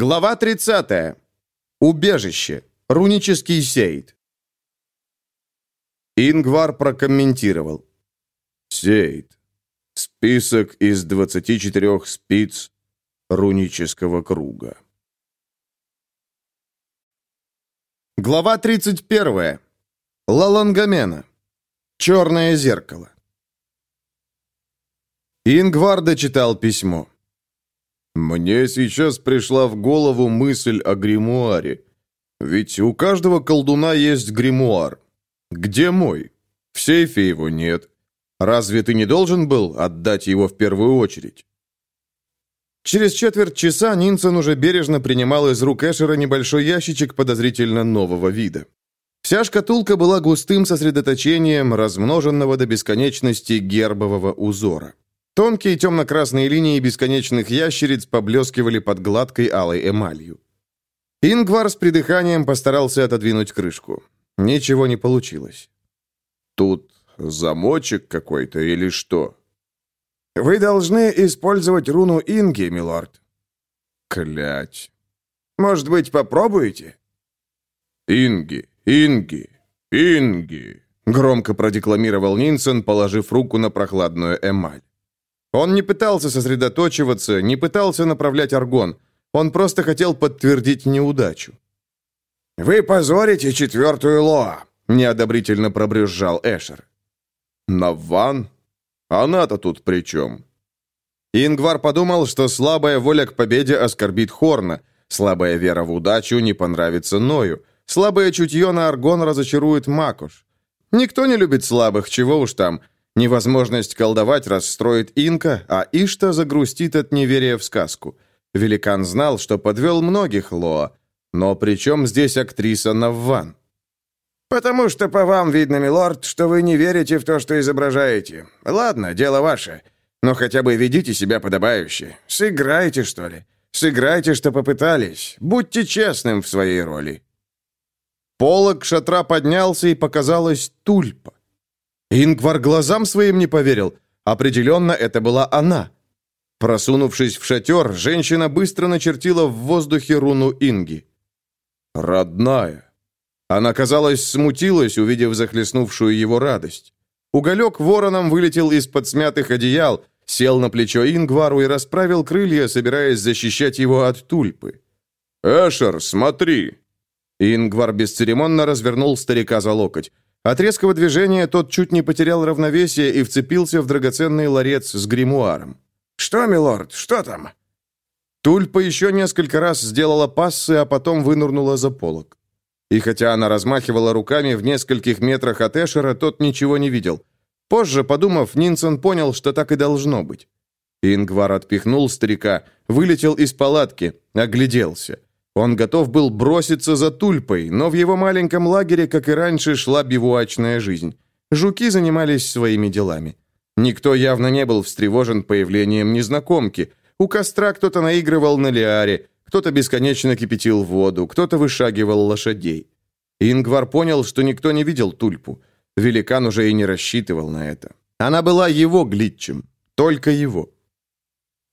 Глава 30. Убежище. Рунический сейд. Ингвар прокомментировал. Сейд. Список из 24 спиц рунического круга. Глава 31. Лалангамена. Черное зеркало. Ингвар дочитал письмо. Мне сейчас пришла в голову мысль о гримуаре. Ведь у каждого колдуна есть гримуар. Где мой? В сейфе его нет. Разве ты не должен был отдать его в первую очередь? Через четверть часа Нинсон уже бережно принимал из рук Эшера небольшой ящичек подозрительно нового вида. Вся шкатулка была густым сосредоточением размноженного до бесконечности гербового узора. Тонкие темно-красные линии бесконечных ящериц поблескивали под гладкой алой эмалью. Ингвар с придыханием постарался отодвинуть крышку. Ничего не получилось. «Тут замочек какой-то или что?» «Вы должны использовать руну Инги, милорд». «Клять». «Может быть, попробуете?» «Инги, Инги, Инги», — громко продекламировал Нинсон, положив руку на прохладную эмаль. Он не пытался сосредоточиваться, не пытался направлять аргон. Он просто хотел подтвердить неудачу. «Вы позорите четвертую Лоа», — неодобрительно пробрюзжал Эшер. «Наван? Она-то тут при чем?» Ингвар подумал, что слабая воля к победе оскорбит Хорна, слабая вера в удачу не понравится Ною, слабое чутье на аргон разочарует Макуш. Никто не любит слабых, чего уж там, Невозможность колдовать расстроит Инка, а Ишта загрустит от неверия в сказку. Великан знал, что подвел многих Лоа. Но при чем здесь актриса Навван? «Потому что по вам видно, милорд, что вы не верите в то, что изображаете. Ладно, дело ваше. Но хотя бы ведите себя подобающе. Сыграйте, что ли. Сыграйте, что попытались. Будьте честным в своей роли». Полок шатра поднялся, и показалась тульпа. Ингвар глазам своим не поверил. Определенно, это была она. Просунувшись в шатер, женщина быстро начертила в воздухе руну Инги. «Родная». Она, казалось, смутилась, увидев захлестнувшую его радость. Уголек вороном вылетел из-под смятых одеял, сел на плечо Ингвару и расправил крылья, собираясь защищать его от тульпы. «Эшер, смотри!» Ингвар бесцеремонно развернул старика за локоть. От резкого движения тот чуть не потерял равновесие и вцепился в драгоценный ларец с гримуаром. «Что, милорд, что там?» Тульпа еще несколько раз сделала пассы, а потом вынурнула за полок. И хотя она размахивала руками в нескольких метрах от Эшера, тот ничего не видел. Позже, подумав, Нинсон понял, что так и должно быть. Ингвар отпихнул старика, вылетел из палатки, огляделся. Он готов был броситься за тульпой, но в его маленьком лагере, как и раньше, шла бивуачная жизнь. Жуки занимались своими делами. Никто явно не был встревожен появлением незнакомки. У костра кто-то наигрывал на лиаре, кто-то бесконечно кипятил воду, кто-то вышагивал лошадей. Ингвар понял, что никто не видел тульпу. Великан уже и не рассчитывал на это. Она была его глитчем, только его.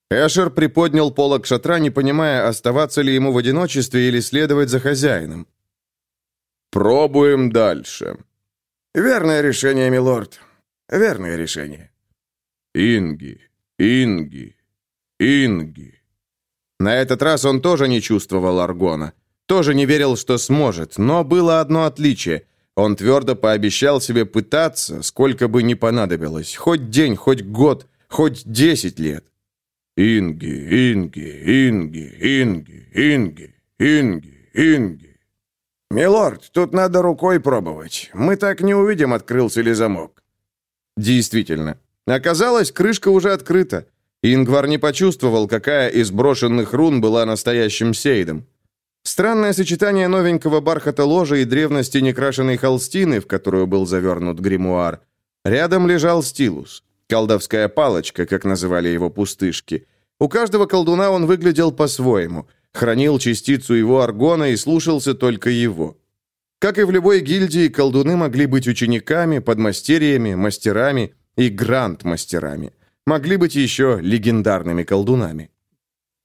Эшер приподнял полок шатра, не понимая, оставаться ли ему в одиночестве или следовать за хозяином. «Пробуем дальше». «Верное решение, милорд. Верное решение». «Инги, Инги, Инги». На этот раз он тоже не чувствовал аргона. Тоже не верил, что сможет, но было одно отличие. Он твердо пообещал себе пытаться, сколько бы ни понадобилось. Хоть день, хоть год, хоть десять лет. Инги, Инги, Инги, Инги, Инги, Инги, Инги. «Милорд, тут надо рукой пробовать. Мы так не увидим, открылся ли замок». Действительно. Оказалось, крышка уже открыта. Ингвар не почувствовал, какая из брошенных рун была настоящим сейдом. Странное сочетание новенького бархата ложа и древности некрашенной холстины, в которую был завернут гримуар. Рядом лежал стилус. Колдовская палочка, как называли его пустышки. У каждого колдуна он выглядел по-своему. Хранил частицу его аргона и слушался только его. Как и в любой гильдии, колдуны могли быть учениками, подмастерьями, мастерами и гранд-мастерами. Могли быть еще легендарными колдунами.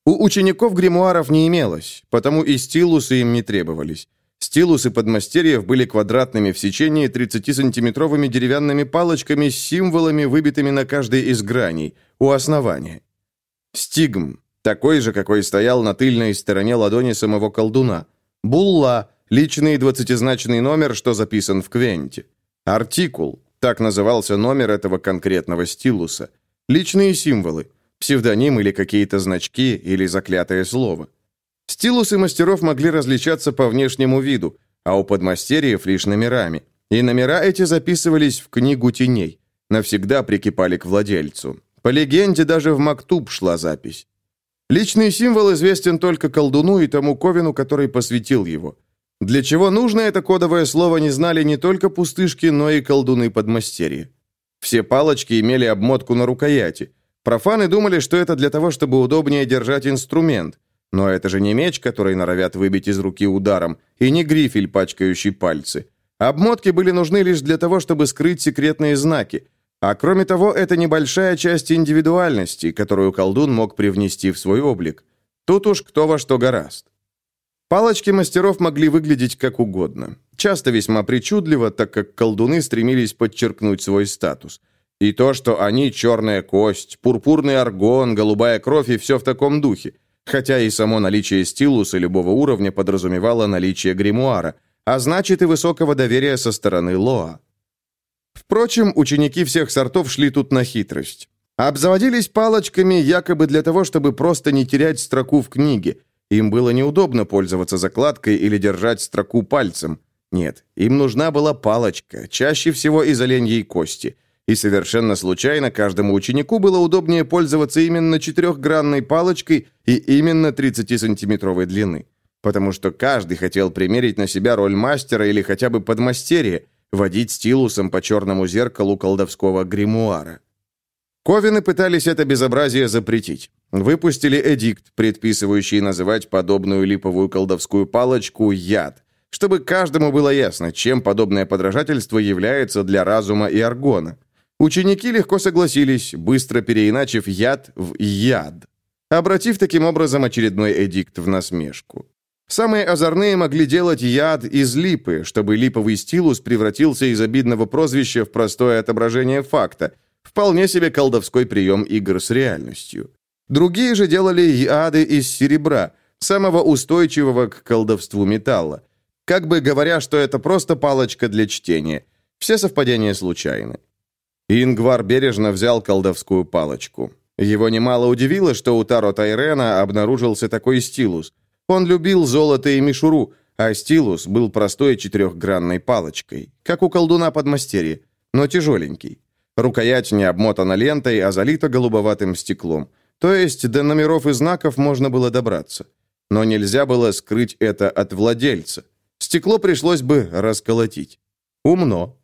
У учеников гримуаров не имелось, потому и стилусы им не требовались. Стилусы подмастерьев были квадратными в сечении 30-сантиметровыми деревянными палочками с символами, выбитыми на каждой из граней, у основания. Стигм, такой же, какой стоял на тыльной стороне ладони самого колдуна. Булла, личный двадцатизначный номер, что записан в Квенте. Артикул, так назывался номер этого конкретного стилуса. Личные символы, псевдоним или какие-то значки, или заклятое слово. Стилусы мастеров могли различаться по внешнему виду, а у подмастерьев лишь номерами. И номера эти записывались в книгу теней, навсегда прикипали к владельцу. По легенде, даже в Мактуб шла запись. Личный символ известен только колдуну и тому Ковину, который посвятил его. Для чего нужно это кодовое слово, не знали не только пустышки, но и колдуны-подмастерья. Все палочки имели обмотку на рукояти. Профаны думали, что это для того, чтобы удобнее держать инструмент. Но это же не меч, который норовят выбить из руки ударом, и не грифель, пачкающий пальцы. Обмотки были нужны лишь для того, чтобы скрыть секретные знаки, а кроме того, это небольшая часть индивидуальности, которую колдун мог привнести в свой облик. Тут уж кто во что гораст. Палочки мастеров могли выглядеть как угодно. Часто весьма причудливо, так как колдуны стремились подчеркнуть свой статус. И то, что они черная кость, пурпурный аргон, голубая кровь и все в таком духе. Хотя и само наличие стилуса любого уровня подразумевало наличие гримуара, а значит и высокого доверия со стороны Лоа. Впрочем, ученики всех сортов шли тут на хитрость. Обзаводились палочками якобы для того, чтобы просто не терять строку в книге. Им было неудобно пользоваться закладкой или держать строку пальцем. Нет, им нужна была палочка, чаще всего из оленьей кости. И совершенно случайно каждому ученику было удобнее пользоваться именно четырехгранной палочкой и именно 30-сантиметровой длины. Потому что каждый хотел примерить на себя роль мастера или хотя бы подмастерья, водить стилусом по черному зеркалу колдовского гримуара. Ковины пытались это безобразие запретить. Выпустили эдикт, предписывающий называть подобную липовую колдовскую палочку «яд», чтобы каждому было ясно, чем подобное подражательство является для разума и аргона. Ученики легко согласились, быстро переиначив «яд» в «яд», обратив таким образом очередной эдикт в насмешку. Самые озорные могли делать яд из липы, чтобы липовый стилус превратился из обидного прозвища в простое отображение факта. Вполне себе колдовской прием игр с реальностью. Другие же делали яды из серебра, самого устойчивого к колдовству металла. Как бы говоря, что это просто палочка для чтения. Все совпадения случайны. Ингвар бережно взял колдовскую палочку. Его немало удивило, что у Таро Тайрена обнаружился такой стилус – он любил золото и мишуру, а стилус был простой четырехгранной палочкой, как у колдуна подмастерья, но тяжеленький. Рукоять не обмотана лентой, а залита голубоватым стеклом. То есть до номеров и знаков можно было добраться. Но нельзя было скрыть это от владельца. Стекло пришлось бы расколотить. Умно.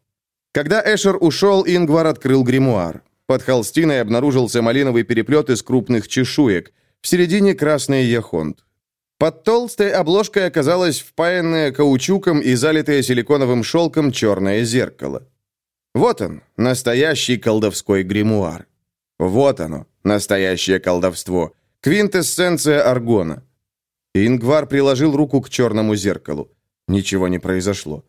Когда Эшер ушел, Ингвар открыл гримуар. Под холстиной обнаружился малиновый переплет из крупных чешуек. В середине красный яхонт. Под толстой обложкой оказалось впаянное каучуком и залитое силиконовым шелком черное зеркало. Вот он, настоящий колдовской гримуар. Вот оно, настоящее колдовство. Квинтэссенция аргона. Ингвар приложил руку к черному зеркалу. Ничего не произошло.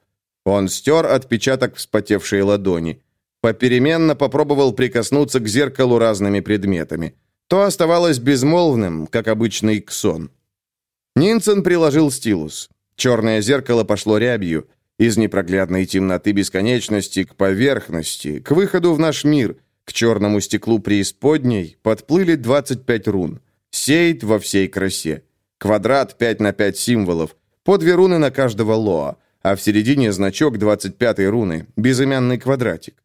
Он стер отпечаток вспотевшей ладони. Попеременно попробовал прикоснуться к зеркалу разными предметами. То оставалось безмолвным, как обычный ксон. Нинсен приложил стилус. Черное зеркало пошло рябью. Из непроглядной темноты бесконечности к поверхности, к выходу в наш мир, к черному стеклу преисподней, подплыли 25 рун. Сейт во всей красе. Квадрат 5 на 5 символов, по две руны на каждого лоа, а в середине значок 25 руны, безымянный квадратик.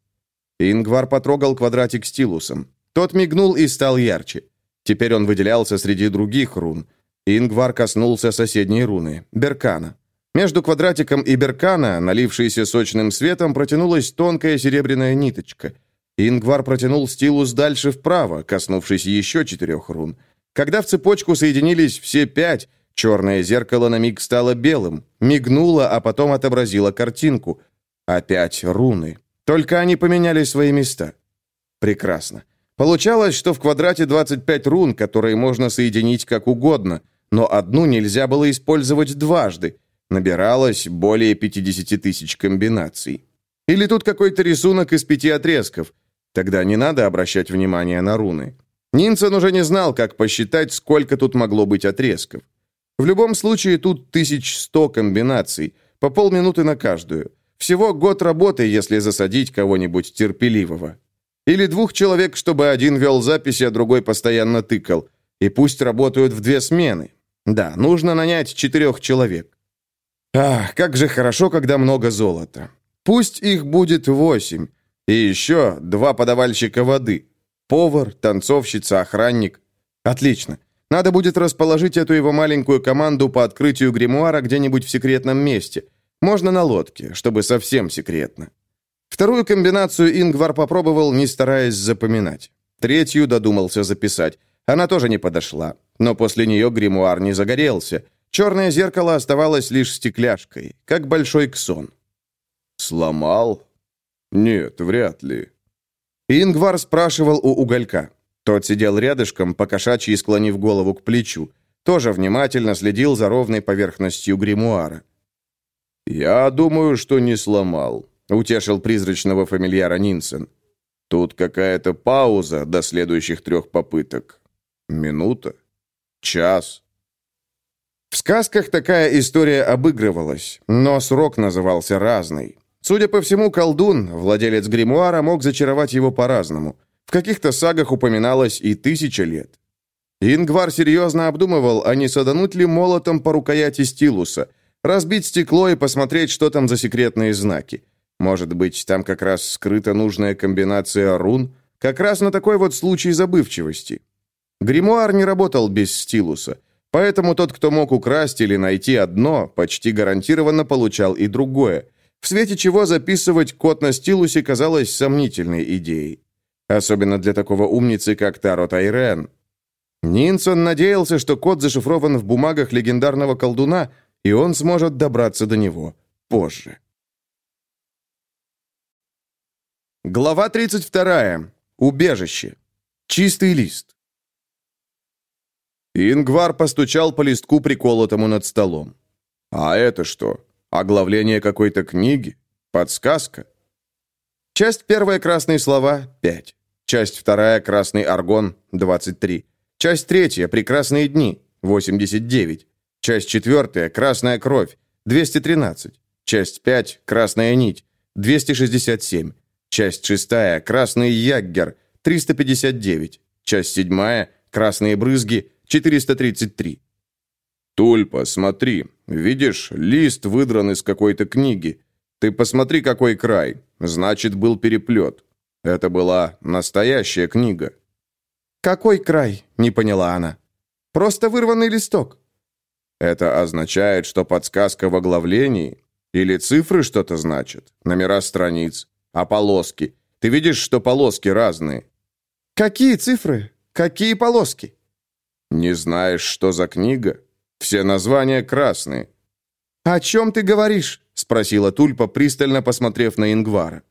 Ингвар потрогал квадратик стилусом. Тот мигнул и стал ярче. Теперь он выделялся среди других рун. Ингвар коснулся соседней руны, Беркана. Между квадратиком и Беркана, налившейся сочным светом, протянулась тонкая серебряная ниточка. Ингвар протянул стилус дальше вправо, коснувшись еще четырех рун. Когда в цепочку соединились все пять, черное зеркало на миг стало белым, мигнуло, а потом отобразило картинку. Опять руны. Только они поменяли свои места. Прекрасно. Получалось, что в квадрате 25 рун, которые можно соединить как угодно, но одну нельзя было использовать дважды. Набиралось более 50 тысяч комбинаций. Или тут какой-то рисунок из пяти отрезков. Тогда не надо обращать внимание на руны. Нинсон уже не знал, как посчитать, сколько тут могло быть отрезков. В любом случае, тут 1100 комбинаций, по полминуты на каждую. Всего год работы, если засадить кого-нибудь терпеливого. Или двух человек, чтобы один вел записи, а другой постоянно тыкал. И пусть работают в две смены. Да, нужно нанять четырех человек. Ах, как же хорошо, когда много золота. Пусть их будет восемь. И еще два подавальщика воды. Повар, танцовщица, охранник. Отлично. Надо будет расположить эту его маленькую команду по открытию гримуара где-нибудь в секретном месте. Можно на лодке, чтобы совсем секретно. Вторую комбинацию Ингвар попробовал, не стараясь запоминать. Третью додумался записать. Она тоже не подошла. Но после нее гримуар не загорелся. Черное зеркало оставалось лишь стекляшкой, как большой ксон. «Сломал?» «Нет, вряд ли». Ингвар спрашивал у уголька. Тот сидел рядышком, покошачьи склонив голову к плечу. Тоже внимательно следил за ровной поверхностью гримуара. «Я думаю, что не сломал», — утешил призрачного фамильяра Нинсен. «Тут какая-то пауза до следующих трех попыток. Минута? Час?» В сказках такая история обыгрывалась, но срок назывался разный. Судя по всему, колдун, владелец гримуара, мог зачаровать его по-разному. Каких-то сагах упоминалось и тысяча лет. Ингвар серьезно обдумывал, а не садануть ли молотом по рукояти стилуса — Разбить стекло и посмотреть, что там за секретные знаки. Может быть, там как раз скрыта нужная комбинация рун, как раз на такой вот случай забывчивости. Гримуар не работал без стилуса, поэтому тот, кто мог украсть или найти одно, почти гарантированно получал и другое, в свете чего записывать код на стилусе казалось сомнительной идеей. Особенно для такого умницы, как Таро Тайрен. Нинсон надеялся, что код зашифрован в бумагах легендарного колдуна – и он сможет добраться до него позже. Глава 32. Убежище. Чистый лист. Ингвар постучал по листку, приколотому над столом. «А это что? Оглавление какой-то книги? Подсказка?» Часть первая «Красные слова» — 5. Часть вторая «Красный аргон» — 23. Часть третья «Прекрасные дни» — 89. Часть четвертая «Красная кровь» – 213. Часть 5 «Красная нить» – 267. Часть шестая «Красный яггер» – 359. Часть седьмая «Красные брызги» – 433. «Тульпа, смотри. Видишь, лист выдран из какой-то книги. Ты посмотри, какой край. Значит, был переплет. Это была настоящая книга». «Какой край?» – не поняла она. «Просто вырванный листок». Это означает, что подсказка в оглавлении? Или цифры что-то значат? Номера страниц? А полоски? Ты видишь, что полоски разные? Какие цифры? Какие полоски? Не знаешь, что за книга? Все названия красные. «О чем ты говоришь?» — спросила Тульпа, пристально посмотрев на Ингвара.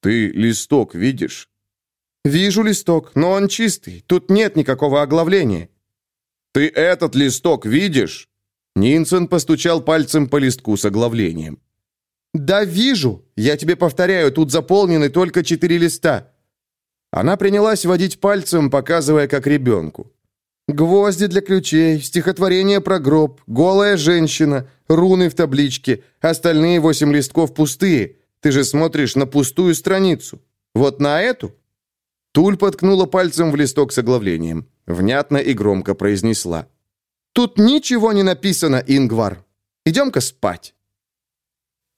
«Ты листок видишь?» «Вижу листок, но он чистый. Тут нет никакого оглавления». «Ты этот листок видишь?» Нинсен постучал пальцем по листку с оглавлением. «Да вижу! Я тебе повторяю, тут заполнены только четыре листа». Она принялась водить пальцем, показывая как ребенку. «Гвозди для ключей, стихотворение про гроб, голая женщина, руны в табличке, остальные восемь листков пустые. Ты же смотришь на пустую страницу. Вот на эту?» Туль подкнула пальцем в листок с оглавлением. Внятно и громко произнесла. «Тут ничего не написано, Ингвар. Идем-ка спать».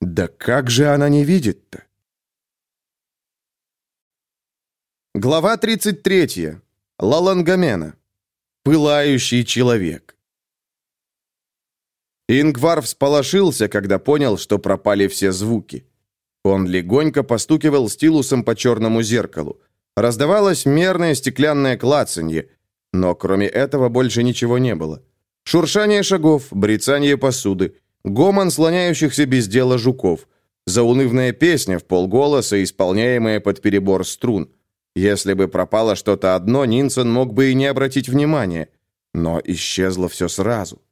Да как же она не видит-то? Глава 33. Лалангамена. Пылающий человек. Ингвар всполошился, когда понял, что пропали все звуки. Он легонько постукивал стилусом по черному зеркалу. Раздавалось мерное стеклянное клацанье, но кроме этого больше ничего не было. Шуршание шагов, брецание посуды, гомон слоняющихся без дела жуков, заунывная песня в полголоса, исполняемая под перебор струн. Если бы пропало что-то одно, Нинсон мог бы и не обратить внимания. Но исчезло все сразу.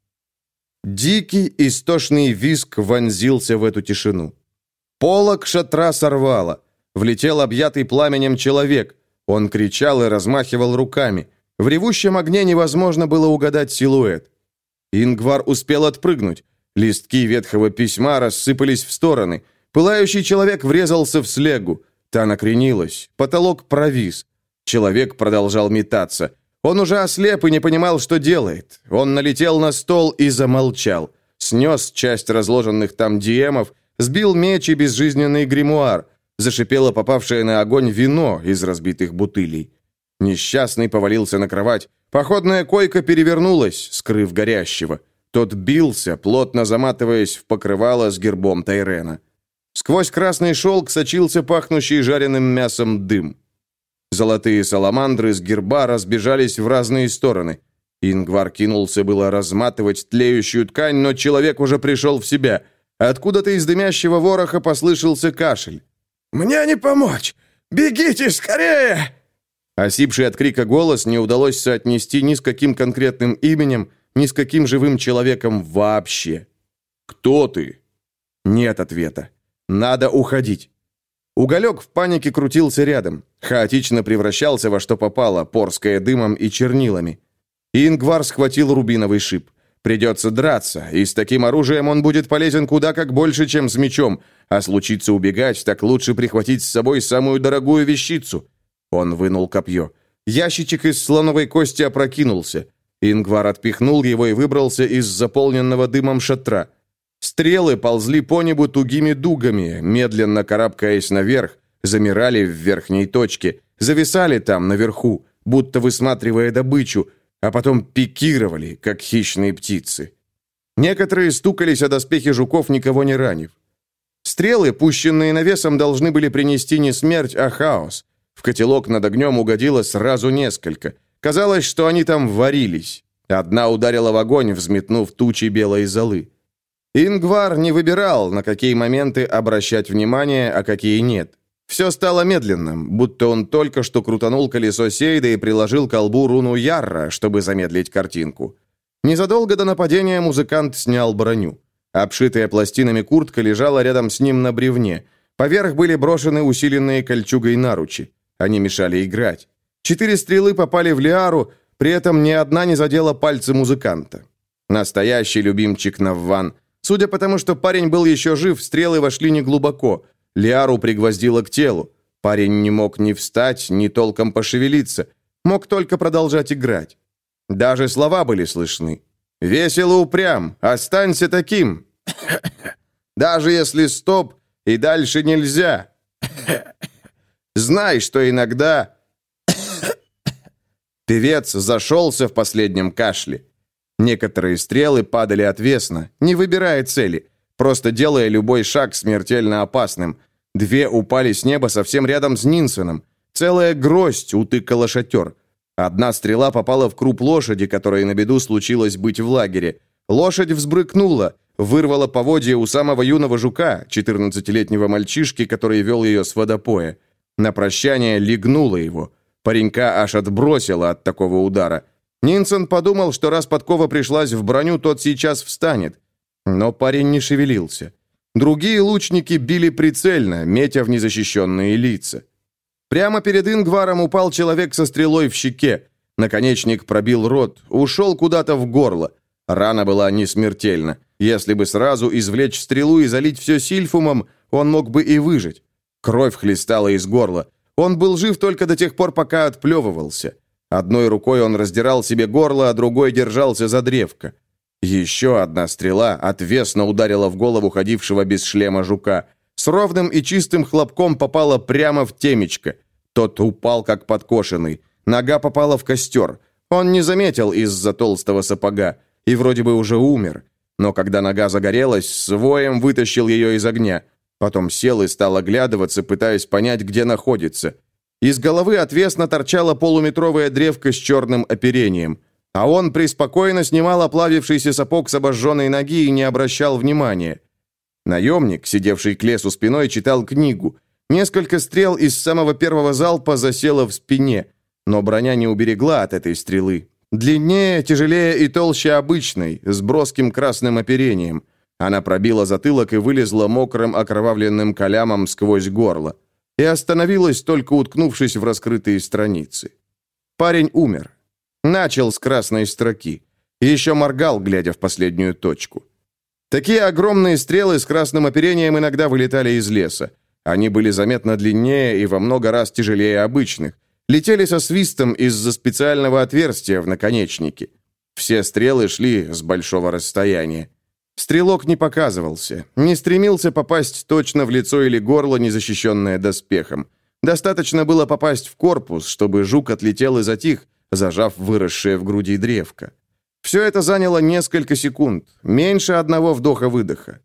Дикий, истошный виск вонзился в эту тишину. Полок шатра сорвало. Влетел объятый пламенем человек. Он кричал и размахивал руками. В ревущем огне невозможно было угадать силуэт. Ингвар успел отпрыгнуть. Листки ветхого письма рассыпались в стороны. Пылающий человек врезался в слегу. Та накренилась. Потолок провис. Человек продолжал метаться. Он уже ослеп и не понимал, что делает. Он налетел на стол и замолчал. Снес часть разложенных там диемов, сбил меч и безжизненный гримуар. Зашипело попавшее на огонь вино из разбитых бутылей. Несчастный повалился на кровать. Походная койка перевернулась, скрыв горящего. Тот бился, плотно заматываясь в покрывало с гербом Тайрена. Сквозь красный шелк сочился пахнущий жареным мясом дым. Золотые саламандры с герба разбежались в разные стороны. Ингвар кинулся было разматывать тлеющую ткань, но человек уже пришел в себя. Откуда-то из дымящего вороха послышался кашель. «Мне не помочь! Бегите скорее!» Осипший от крика голос не удалось соотнести ни с каким конкретным именем, ни с каким живым человеком вообще. «Кто ты?» Нет ответа. «Надо уходить». Уголек в панике крутился рядом, хаотично превращался во что попало, порское дымом и чернилами. Ингвар схватил рубиновый шип. Придется драться, и с таким оружием он будет полезен куда как больше, чем с мечом, а случится убегать, так лучше прихватить с собой самую дорогую вещицу. Он вынул копье. Ящичек из слоновой кости опрокинулся. Ингвар отпихнул его и выбрался из заполненного дымом шатра. Стрелы ползли по небу тугими дугами, медленно карабкаясь наверх, замирали в верхней точке, зависали там, наверху, будто высматривая добычу, а потом пикировали, как хищные птицы. Некоторые стукались о доспехи жуков, никого не ранив. Стрелы, пущенные навесом, должны были принести не смерть, а хаос. В котелок над огнем угодило сразу несколько. Казалось, что они там варились. Одна ударила в огонь, взметнув тучи белой золы. Ингвар не выбирал, на какие моменты обращать внимание, а какие нет. Все стало медленным, будто он только что крутанул колесо Сейда и приложил к колбу руну Ярра, чтобы замедлить картинку. Незадолго до нападения музыкант снял броню. Обшитая пластинами куртка лежала рядом с ним на бревне. Поверх были брошены усиленные кольчугой наручи. Они мешали играть. Четыре стрелы попали в Лиару, при этом ни одна не задела пальцы музыканта. Настоящий любимчик Навван – Судя по тому, что парень был еще жив, стрелы вошли неглубоко. Лиару пригвоздило к телу. Парень не мог ни встать, ни толком пошевелиться. Мог только продолжать играть. Даже слова были слышны. «Весело упрям, останься таким». «Даже если стоп, и дальше нельзя». «Знай, что иногда...» Певец зашелся в последнем кашле. Некоторые стрелы падали отвесно, не выбирая цели, просто делая любой шаг смертельно опасным. Две упали с неба совсем рядом с Нинсоном. Целая гроздь утыкала шатер. Одна стрела попала в круп лошади, которой на беду случилось быть в лагере. Лошадь взбрыкнула, вырвала поводья у самого юного жука, 14-летнего мальчишки, который вел ее с водопоя. На прощание легнула его. Паренька аж отбросила от такого удара – Нинсон подумал, что раз подкова пришлась в броню, тот сейчас встанет. Но парень не шевелился. Другие лучники били прицельно, метя в незащищенные лица. Прямо перед Ингваром упал человек со стрелой в щеке. Наконечник пробил рот, ушел куда-то в горло. Рана была не смертельна. Если бы сразу извлечь стрелу и залить все сильфумом, он мог бы и выжить. Кровь хлестала из горла. Он был жив только до тех пор, пока отплевывался. Одной рукой он раздирал себе горло, а другой держался за древко. Еще одна стрела отвесно ударила в голову ходившего без шлема жука. С ровным и чистым хлопком попала прямо в темечко. Тот упал, как подкошенный. Нога попала в костер. Он не заметил из-за толстого сапога и вроде бы уже умер. Но когда нога загорелась, с воем вытащил ее из огня. Потом сел и стал оглядываться, пытаясь понять, где находится. Из головы отвесно торчала полуметровая древка с черным оперением, а он преспокойно снимал оплавившийся сапог с обожженной ноги и не обращал внимания. Наемник, сидевший к лесу спиной, читал книгу. Несколько стрел из самого первого залпа засело в спине, но броня не уберегла от этой стрелы. Длиннее, тяжелее и толще обычной, с броским красным оперением. Она пробила затылок и вылезла мокрым окровавленным колямом сквозь горло. И остановилась, только уткнувшись в раскрытые страницы. Парень умер. Начал с красной строки. Еще моргал, глядя в последнюю точку. Такие огромные стрелы с красным оперением иногда вылетали из леса. Они были заметно длиннее и во много раз тяжелее обычных. Летели со свистом из-за специального отверстия в наконечнике. Все стрелы шли с большого расстояния. Стрелок не показывался, не стремился попасть точно в лицо или горло, не защищенное доспехом. Достаточно было попасть в корпус, чтобы жук отлетел и затих, зажав выросшее в груди древко. Все это заняло несколько секунд, меньше одного вдоха-выдоха.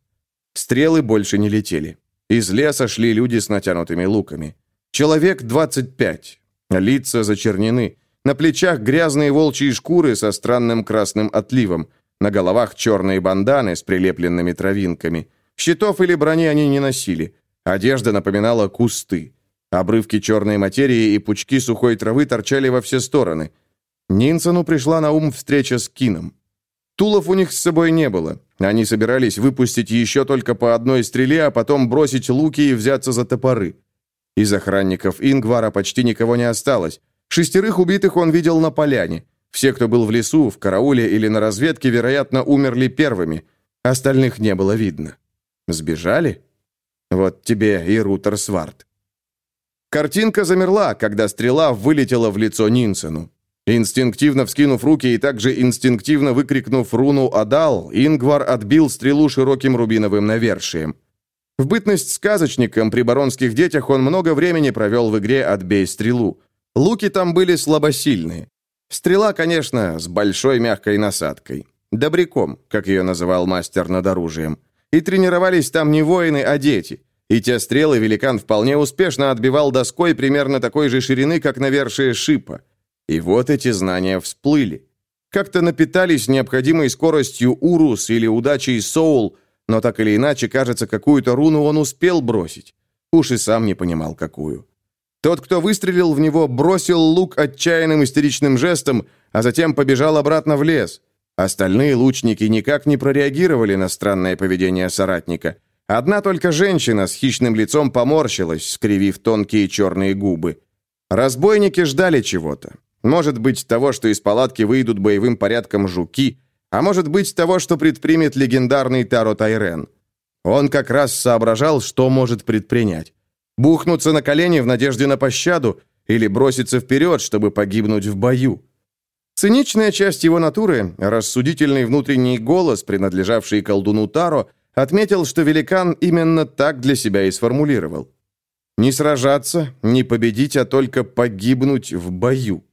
Стрелы больше не летели. Из леса шли люди с натянутыми луками. Человек 25. Лица зачернены. На плечах грязные волчьи шкуры со странным красным отливом. На головах черные банданы с прилепленными травинками. Щитов или брони они не носили. Одежда напоминала кусты. Обрывки черной материи и пучки сухой травы торчали во все стороны. Нинсону пришла на ум встреча с Кином. Тулов у них с собой не было. Они собирались выпустить еще только по одной стреле, а потом бросить луки и взяться за топоры. Из охранников Ингвара почти никого не осталось. Шестерых убитых он видел на поляне. Все, кто был в лесу, в карауле или на разведке, вероятно, умерли первыми. Остальных не было видно. Сбежали? Вот тебе и Рутер Сварт. Картинка замерла, когда стрела вылетела в лицо Нинсену. Инстинктивно вскинув руки и также инстинктивно выкрикнув руну «Адал», Ингвар отбил стрелу широким рубиновым навершием. В бытность сказочником при баронских детях он много времени провел в игре «Отбей стрелу». Луки там были слабосильные. Стрела, конечно, с большой мягкой насадкой. Добряком, как ее называл мастер над оружием. И тренировались там не воины, а дети. И те стрелы великан вполне успешно отбивал доской примерно такой же ширины, как навершие шипа. И вот эти знания всплыли. Как-то напитались необходимой скоростью Урус или удачей Соул, но так или иначе, кажется, какую-то руну он успел бросить. Уж и сам не понимал, какую. Тот, кто выстрелил в него, бросил лук отчаянным истеричным жестом, а затем побежал обратно в лес. Остальные лучники никак не прореагировали на странное поведение соратника. Одна только женщина с хищным лицом поморщилась, скривив тонкие черные губы. Разбойники ждали чего-то. Может быть, того, что из палатки выйдут боевым порядком жуки – а может быть, того, что предпримет легендарный Таро Тайрен. Он как раз соображал, что может предпринять. Бухнуться на колени в надежде на пощаду или броситься вперед, чтобы погибнуть в бою. Циничная часть его натуры, рассудительный внутренний голос, принадлежавший колдуну Таро, отметил, что великан именно так для себя и сформулировал. Не сражаться, не победить, а только погибнуть в бою.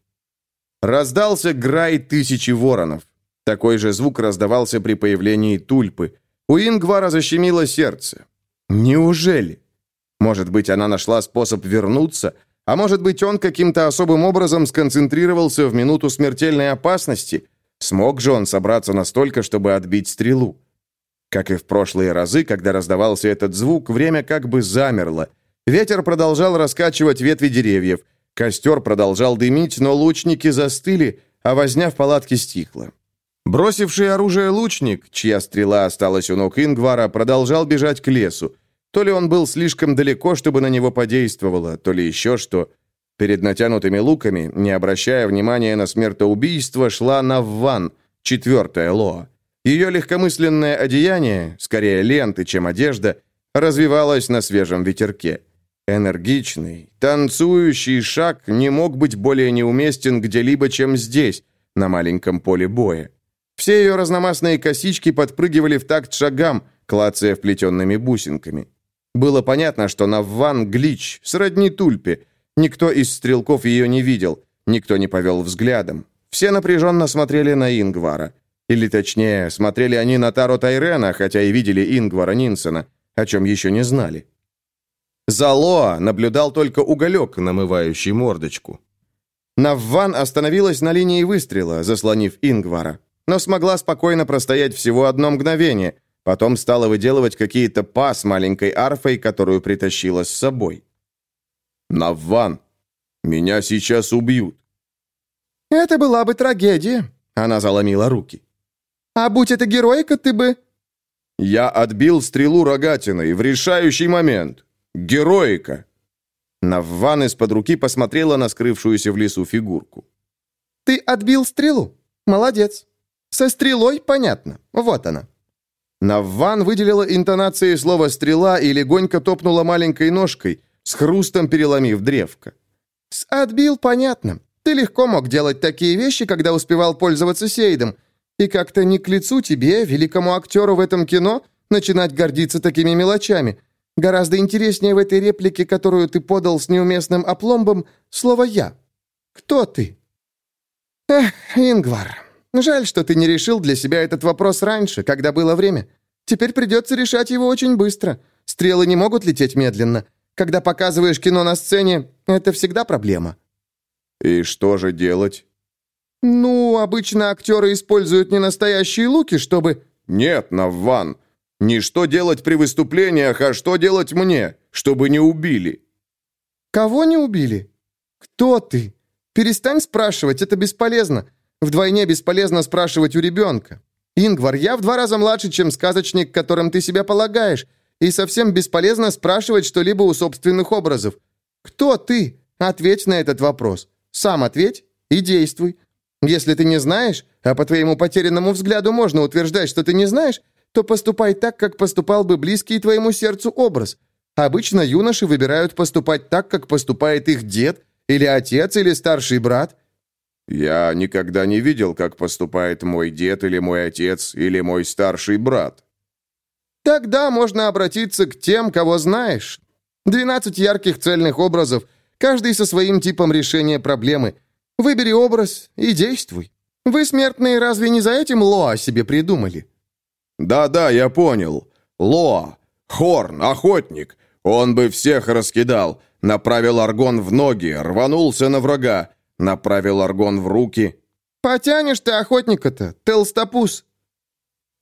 Раздался грай тысячи воронов. Такой же звук раздавался при появлении тульпы. У Ингвара защемило сердце. Неужели? Может быть, она нашла способ вернуться, а может быть, он каким-то особым образом сконцентрировался в минуту смертельной опасности? Смог же он собраться настолько, чтобы отбить стрелу? Как и в прошлые разы, когда раздавался этот звук, время как бы замерло. Ветер продолжал раскачивать ветви деревьев. Костер продолжал дымить, но лучники застыли, а возня в палатке стихла. Бросивший оружие лучник, чья стрела осталась у ног Ингвара, продолжал бежать к лесу. То ли он был слишком далеко, чтобы на него подействовало, то ли еще что. Перед натянутыми луками, не обращая внимания на смертоубийство, шла Навван, четвертая Лоа. Ее легкомысленное одеяние, скорее ленты, чем одежда, развивалось на свежем ветерке. Энергичный, танцующий шаг не мог быть более неуместен где-либо, чем здесь, на маленьком поле боя. Все ее разномастные косички подпрыгивали в такт шагам, клацая вплетенными бусинками. Было понятно, что Навван глич, сродни тульпе. Никто из стрелков ее не видел, никто не повел взглядом. Все напряженно смотрели на Ингвара. Или точнее, смотрели они на Таро Тайрена, хотя и видели Ингвара Нинсона, о чем еще не знали. Залоа наблюдал только уголек, намывающий мордочку. Навван остановилась на линии выстрела, заслонив Ингвара но смогла спокойно простоять всего одно мгновение, потом стала выделывать какие-то па с маленькой арфой, которую притащила с собой. «Навван, меня сейчас убьют». «Это была бы трагедия», — она заломила руки. «А будь это героика, ты бы...» «Я отбил стрелу рогатиной в решающий момент. Героика!» Навван из-под руки посмотрела на скрывшуюся в лесу фигурку. «Ты отбил стрелу? Молодец. Со стрелой понятно. Вот она». Навван выделила интонацией слова «стрела» и легонько топнула маленькой ножкой, с хрустом переломив древко. «С отбил понятно. Ты легко мог делать такие вещи, когда успевал пользоваться сейдом. И как-то не к лицу тебе, великому актеру в этом кино, начинать гордиться такими мелочами. Гораздо интереснее в этой реплике, которую ты подал с неуместным опломбом, слово «я». Кто ты? Эх, Ингвар, жаль, что ты не решил для себя этот вопрос раньше, когда было время. Теперь придется решать его очень быстро. Стрелы не могут лететь медленно. Когда показываешь кино на сцене, это всегда проблема. И что же делать? Ну, обычно актеры используют не настоящие луки, чтобы... Нет, Навван, не что делать при выступлениях, а что делать мне, чтобы не убили. Кого не убили? Кто ты? Перестань спрашивать, это бесполезно. Вдвойне бесполезно спрашивать у ребенка. Ингвар, я в два раза младше, чем сказочник, которым ты себя полагаешь, и совсем бесполезно спрашивать что-либо у собственных образов. Кто ты? Ответь на этот вопрос. Сам ответь и действуй. Если ты не знаешь, а по твоему потерянному взгляду можно утверждать, что ты не знаешь, то поступай так, как поступал бы близкий твоему сердцу образ. Обычно юноши выбирают поступать так, как поступает их дед, или отец, или старший брат. Я никогда не видел, как поступает мой дед, или мой отец, или мой старший брат. Тогда можно обратиться к тем, кого знаешь. Двенадцать ярких цельных образов, каждый со своим типом решения проблемы – Выбери образ и действуй. Вы, смертные, разве не за этим Лоа себе придумали?» «Да-да, я понял. Лоа. Хорн, охотник. Он бы всех раскидал. Направил аргон в ноги, рванулся на врага. Направил аргон в руки. «Потянешь ты охотника-то, Телстопус?»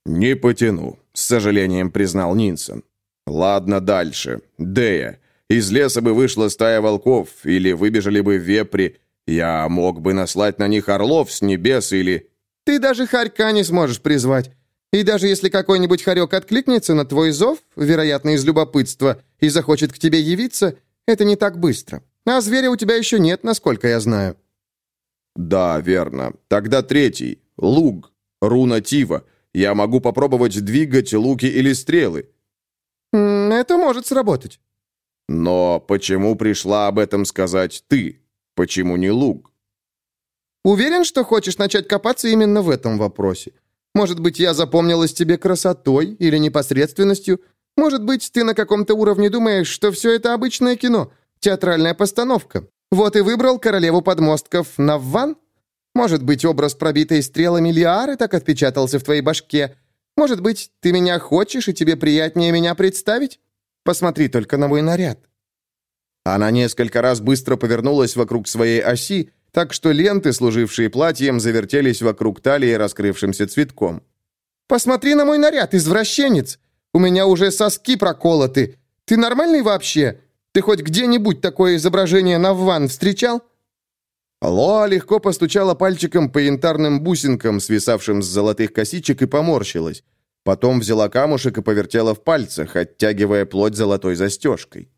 «Не потяну», — с сожалением признал Нинсон. «Ладно, дальше. Дея. Из леса бы вышла стая волков, или выбежали бы вепри, я мог бы наслать на них орлов с небес или... Ты даже хорька не сможешь призвать. И даже если какой-нибудь хорек откликнется на твой зов, вероятно, из любопытства, и захочет к тебе явиться, это не так быстро. А зверя у тебя еще нет, насколько я знаю». «Да, верно. Тогда третий. Луг. Руна Тива. Я могу попробовать двигать луки или стрелы». «Это может сработать». «Но почему пришла об этом сказать ты?» Почему не луг? Уверен, что хочешь начать копаться именно в этом вопросе. Может быть, я запомнилась тебе красотой или непосредственностью? Может быть, ты на каком-то уровне думаешь, что все это обычное кино, театральная постановка. Вот и выбрал королеву подмостков Навван? Может быть, образ пробитой стрелами Лиары так отпечатался в твоей башке? Может быть, ты меня хочешь, и тебе приятнее меня представить? Посмотри только на мой наряд. Она несколько раз быстро повернулась вокруг своей оси, так что ленты, служившие платьем, завертелись вокруг талии раскрывшимся цветком. «Посмотри на мой наряд, извращенец! У меня уже соски проколоты. Ты нормальный вообще? Ты хоть где-нибудь такое изображение на ван встречал?» Лоа легко постучала пальчиком по янтарным бусинкам, свисавшим с золотых косичек, и поморщилась. Потом взяла камушек и повертела в пальцах, оттягивая плоть золотой застежкой.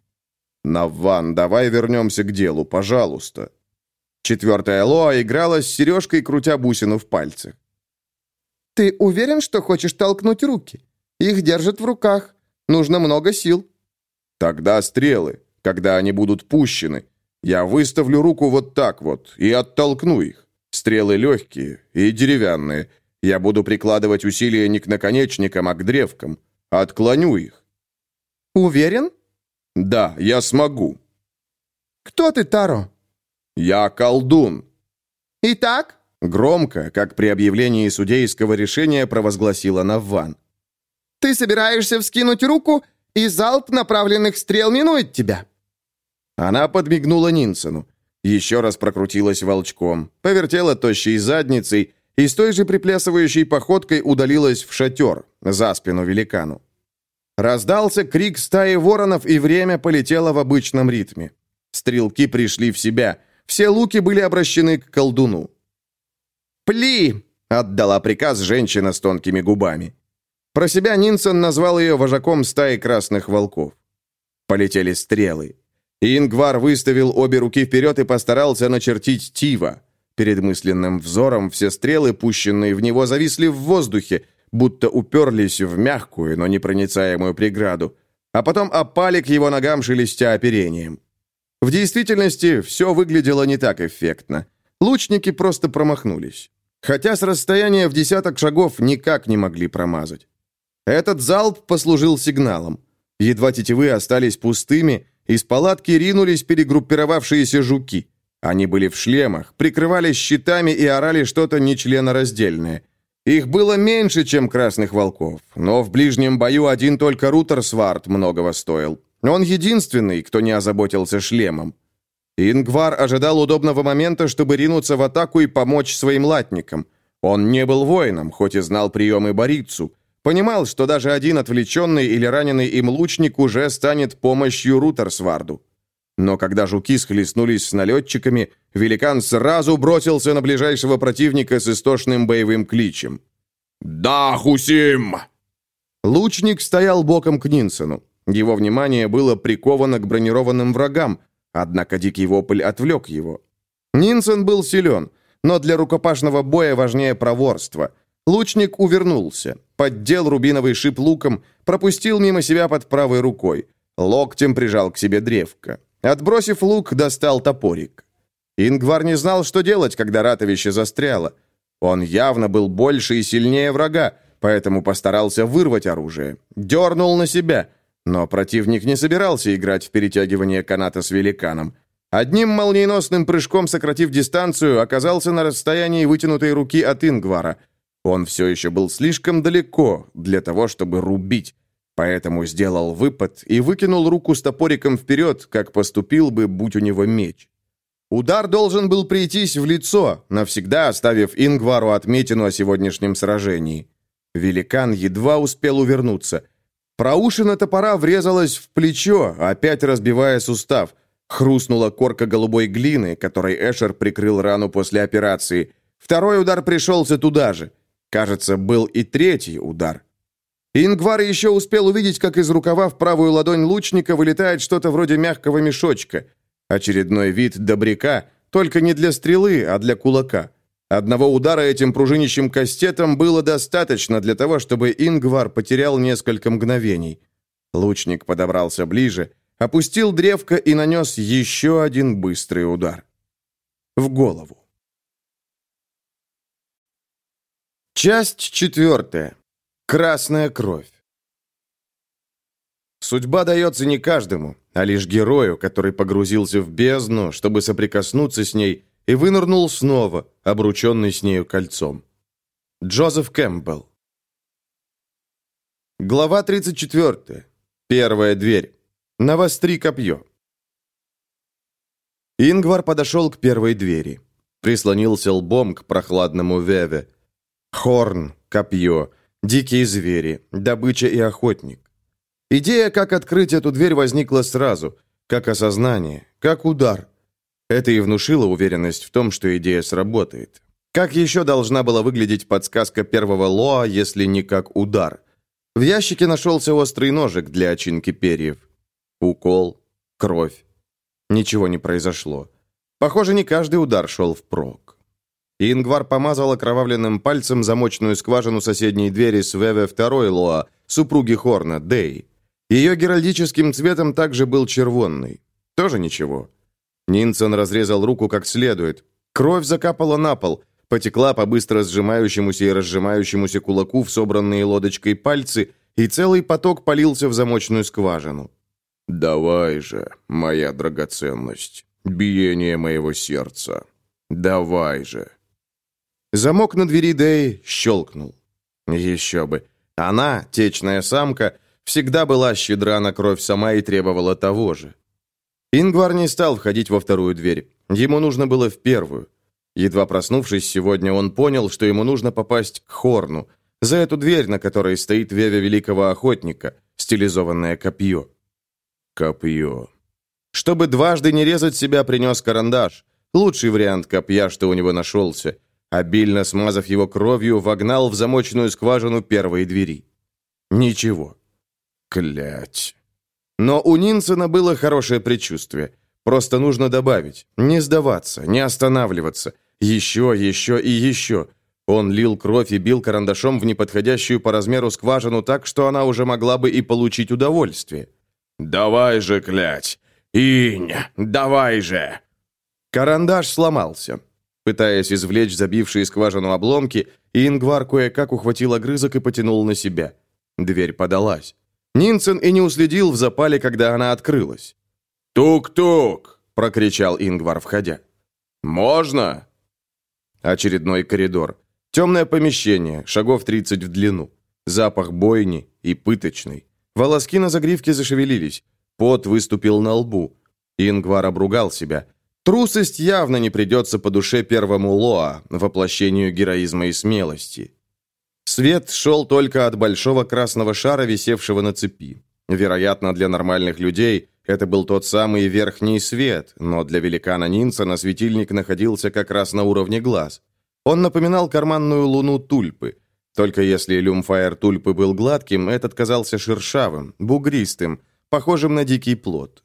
«Навван, давай вернемся к делу, пожалуйста». Четвертая Лоа играла с сережкой, крутя бусину в пальцах. «Ты уверен, что хочешь толкнуть руки? Их держат в руках. Нужно много сил». «Тогда стрелы, когда они будут пущены. Я выставлю руку вот так вот и оттолкну их. Стрелы легкие и деревянные. Я буду прикладывать усилия не к наконечникам, а к древкам. Отклоню их». «Уверен?» «Да, я смогу». «Кто ты, Таро?» «Я колдун». «Итак?» Громко, как при объявлении судейского решения, провозгласила Навван. «Ты собираешься вскинуть руку, и залп направленных стрел минует тебя». Она подмигнула Нинсону, еще раз прокрутилась волчком, повертела тощей задницей и с той же приплясывающей походкой удалилась в шатер, за спину великану. Раздался крик стаи воронов, и время полетело в обычном ритме. Стрелки пришли в себя. Все луки были обращены к колдуну. «Пли!» — отдала приказ женщина с тонкими губами. Про себя Нинсон назвал ее вожаком стаи красных волков. Полетели стрелы. Ингвар выставил обе руки вперед и постарался начертить Тива. Перед мысленным взором все стрелы, пущенные в него, зависли в воздухе, будто уперлись в мягкую, но непроницаемую преграду, а потом опали к его ногам, шелестя оперением. В действительности все выглядело не так эффектно. Лучники просто промахнулись. Хотя с расстояния в десяток шагов никак не могли промазать. Этот залп послужил сигналом. Едва тетивы остались пустыми, из палатки ринулись перегруппировавшиеся жуки. Они были в шлемах, прикрывались щитами и орали что-то нечленораздельное. Их было меньше, чем красных волков, но в ближнем бою один только Рутер Сварт многого стоил. Он единственный, кто не озаботился шлемом. Ингвар ожидал удобного момента, чтобы ринуться в атаку и помочь своим латникам. Он не был воином, хоть и знал приемы Борицу. Понимал, что даже один отвлеченный или раненый им лучник уже станет помощью Рутерсварду. Но когда жуки схлестнулись с налетчиками, великан сразу бросился на ближайшего противника с истошным боевым кличем. «Да, Хусим!» Лучник стоял боком к Нинсену. Его внимание было приковано к бронированным врагам, однако дикий вопль отвлек его. Нинсен был силен, но для рукопашного боя важнее проворство. Лучник увернулся, поддел рубиновый шип луком, пропустил мимо себя под правой рукой. Локтем прижал к себе древко. Отбросив лук, достал топорик. Ингвар не знал, что делать, когда ратовище застряло. Он явно был больше и сильнее врага, поэтому постарался вырвать оружие. Дернул на себя, но противник не собирался играть в перетягивание каната с великаном. Одним молниеносным прыжком, сократив дистанцию, оказался на расстоянии вытянутой руки от Ингвара. Он все еще был слишком далеко для того, чтобы рубить, поэтому сделал выпад и выкинул руку с топориком вперед, как поступил бы, будь у него меч. Удар должен был прийтись в лицо, навсегда оставив Ингвару отметину о сегодняшнем сражении. Великан едва успел увернуться. Проушина топора врезалась в плечо, опять разбивая сустав. Хрустнула корка голубой глины, которой Эшер прикрыл рану после операции. Второй удар пришелся туда же. Кажется, был и третий удар. Ингвар еще успел увидеть, как из рукава в правую ладонь лучника вылетает что-то вроде мягкого мешочка. Очередной вид добряка, только не для стрелы, а для кулака. Одного удара этим пружинищим кастетом было достаточно для того, чтобы Ингвар потерял несколько мгновений. Лучник подобрался ближе, опустил древко и нанес еще один быстрый удар. В голову. Часть четвертая. Красная кровь. Судьба дается не каждому, а лишь герою, который погрузился в бездну, чтобы соприкоснуться с ней, и вынырнул снова, обрученный с нею кольцом. Джозеф Кэмпбелл. Глава 34. Первая дверь. Навостри копье. Ингвар подошел к первой двери. Прислонился лбом к прохладному веве. Хорн, копье, дикие звери, добыча и охотник. Идея, как открыть эту дверь, возникла сразу, как осознание, как удар. Это и внушило уверенность в том, что идея сработает. Как еще должна была выглядеть подсказка первого Лоа, если не как удар? В ящике нашелся острый ножик для очинки перьев. Укол, кровь. Ничего не произошло. Похоже, не каждый удар шел впрок. Ингвар помазал окровавленным пальцем замочную скважину соседней двери с Веве второй Лоа, супруги Хорна, Дэй. Ее геральдическим цветом также был червонный. Тоже ничего. Нинсон разрезал руку как следует. Кровь закапала на пол, потекла по быстро сжимающемуся и разжимающемуся кулаку в собранные лодочкой пальцы, и целый поток полился в замочную скважину. «Давай же, моя драгоценность, биение моего сердца. Давай же». Замок на двери Дэй щелкнул. Еще бы. Она, течная самка, всегда была щедра на кровь сама и требовала того же. Ингвар не стал входить во вторую дверь. Ему нужно было в первую. Едва проснувшись сегодня, он понял, что ему нужно попасть к Хорну, за эту дверь, на которой стоит Веве Великого Охотника, стилизованное копье. Копье. Чтобы дважды не резать себя, принес карандаш. Лучший вариант копья, что у него нашелся. Обильно смазав его кровью, вогнал в замочную скважину первой двери. Ничего. Клять. Но у Нинсона было хорошее предчувствие. Просто нужно добавить. Не сдаваться, не останавливаться. Еще, еще и еще. Он лил кровь и бил карандашом в неподходящую по размеру скважину так, что она уже могла бы и получить удовольствие. «Давай же, клять! Инь, давай же!» Карандаш сломался. Пытаясь извлечь забившие скважину обломки, Ингвар кое-как ухватил огрызок и потянул на себя. Дверь подалась. Нинсен и не уследил в запале, когда она открылась. «Тук-тук!» — прокричал Ингвар, входя. «Можно?» Очередной коридор. Темное помещение, шагов 30 в длину. Запах бойни и пыточный. Волоски на загривке зашевелились. Пот выступил на лбу. Ингвар обругал себя. Трусость явно не придется по душе первому Лоа, воплощению героизма и смелости. Свет шел только от большого красного шара, висевшего на цепи. Вероятно, для нормальных людей это был тот самый верхний свет, но для великана Нинсона светильник находился как раз на уровне глаз. Он напоминал карманную луну тульпы. Только если люмфайр тульпы был гладким, этот казался шершавым, бугристым, похожим на дикий плод.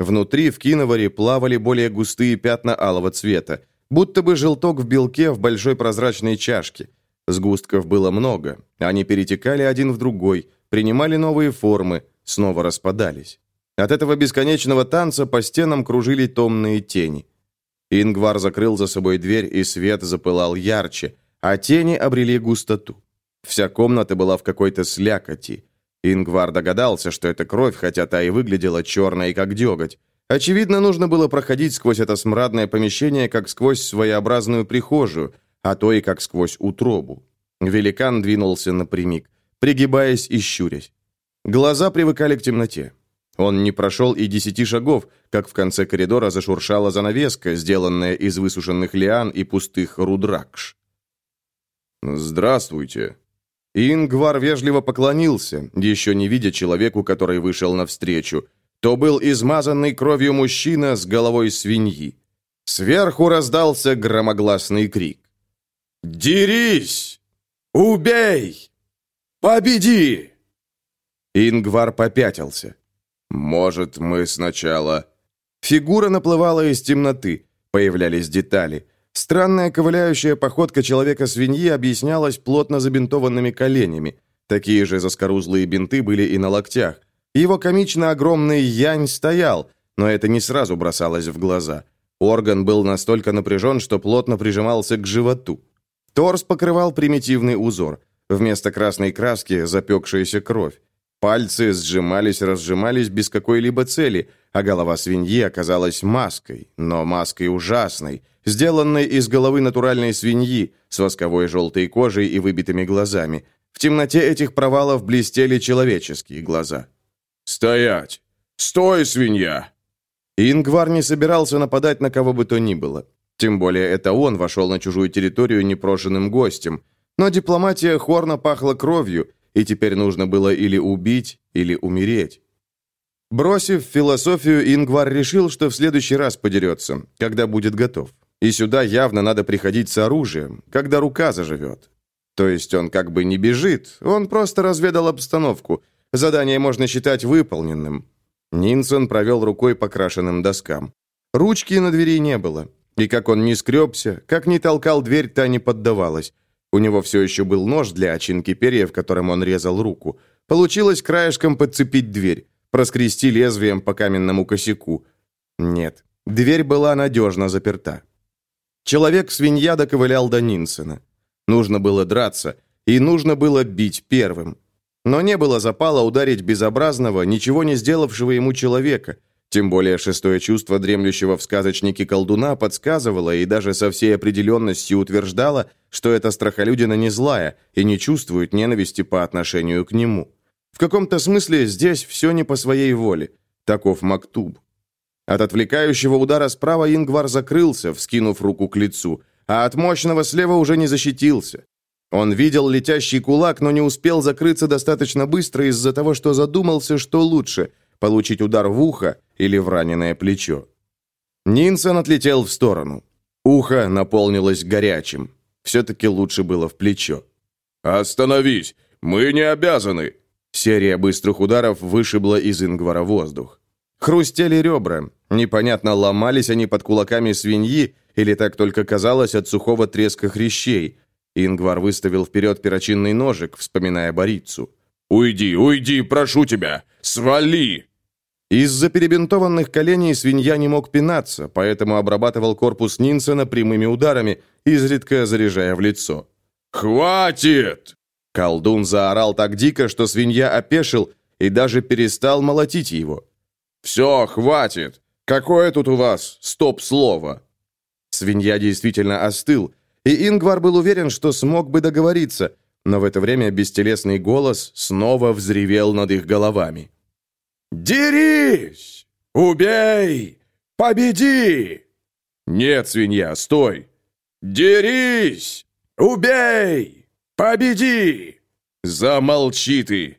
Внутри в киноваре плавали более густые пятна алого цвета, будто бы желток в белке в большой прозрачной чашке. Сгустков было много, они перетекали один в другой, принимали новые формы, снова распадались. От этого бесконечного танца по стенам кружили томные тени. Ингвар закрыл за собой дверь, и свет запылал ярче, а тени обрели густоту. Вся комната была в какой-то слякоти. Ингвар догадался, что это кровь, хотя та и выглядела черной, как деготь. Очевидно, нужно было проходить сквозь это смрадное помещение, как сквозь своеобразную прихожую, а то и как сквозь утробу. Великан двинулся напрямик, пригибаясь и щурясь. Глаза привыкали к темноте. Он не прошел и десяти шагов, как в конце коридора зашуршала занавеска, сделанная из высушенных лиан и пустых рудракш. «Здравствуйте». Ингвар вежливо поклонился, еще не видя человеку, который вышел навстречу. То был измазанный кровью мужчина с головой свиньи. Сверху раздался громогласный крик. «Дерись! Убей! Победи!» Ингвар попятился. «Может, мы сначала...» Фигура наплывала из темноты. Появлялись детали. Странная ковыляющая походка человека-свиньи объяснялась плотно забинтованными коленями. Такие же заскорузлые бинты были и на локтях. Его комично огромный янь стоял, но это не сразу бросалось в глаза. Орган был настолько напряжен, что плотно прижимался к животу. Торс покрывал примитивный узор. Вместо красной краски запекшаяся кровь. Пальцы сжимались-разжимались без какой-либо цели, а голова свиньи оказалась маской, но маской ужасной, сделанной из головы натуральной свиньи, с восковой желтой кожей и выбитыми глазами. В темноте этих провалов блестели человеческие глаза. «Стоять! Стой, свинья!» Ингвар не собирался нападать на кого бы то ни было. Тем более это он вошел на чужую территорию непрошенным гостем. Но дипломатия Хорна пахла кровью, и теперь нужно было или убить, или умереть. Бросив философию, Ингвар решил, что в следующий раз подерется, когда будет готов. И сюда явно надо приходить с оружием, когда рука заживет. То есть он как бы не бежит, он просто разведал обстановку. Задание можно считать выполненным. Нинсон провел рукой по крашенным доскам. Ручки на двери не было. И как он не скребся, как не толкал дверь, та не поддавалась. У него все еще был нож для очинки перьев, которым он резал руку. Получилось краешком подцепить дверь, проскрести лезвием по каменному косяку. Нет, дверь была надежно заперта. Человек-свинья доковылял до Нинсена. Нужно было драться, и нужно было бить первым. Но не было запала ударить безобразного, ничего не сделавшего ему человека – тем более шестое чувство дремлющего в сказочнике колдуна подсказывало и даже со всей определенностью утверждало, что эта страхолюдина не злая и не чувствует ненависти по отношению к нему. В каком-то смысле здесь все не по своей воле. Таков Мактуб. От отвлекающего удара справа Ингвар закрылся, вскинув руку к лицу, а от мощного слева уже не защитился. Он видел летящий кулак, но не успел закрыться достаточно быстро из-за того, что задумался, что лучше – получить удар в ухо или в раненое плечо. Нинсон отлетел в сторону. Ухо наполнилось горячим. Все-таки лучше было в плечо. «Остановись! Мы не обязаны!» Серия быстрых ударов вышибла из Ингвара воздух. Хрустели ребра. Непонятно, ломались они под кулаками свиньи, или так только казалось от сухого треска хрящей. Ингвар выставил вперед перочинный ножик, вспоминая Борицу. «Уйди, уйди, прошу тебя! Свали!» Из-за перебинтованных коленей свинья не мог пинаться, поэтому обрабатывал корпус Нинсена прямыми ударами, изредка заряжая в лицо. «Хватит!» Колдун заорал так дико, что свинья опешил и даже перестал молотить его. «Все, хватит! Какое тут у вас стоп-слово?» Свинья действительно остыл, и Ингвар был уверен, что смог бы договориться, но в это время бестелесный голос снова взревел над их головами. «Дерись! Убей! Победи!» «Нет, свинья, стой! Дерись! Убей! Победи!» «Замолчи ты!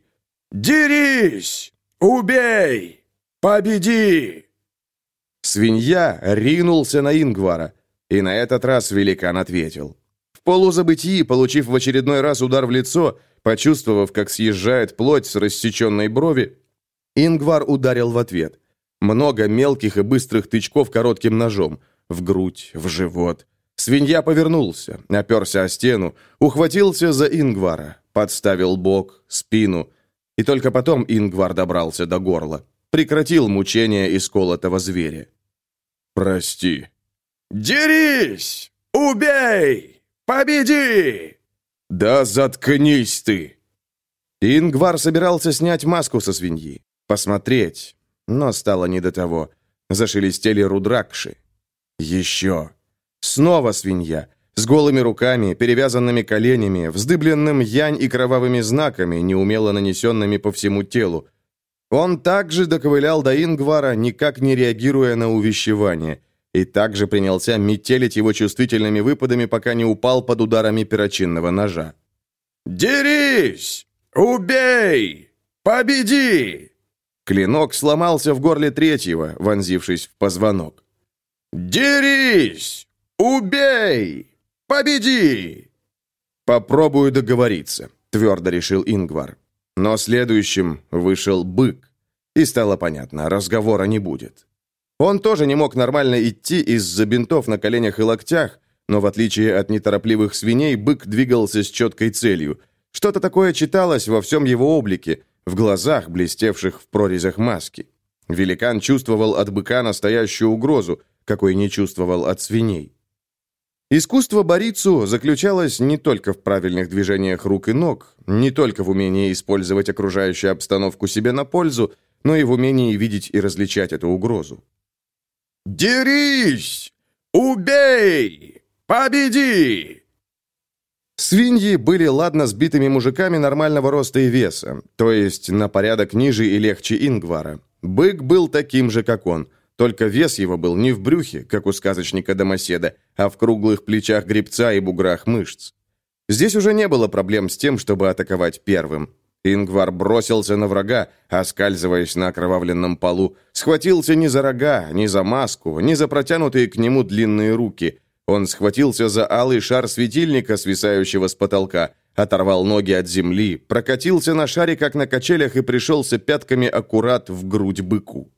Дерись! Убей! Победи!» Свинья ринулся на Ингвара, и на этот раз великан ответил. В полузабытии, получив в очередной раз удар в лицо, почувствовав, как съезжает плоть с рассеченной брови, Ингвар ударил в ответ. Много мелких и быстрых тычков коротким ножом. В грудь, в живот. Свинья повернулся, оперся о стену, ухватился за Ингвара, подставил бок, спину. И только потом Ингвар добрался до горла. Прекратил мучение исколотого зверя. «Прости», «Дерись! Убей! Победи!» «Да заткнись ты!» Ингвар собирался снять маску со свиньи, посмотреть, но стало не до того. Зашелестели рудракши. Еще. Снова свинья. С голыми руками, перевязанными коленями, вздыбленным янь и кровавыми знаками, неумело нанесенными по всему телу. Он также доковылял до Ингвара, никак не реагируя на увещевание – и также принялся метелить его чувствительными выпадами, пока не упал под ударами перочинного ножа. «Дерись! Убей! Победи!» Клинок сломался в горле третьего, вонзившись в позвонок. «Дерись! Убей! Победи!» «Попробую договориться», — твердо решил Ингвар. Но следующим вышел бык, и стало понятно, разговора не будет. Он тоже не мог нормально идти из-за бинтов на коленях и локтях, но в отличие от неторопливых свиней, бык двигался с четкой целью. Что-то такое читалось во всем его облике, в глазах, блестевших в прорезях маски. Великан чувствовал от быка настоящую угрозу, какой не чувствовал от свиней. Искусство борицу заключалось не только в правильных движениях рук и ног, не только в умении использовать окружающую обстановку себе на пользу, но и в умении видеть и различать эту угрозу. «Дерись! Убей! Победи!» Свиньи были ладно сбитыми мужиками нормального роста и веса, то есть на порядок ниже и легче Ингвара. Бык был таким же, как он, только вес его был не в брюхе, как у сказочника Домоседа, а в круглых плечах гребца и буграх мышц. Здесь уже не было проблем с тем, чтобы атаковать первым. Ингвар бросился на врага, оскальзываясь на окровавленном полу, схватился не за рога, не за маску, не за протянутые к нему длинные руки. Он схватился за алый шар светильника, свисающего с потолка, оторвал ноги от земли, прокатился на шаре, как на качелях, и пришелся пятками аккурат в грудь быку.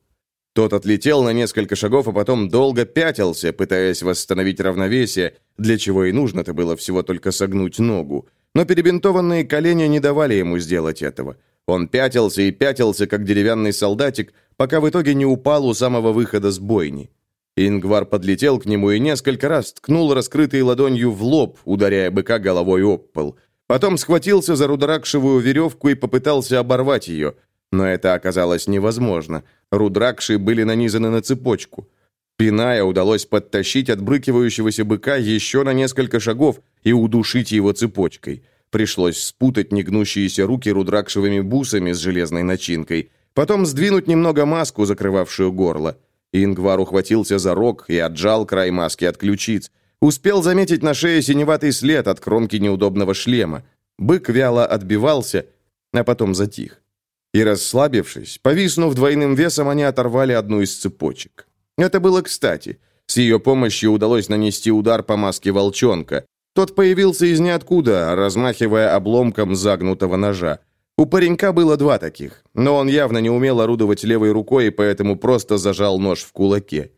Тот отлетел на несколько шагов, а потом долго пятился, пытаясь восстановить равновесие, для чего и нужно-то было всего только согнуть ногу. Но перебинтованные колени не давали ему сделать этого. Он пятился и пятился, как деревянный солдатик, пока в итоге не упал у самого выхода с бойни. Ингвар подлетел к нему и несколько раз ткнул раскрытой ладонью в лоб, ударяя быка головой об пол. Потом схватился за рудракшевую веревку и попытался оборвать ее. Но это оказалось невозможно. Рудракши были нанизаны на цепочку. Пиная удалось подтащить отбрыкивающегося быка еще на несколько шагов и удушить его цепочкой. Пришлось спутать негнущиеся руки рудракшевыми бусами с железной начинкой, потом сдвинуть немного маску, закрывавшую горло. Ингвар ухватился за рог и отжал край маски от ключиц. Успел заметить на шее синеватый след от кромки неудобного шлема. Бык вяло отбивался, а потом затих. И расслабившись, повиснув двойным весом, они оторвали одну из цепочек. Это было кстати. С ее помощью удалось нанести удар по маске волчонка. Тот появился из ниоткуда, размахивая обломком загнутого ножа. У паренька было два таких, но он явно не умел орудовать левой рукой, поэтому просто зажал нож в кулаке.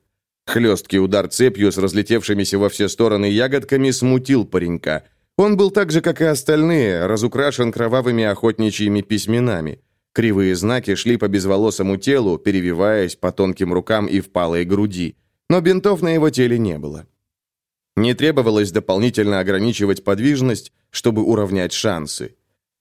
Хлесткий удар цепью с разлетевшимися во все стороны ягодками смутил паренька. Он был так же, как и остальные, разукрашен кровавыми охотничьими письменами. Кривые знаки шли по безволосому телу, перевиваясь по тонким рукам и впалой груди. Но бинтов на его теле не было. Не требовалось дополнительно ограничивать подвижность, чтобы уравнять шансы.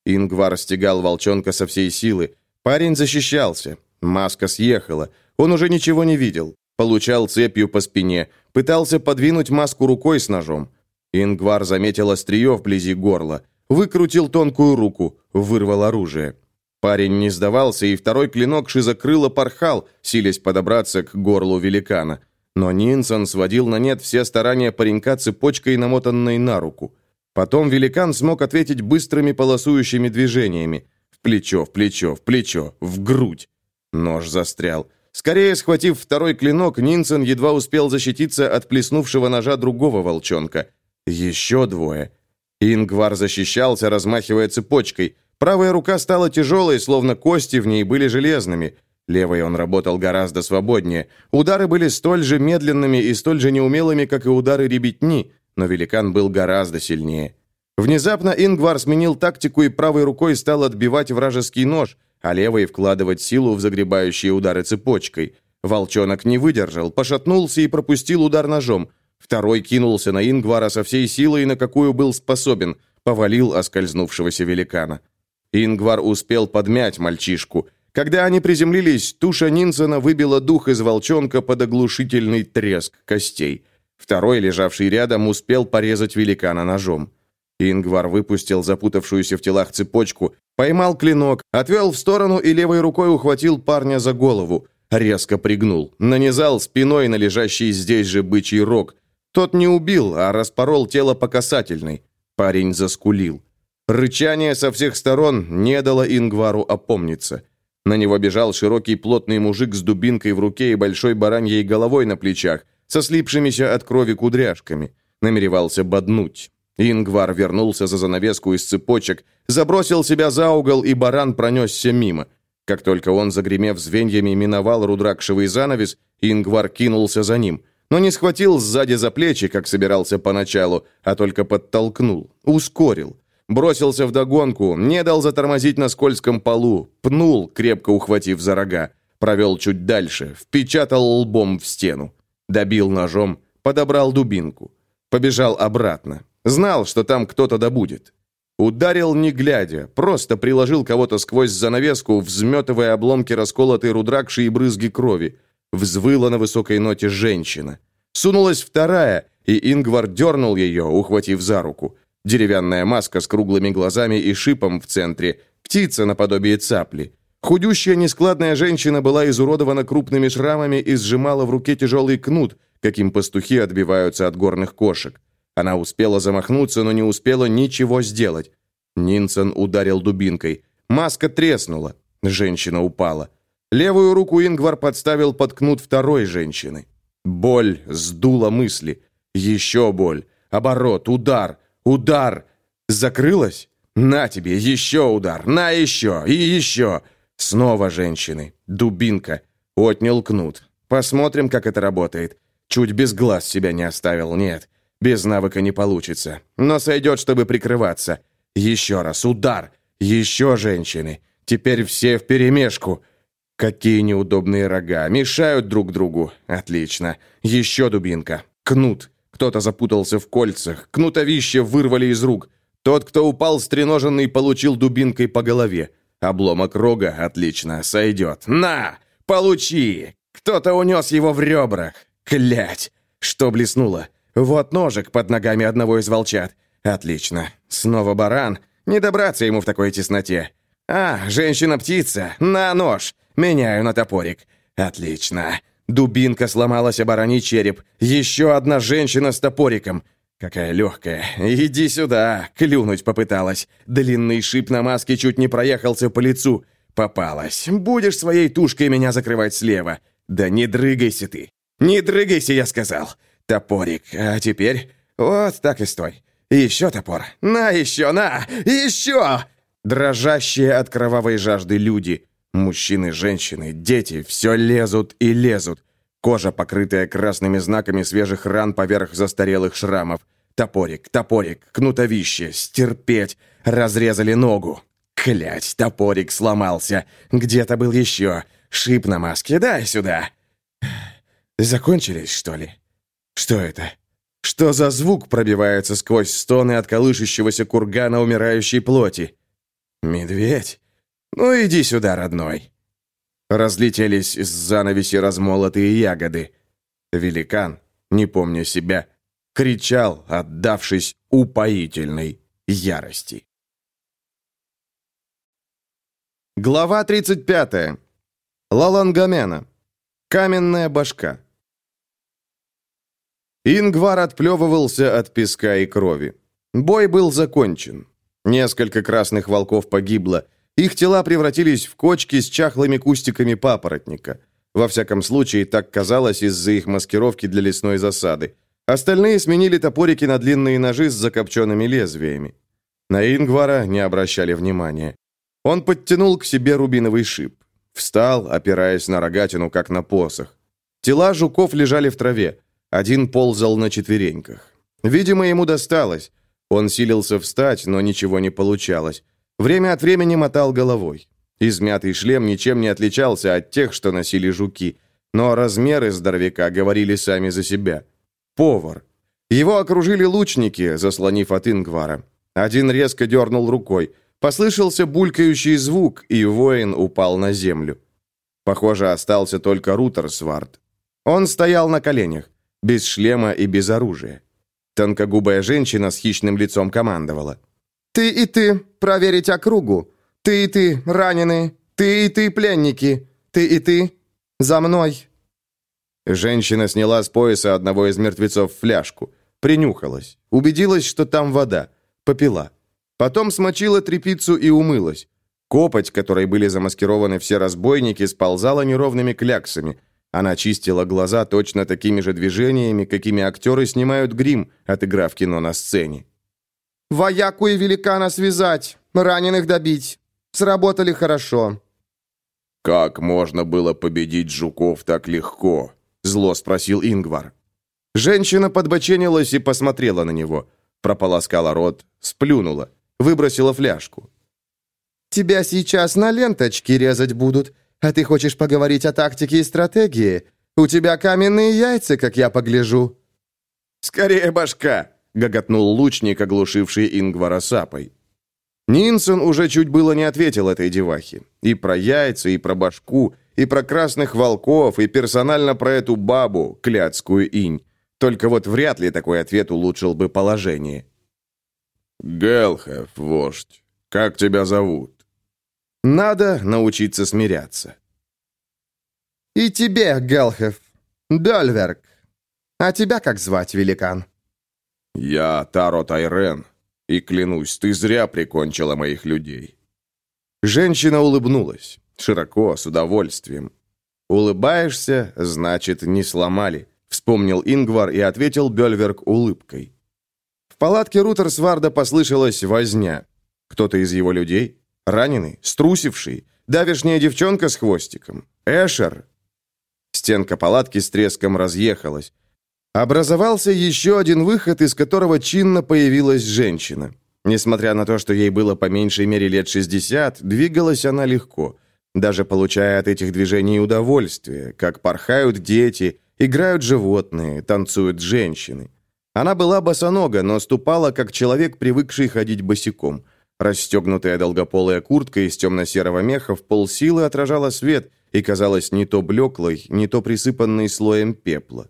Ингвар стегал волчонка со всей силы. Парень защищался. Маска съехала. Он уже ничего не видел. Получал цепью по спине. Пытался подвинуть маску рукой с ножом. Ингвар заметил острие вблизи горла. Выкрутил тонкую руку. Вырвал оружие. Парень не сдавался, и второй клинок шизокрыло порхал, силясь подобраться к горлу великана. Но Нинсон сводил на нет все старания паренька цепочкой, намотанной на руку. Потом великан смог ответить быстрыми полосующими движениями. В плечо, в плечо, в плечо, в грудь. Нож застрял. Скорее схватив второй клинок, Нинсон едва успел защититься от плеснувшего ножа другого волчонка. Еще двое. Ингвар защищался, размахивая цепочкой. Правая рука стала тяжелой, словно кости в ней были железными. Левой он работал гораздо свободнее. Удары были столь же медленными и столь же неумелыми, как и удары ребятни, но великан был гораздо сильнее. Внезапно Ингвар сменил тактику и правой рукой стал отбивать вражеский нож, а левой вкладывать силу в загребающие удары цепочкой. Волчонок не выдержал, пошатнулся и пропустил удар ножом. Второй кинулся на Ингвара со всей силой, на какую был способен, повалил оскользнувшегося великана. Ингвар успел подмять мальчишку. Когда они приземлились, туша Нинсона выбила дух из волчонка под оглушительный треск костей. Второй, лежавший рядом, успел порезать великана ножом. Ингвар выпустил запутавшуюся в телах цепочку, поймал клинок, отвел в сторону и левой рукой ухватил парня за голову. Резко пригнул, нанизал спиной на лежащий здесь же бычий рог. Тот не убил, а распорол тело по касательной. Парень заскулил. Рычание со всех сторон не дало Ингвару опомниться. На него бежал широкий плотный мужик с дубинкой в руке и большой бараньей головой на плечах, со слипшимися от крови кудряшками. Намеревался боднуть. Ингвар вернулся за занавеску из цепочек, забросил себя за угол, и баран пронесся мимо. Как только он, загремев звеньями, миновал рудракшевый занавес, Ингвар кинулся за ним, но не схватил сзади за плечи, как собирался поначалу, а только подтолкнул, ускорил. Бросился вдогонку, не дал затормозить на скользком полу, пнул, крепко ухватив за рога. Провел чуть дальше, впечатал лбом в стену. Добил ножом, подобрал дубинку. Побежал обратно. Знал, что там кто-то добудет. Ударил не глядя, просто приложил кого-то сквозь занавеску, взметывая обломки расколотой рудракши и брызги крови. Взвыла на высокой ноте женщина. Сунулась вторая, и Ингвар дернул ее, ухватив за руку. Деревянная маска с круглыми глазами и шипом в центре. Птица наподобие цапли. Худющая нескладная женщина была изуродована крупными шрамами и сжимала в руке тяжелый кнут, каким пастухи отбиваются от горных кошек. Она успела замахнуться, но не успела ничего сделать. Нинсон ударил дубинкой. Маска треснула. Женщина упала. Левую руку Ингвар подставил под кнут второй женщины. Боль сдула мысли. Еще боль. Оборот, удар. Удар! Закрылась? На тебе, еще удар! На еще! И еще! Снова женщины. Дубинка. Отнял кнут. Посмотрим, как это работает. Чуть без глаз себя не оставил, нет. Без навыка не получится. Но сойдет, чтобы прикрываться. Еще раз, удар. Еще женщины. Теперь все вперемешку. Какие неудобные рога. Мешают друг другу. Отлично. Еще дубинка. Кнут. Кто-то запутался в кольцах, кнутовище вырвали из рук. Тот, кто упал стреноженный, получил дубинкой по голове. Обломок рога, отлично, сойдет. На! Получи! Кто-то унес его в ребрах. Клять! Что блеснуло? Вот ножик под ногами одного из волчат. Отлично. Снова баран. Не добраться ему в такой тесноте. А, женщина-птица. На нож. Меняю на топорик. Отлично. Дубинка сломалась о бараний череп. Еще одна женщина с топориком. Какая легкая. Иди сюда. Клюнуть попыталась. Длинный шип на маске чуть не проехался по лицу. попалась. Будешь своей тушкой меня закрывать слева. Да не дрыгайся ты. Не дрыгайся, я сказал. Топорик. А теперь вот так и стой. Еще топор. На еще, на! Еще! Дрожащие от кровавой жажды люди. Мужчины, женщины, дети. Все лезут и лезут. Кожа, покрытая красными знаками свежих ран поверх застарелых шрамов. Топорик, топорик, кнутовище, стерпеть. Разрезали ногу. Клять, топорик сломался. Где-то был еще. Шип на маске, дай сюда. Закончились, что ли? Что это? Что за звук пробивается сквозь стоны от колышущегося кургана умирающей плоти? Медведь? Ну иди сюда, родной. Разлетелись с занавеси размолотые ягоды. Великан, не помня себя, кричал, отдавшись упоительной ярости. Глава 35. Лалангамена. Каменная башка. Ингвар отплевывался от песка и крови. Бой был закончен. Несколько красных волков погибло. Их тела превратились в кочки с чахлыми кустиками папоротника. Во всяком случае, так казалось из-за их маскировки для лесной засады. Остальные сменили топорики на длинные ножи с закопченными лезвиями. На Ингвара не обращали внимания. Он подтянул к себе рубиновый шип. Встал, опираясь на рогатину, как на посох. Тела жуков лежали в траве. Один ползал на четвереньках. Видимо, ему досталось. Он силился встать, но ничего не получалось. Время от времени мотал головой. Измятый шлем ничем не отличался от тех, что носили жуки. Но размеры здоровяка говорили сами за себя. Повар. Его окружили лучники, заслонив от Ингвара. Один резко дернул рукой. Послышался булькающий звук, и воин упал на землю. Похоже, остался только Рутерсвард. Он стоял на коленях, без шлема и без оружия. Тонкогубая женщина с хищным лицом командовала. «Ты и ты, проверить округу. Ты и ты, раненые. Ты и ты, пленники. Ты и ты, за мной». Женщина сняла с пояса одного из мертвецов фляжку, принюхалась, убедилась, что там вода, попила. Потом смочила трепицу и умылась. Копоть, которой были замаскированы все разбойники, сползала неровными кляксами. Она чистила глаза точно такими же движениями, какими актеры снимают грим, отыграв кино на сцене. «Вояку и великана связать, раненых добить. Сработали хорошо». «Как можно было победить жуков так легко?» Зло спросил Ингвар. Женщина подбоченилась и посмотрела на него. Прополоскала рот, сплюнула. Выбросила фляжку. «Тебя сейчас на ленточке резать будут, а ты хочешь поговорить о тактике и стратегии? У тебя каменные яйца, как я погляжу». «Скорее башка!» — гоготнул лучник, оглушивший Ингвара сапой. Нинсон уже чуть было не ответил этой девахе. И про яйца, и про башку, и про красных волков, и персонально про эту бабу, клятскую инь. Только вот вряд ли такой ответ улучшил бы положение. «Гелхев, вождь, как тебя зовут?» «Надо научиться смиряться». «И тебе, Гелхев, Дольверк. А тебя как звать, великан?» «Я Таро Тайрен, и клянусь, ты зря прикончила моих людей». Женщина улыбнулась, широко, с удовольствием. «Улыбаешься, значит, не сломали», — вспомнил Ингвар и ответил Бельверк улыбкой. В палатке Рутерсварда послышалась возня. Кто-то из его людей? Раненый? Струсивший? Давешняя девчонка с хвостиком? Эшер? Стенка палатки с треском разъехалась. Образовался еще один выход, из которого чинно появилась женщина. Несмотря на то, что ей было по меньшей мере лет 60, двигалась она легко, даже получая от этих движений удовольствие, как порхают дети, играют животные, танцуют женщины. Она была босонога, но ступала, как человек, привыкший ходить босиком. Расстегнутая долгополая куртка из темно-серого меха в полсилы отражала свет и казалась не то блеклой, не то присыпанной слоем пепла.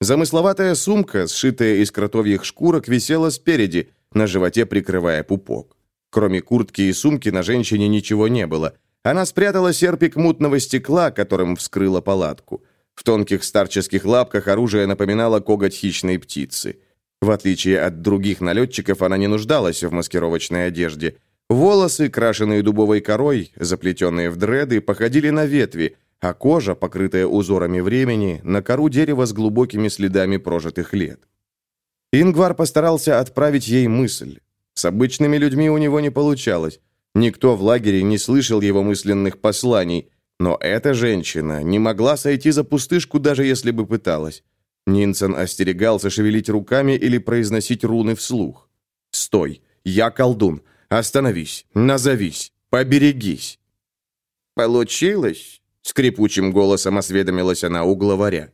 Замысловатая сумка, сшитая из кротовьих шкурок, висела спереди, на животе прикрывая пупок. Кроме куртки и сумки на женщине ничего не было. Она спрятала серпик мутного стекла, которым вскрыла палатку. В тонких старческих лапках оружие напоминало коготь хищной птицы. В отличие от других налетчиков, она не нуждалась в маскировочной одежде. Волосы, крашеные дубовой корой, заплетенные в дреды, походили на ветви, а кожа, покрытая узорами времени, на кору дерева с глубокими следами прожитых лет. Ингвар постарался отправить ей мысль. С обычными людьми у него не получалось. Никто в лагере не слышал его мысленных посланий, но эта женщина не могла сойти за пустышку, даже если бы пыталась. Нинсен остерегался шевелить руками или произносить руны вслух. «Стой! Я колдун! Остановись! Назовись! Поберегись!» «Получилось?» — скрипучим голосом осведомилась она у главаря.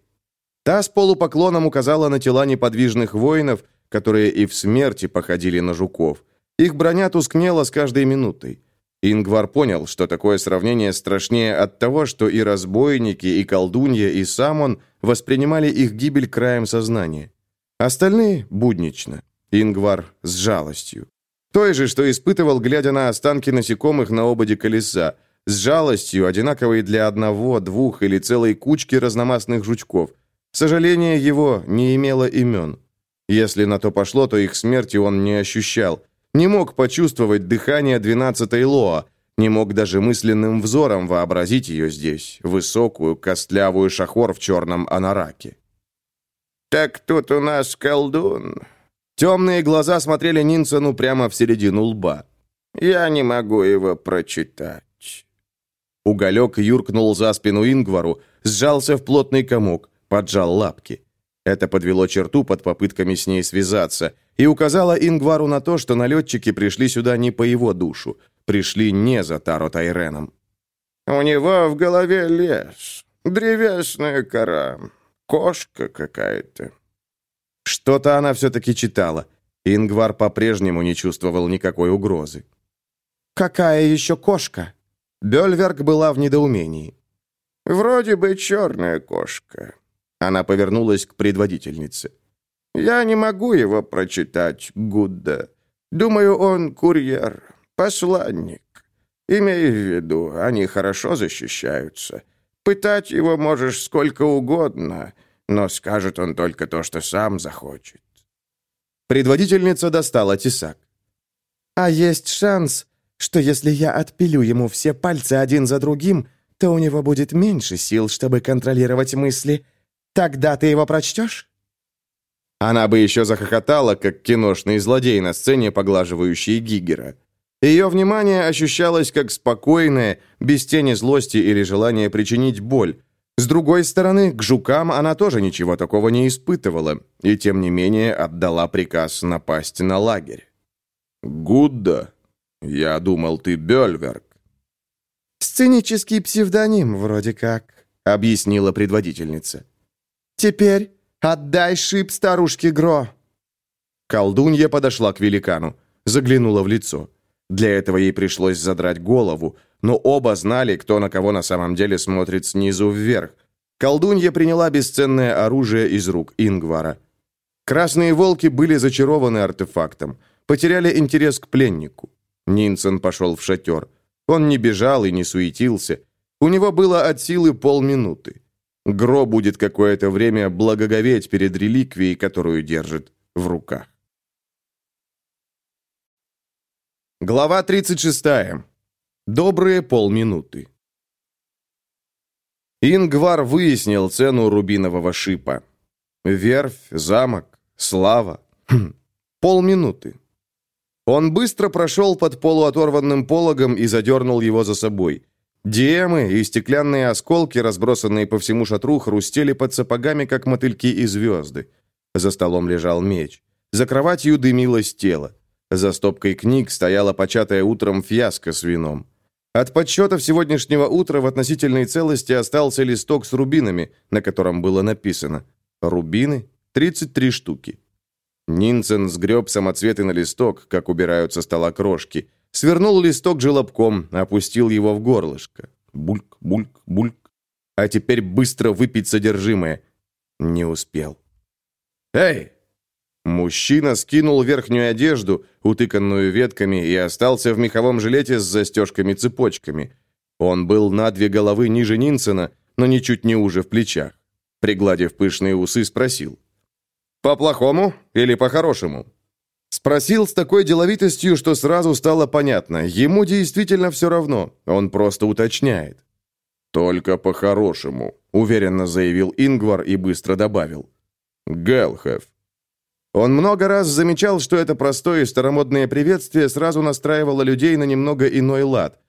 Та с полупоклоном указала на тела неподвижных воинов, которые и в смерти походили на жуков. Их броня тускнела с каждой минутой. Ингвар понял, что такое сравнение страшнее от того, что и разбойники, и колдунья, и сам он воспринимали их гибель краем сознания. Остальные – буднично. Ингвар с жалостью. Той же, что испытывал, глядя на останки насекомых на ободе колеса, с жалостью, одинаковой для одного, двух или целой кучки разномастных жучков. Сожаление его не имело имен. Если на то пошло, то их смерти он не ощущал. Не мог почувствовать дыхание двенадцатой Лоа, не мог даже мысленным взором вообразить ее здесь, высокую, костлявую шахор в черном анараке. «Так тут у нас колдун». Темные глаза смотрели Нинсону прямо в середину лба. «Я не могу его прочитать». Уголек юркнул за спину Ингвару, сжался в плотный комок, поджал лапки. Это подвело черту под попытками с ней связаться и указало Ингвару на то, что налетчики пришли сюда не по его душу, пришли не за Таро Тайреном. «У него в голове лес, древесная кора, кошка какая-то». Что-то она все-таки читала. Ингвар по-прежнему не чувствовал никакой угрозы. «Какая еще кошка?» Бельверк была в недоумении. «Вроде бы черная кошка. Она повернулась к предводительнице. «Я не могу его прочитать, Гудда. Думаю, он курьер, посланник. Имей в виду, они хорошо защищаются. Пытать его можешь сколько угодно, но скажет он только то, что сам захочет». Предводительница достала тесак. «А есть шанс, что если я отпилю ему все пальцы один за другим, то у него будет меньше сил, чтобы контролировать мысли, Тогда ты его прочтешь?» Она бы еще захохотала, как киношный злодей на сцене, поглаживающий Гигера. Ее внимание ощущалось как спокойное, без тени злости или желания причинить боль. С другой стороны, к жукам она тоже ничего такого не испытывала, и тем не менее отдала приказ напасть на лагерь. «Гудда, я думал, ты Бельверк». «Сценический псевдоним, вроде как», — объяснила предводительница. Теперь отдай шип старушке Гро». Колдунья подошла к великану, заглянула в лицо. Для этого ей пришлось задрать голову, но оба знали, кто на кого на самом деле смотрит снизу вверх. Колдунья приняла бесценное оружие из рук Ингвара. Красные волки были зачарованы артефактом, потеряли интерес к пленнику. Нинсен пошел в шатер. Он не бежал и не суетился. У него было от силы полминуты. Гро будет какое-то время благоговеть перед реликвией, которую держит в руках. Глава 36. Добрые полминуты. Ингвар выяснил цену рубинового шипа. Верфь, замок, слава. Хм. Полминуты. Он быстро прошел под полуоторванным пологом и задернул его за собой. Диемы и стеклянные осколки, разбросанные по всему шатру, хрустели под сапогами, как мотыльки и звезды. За столом лежал меч. За кроватью дымилось тело. За стопкой книг стояла початая утром фиаска с вином. От подсчетов сегодняшнего утра в относительной целости остался листок с рубинами, на котором было написано «Рубины? 33 штуки». Нинсен сгреб самоцветы на листок, как убирают со стола крошки – Свернул листок желобком, опустил его в горлышко. Бульк, бульк, бульк. А теперь быстро выпить содержимое. Не успел. «Эй!» Мужчина скинул верхнюю одежду, утыканную ветками, и остался в меховом жилете с застежками-цепочками. Он был на две головы ниже Нинсена, но ничуть не уже в плечах. Пригладив пышные усы, спросил. «По-плохому или по-хорошему?» Спросил с такой деловитостью, что сразу стало понятно. Ему действительно все равно. Он просто уточняет. «Только по-хорошему», — уверенно заявил Ингвар и быстро добавил. «Гелхев». Он много раз замечал, что это простое и старомодное приветствие сразу настраивало людей на немного иной лад.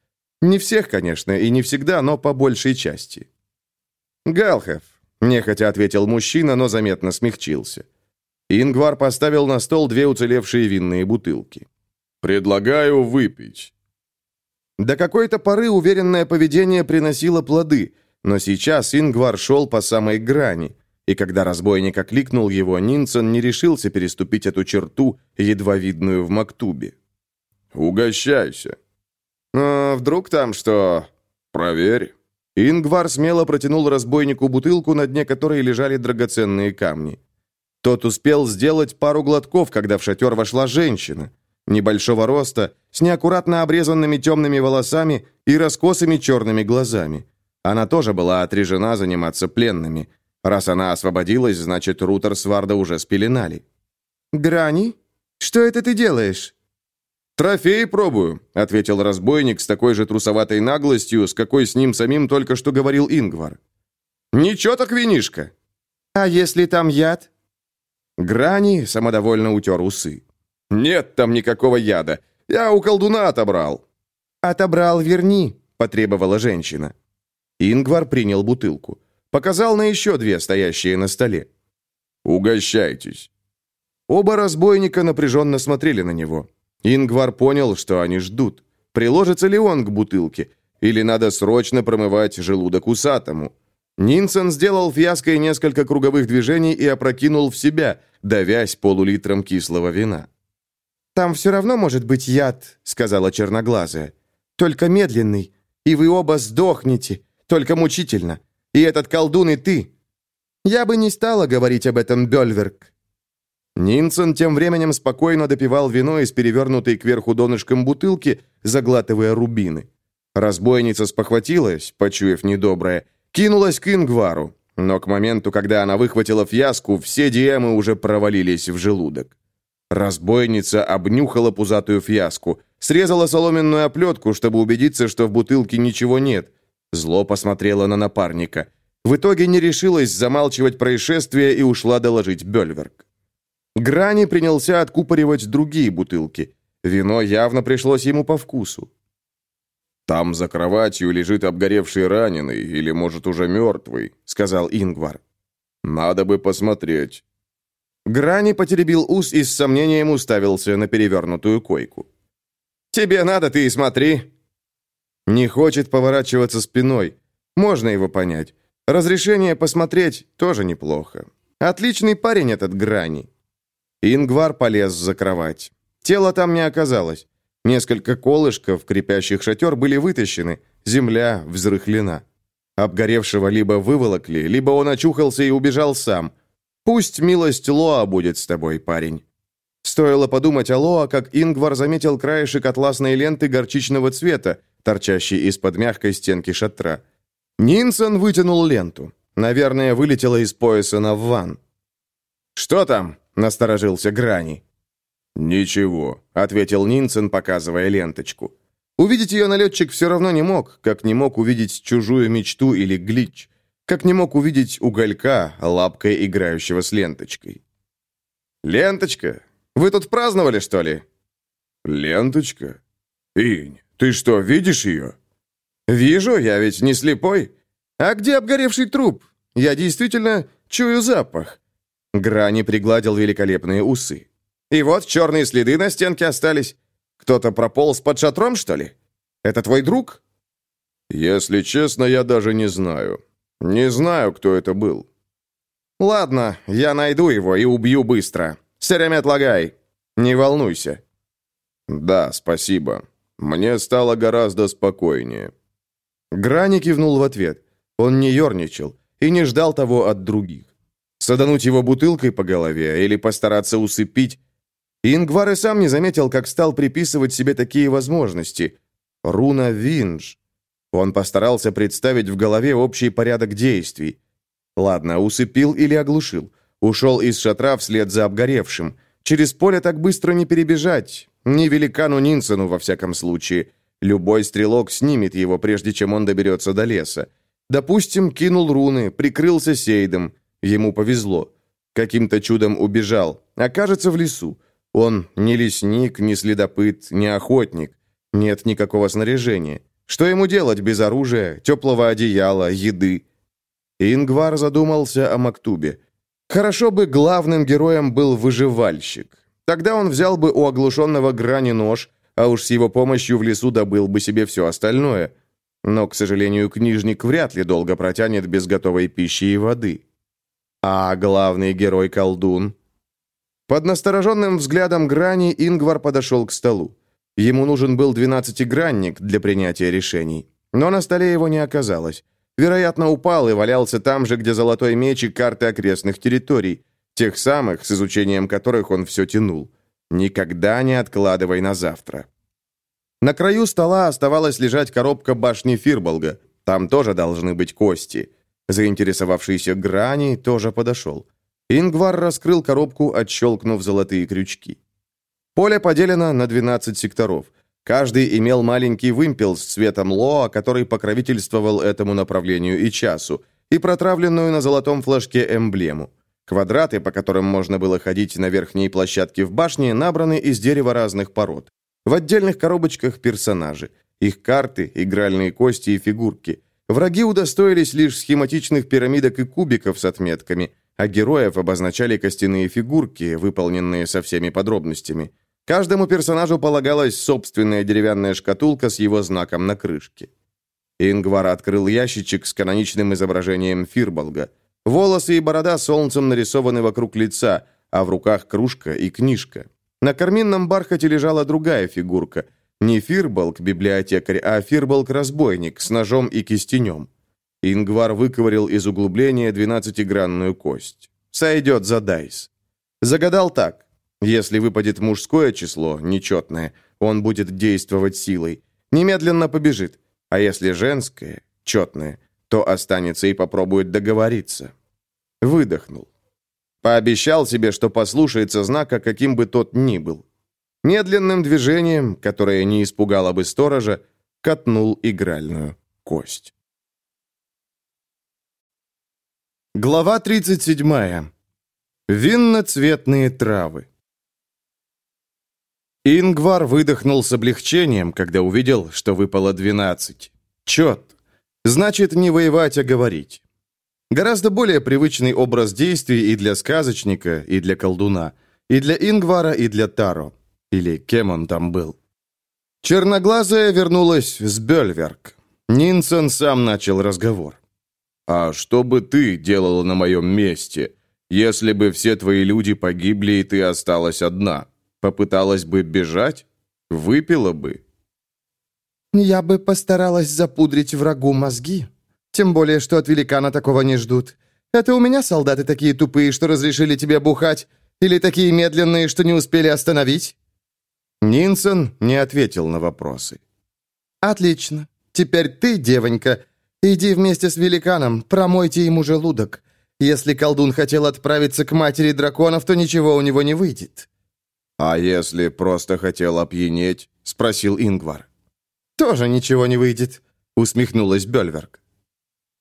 Не всех, конечно, и не всегда, но по большей части. «Галхев», — нехотя ответил мужчина, но заметно смягчился. Ингвар поставил на стол две уцелевшие винные бутылки. «Предлагаю выпить». До какой-то поры уверенное поведение приносило плоды, но сейчас Ингвар шел по самой грани, и когда разбойник окликнул его, Нинсон не решился переступить эту черту, едва видную в Мактубе. «Угощайся». «А вдруг там что?» «Проверь». Ингвар смело протянул разбойнику бутылку, на дне которой лежали драгоценные камни. Тот успел сделать пару глотков, когда в шатер вошла женщина. Небольшого роста, с неаккуратно обрезанными темными волосами и раскосыми черными глазами. Она тоже была отрежена заниматься пленными. Раз она освободилась, значит, Рутер Сварда уже спеленали. «Грани? Что это ты делаешь?» «Трофеи пробую», — ответил разбойник с такой же трусоватой наглостью, с какой с ним самим только что говорил Ингвар. «Ничего так винишка». «А если там яд?» Грани самодовольно утер усы. «Нет там никакого яда. Я у колдуна отобрал». «Отобрал, верни», — потребовала женщина. Ингвар принял бутылку. Показал на еще две, стоящие на столе. «Угощайтесь». Оба разбойника напряженно смотрели на него. Ингвар понял, что они ждут. Приложится ли он к бутылке? Или надо срочно промывать желудок усатому? Нинсон сделал фиаской несколько круговых движений и опрокинул в себя, давясь полулитром кислого вина. «Там все равно может быть яд», — сказала черноглазая. «Только медленный, и вы оба сдохнете, только мучительно. И этот колдун, и ты. Я бы не стала говорить об этом, Бельверк». Нинсон тем временем спокойно допивал вино из перевернутой кверху донышком бутылки, заглатывая рубины. Разбойница спохватилась, почуяв недоброе, Кинулась к Ингвару, но к моменту, когда она выхватила фьяску, все диемы уже провалились в желудок. Разбойница обнюхала пузатую фьяску, срезала соломенную оплетку, чтобы убедиться, что в бутылке ничего нет. Зло посмотрела на напарника. В итоге не решилась замалчивать происшествие и ушла доложить Бельверк. Грани принялся откупоривать другие бутылки. Вино явно пришлось ему по вкусу. «Там за кроватью лежит обгоревший раненый, или, может, уже мертвый», — сказал Ингвар. «Надо бы посмотреть». Грани потеребил ус и с сомнением уставился на перевернутую койку. «Тебе надо, ты и смотри». Не хочет поворачиваться спиной. Можно его понять. Разрешение посмотреть тоже неплохо. Отличный парень этот Грани. Ингвар полез за кровать. Тела там не оказалось. Несколько колышков, крепящих шатер, были вытащены, земля взрыхлена. Обгоревшего либо выволокли, либо он очухался и убежал сам. Пусть милость Лоа будет с тобой, парень. Стоило подумать о Лоа, как Ингвар заметил краешек атласной ленты горчичного цвета, торчащий из-под мягкой стенки шатра. Нинсон вытянул ленту. Наверное, вылетела из пояса на ван. «Что там?» — насторожился Грани. «Ничего», — ответил Нинсен, показывая ленточку. Увидеть ее налетчик все равно не мог, как не мог увидеть чужую мечту или глич, как не мог увидеть уголька, лапкой играющего с ленточкой. «Ленточка? Вы тут праздновали, что ли?» «Ленточка? Инь, ты что, видишь ее?» «Вижу, я ведь не слепой. А где обгоревший труп? Я действительно чую запах». Грани пригладил великолепные усы. И вот черные следы на стенке остались. Кто-то прополз под шатром, что ли? Это твой друг?» «Если честно, я даже не знаю. Не знаю, кто это был». «Ладно, я найду его и убью быстро. Серемет Лагай, не волнуйся». «Да, спасибо. Мне стало гораздо спокойнее». Грани кивнул в ответ. Он не ерничал и не ждал того от других. Садануть его бутылкой по голове или постараться усыпить Ингвар и сам не заметил, как стал приписывать себе такие возможности. Руна Винж. Он постарался представить в голове общий порядок действий. Ладно, усыпил или оглушил. Ушел из шатра вслед за обгоревшим. Через поле так быстро не перебежать. Ни великану Нинсону, во всяком случае. Любой стрелок снимет его, прежде чем он доберется до леса. Допустим, кинул руны, прикрылся сейдом. Ему повезло. Каким-то чудом убежал. Окажется в лесу. Он не лесник, не следопыт, не охотник. Нет никакого снаряжения. Что ему делать без оружия, теплого одеяла, еды? Ингвар задумался о Мактубе. Хорошо бы главным героем был выживальщик. Тогда он взял бы у оглушенного грани нож, а уж с его помощью в лесу добыл бы себе все остальное. Но, к сожалению, книжник вряд ли долго протянет без готовой пищи и воды. А главный герой-колдун? Под настороженным взглядом грани Ингвар подошел к столу. Ему нужен был двенадцатигранник для принятия решений. Но на столе его не оказалось. Вероятно, упал и валялся там же, где золотой меч и карты окрестных территорий, тех самых, с изучением которых он все тянул. Никогда не откладывай на завтра. На краю стола оставалась лежать коробка башни Фирболга. Там тоже должны быть кости. Заинтересовавшийся Грани тоже подошел. Ингвар раскрыл коробку, отщелкнув золотые крючки. Поле поделено на 12 секторов. Каждый имел маленький вымпел с цветом лоа, который покровительствовал этому направлению и часу, и протравленную на золотом флажке эмблему. Квадраты, по которым можно было ходить на верхней площадке в башне, набраны из дерева разных пород. В отдельных коробочках персонажи, их карты, игральные кости и фигурки. Враги удостоились лишь схематичных пирамидок и кубиков с отметками, а героев обозначали костяные фигурки, выполненные со всеми подробностями. Каждому персонажу полагалась собственная деревянная шкатулка с его знаком на крышке. Ингвар открыл ящичек с каноничным изображением Фирболга. Волосы и борода солнцем нарисованы вокруг лица, а в руках кружка и книжка. На карминном бархате лежала другая фигурка. Не Фирболг, библиотекарь, а Фирболг-разбойник с ножом и кистенем. Ингвар выковырил из углубления двенадцатигранную кость. Сойдет за дайс. Загадал так. Если выпадет мужское число, нечетное, он будет действовать силой. Немедленно побежит. А если женское, четное, то останется и попробует договориться. Выдохнул. Пообещал себе, что послушается знака, каким бы тот ни был. Медленным движением, которое не испугало бы сторожа, катнул игральную кость. Глава 37. Винноцветные травы. Ингвар выдохнул с облегчением, когда увидел, что выпало 12. Чет. Значит, не воевать, а говорить. Гораздо более привычный образ действий и для сказочника, и для колдуна, и для Ингвара, и для Таро. Или кем он там был. Черноглазая вернулась с Бельверк. Нинсон сам начал разговор. «А что бы ты делала на моем месте, если бы все твои люди погибли, и ты осталась одна?» Попыталась бы бежать? Выпила бы? Я бы постаралась запудрить врагу мозги. Тем более, что от великана такого не ждут. Это у меня солдаты такие тупые, что разрешили тебе бухать? Или такие медленные, что не успели остановить?» Нинсон не ответил на вопросы. «Отлично. Теперь ты, девонька, иди вместе с великаном, промойте ему желудок. Если колдун хотел отправиться к матери драконов, то ничего у него не выйдет. «А если просто хотел опьянеть?» — спросил Ингвар. «Тоже ничего не выйдет», — усмехнулась Бельверк.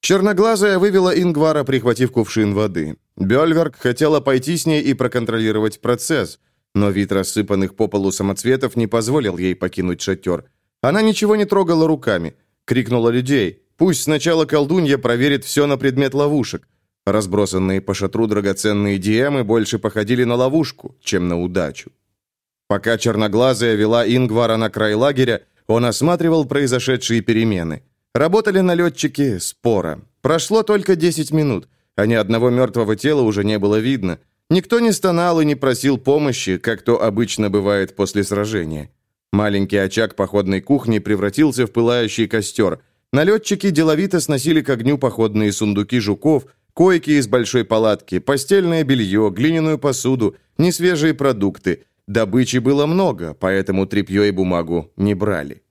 Черноглазая вывела Ингвара, прихватив кувшин воды. Бельверк хотела пойти с ней и проконтролировать процесс, но вид рассыпанных по полу самоцветов не позволил ей покинуть шатер. Она ничего не трогала руками, крикнула людей. Пусть сначала колдунья проверит все на предмет ловушек. Разбросанные по шатру драгоценные диемы больше походили на ловушку, чем на удачу. Пока черноглазая вела Ингвара на край лагеря, он осматривал произошедшие перемены. Работали налетчики спора. Прошло только 10 минут, а ни одного мертвого тела уже не было видно. Никто не стонал и не просил помощи, как то обычно бывает после сражения. Маленький очаг походной кухни превратился в пылающий костер. Налетчики деловито сносили к огню походные сундуки жуков, койки из большой палатки, постельное белье, глиняную посуду, несвежие продукты – Добычи было много, поэтому тряпье и бумагу не брали.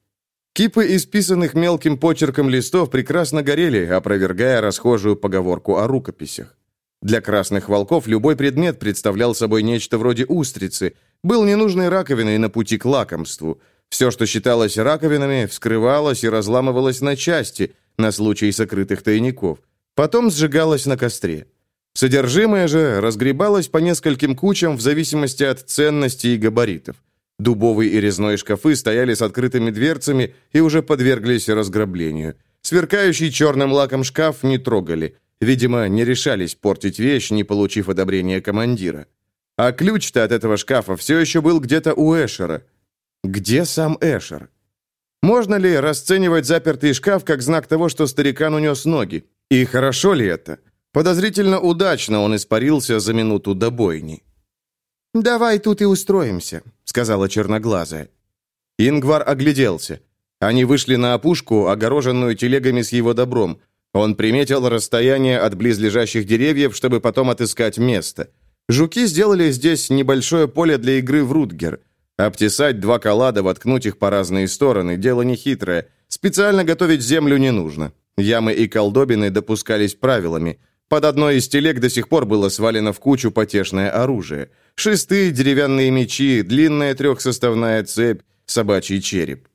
Кипы исписанных мелким почерком листов прекрасно горели, опровергая расхожую поговорку о рукописях. Для красных волков любой предмет представлял собой нечто вроде устрицы, был ненужной раковиной на пути к лакомству. Все, что считалось раковинами, вскрывалось и разламывалось на части на случай сокрытых тайников. Потом сжигалось на костре. Содержимое же разгребалось по нескольким кучам в зависимости от ценности и габаритов. Дубовый и резной шкафы стояли с открытыми дверцами и уже подверглись разграблению. Сверкающий черным лаком шкаф не трогали. Видимо, не решались портить вещь, не получив одобрения командира. А ключ-то от этого шкафа все еще был где-то у Эшера. Где сам Эшер? Можно ли расценивать запертый шкаф как знак того, что старикан унес ноги? И хорошо ли это? Подозрительно удачно он испарился за минуту до бойни. «Давай тут и устроимся», — сказала черноглазая. Ингвар огляделся. Они вышли на опушку, огороженную телегами с его добром. Он приметил расстояние от близлежащих деревьев, чтобы потом отыскать место. Жуки сделали здесь небольшое поле для игры в Рутгер. Обтесать два коллада, воткнуть их по разные стороны – дело нехитрое. Специально готовить землю не нужно. Ямы и колдобины допускались правилами. Под одной из телег до сих пор было свалено в кучу потешное оружие. Шесты, деревянные мечи, длинная трехсоставная цепь, собачий череп.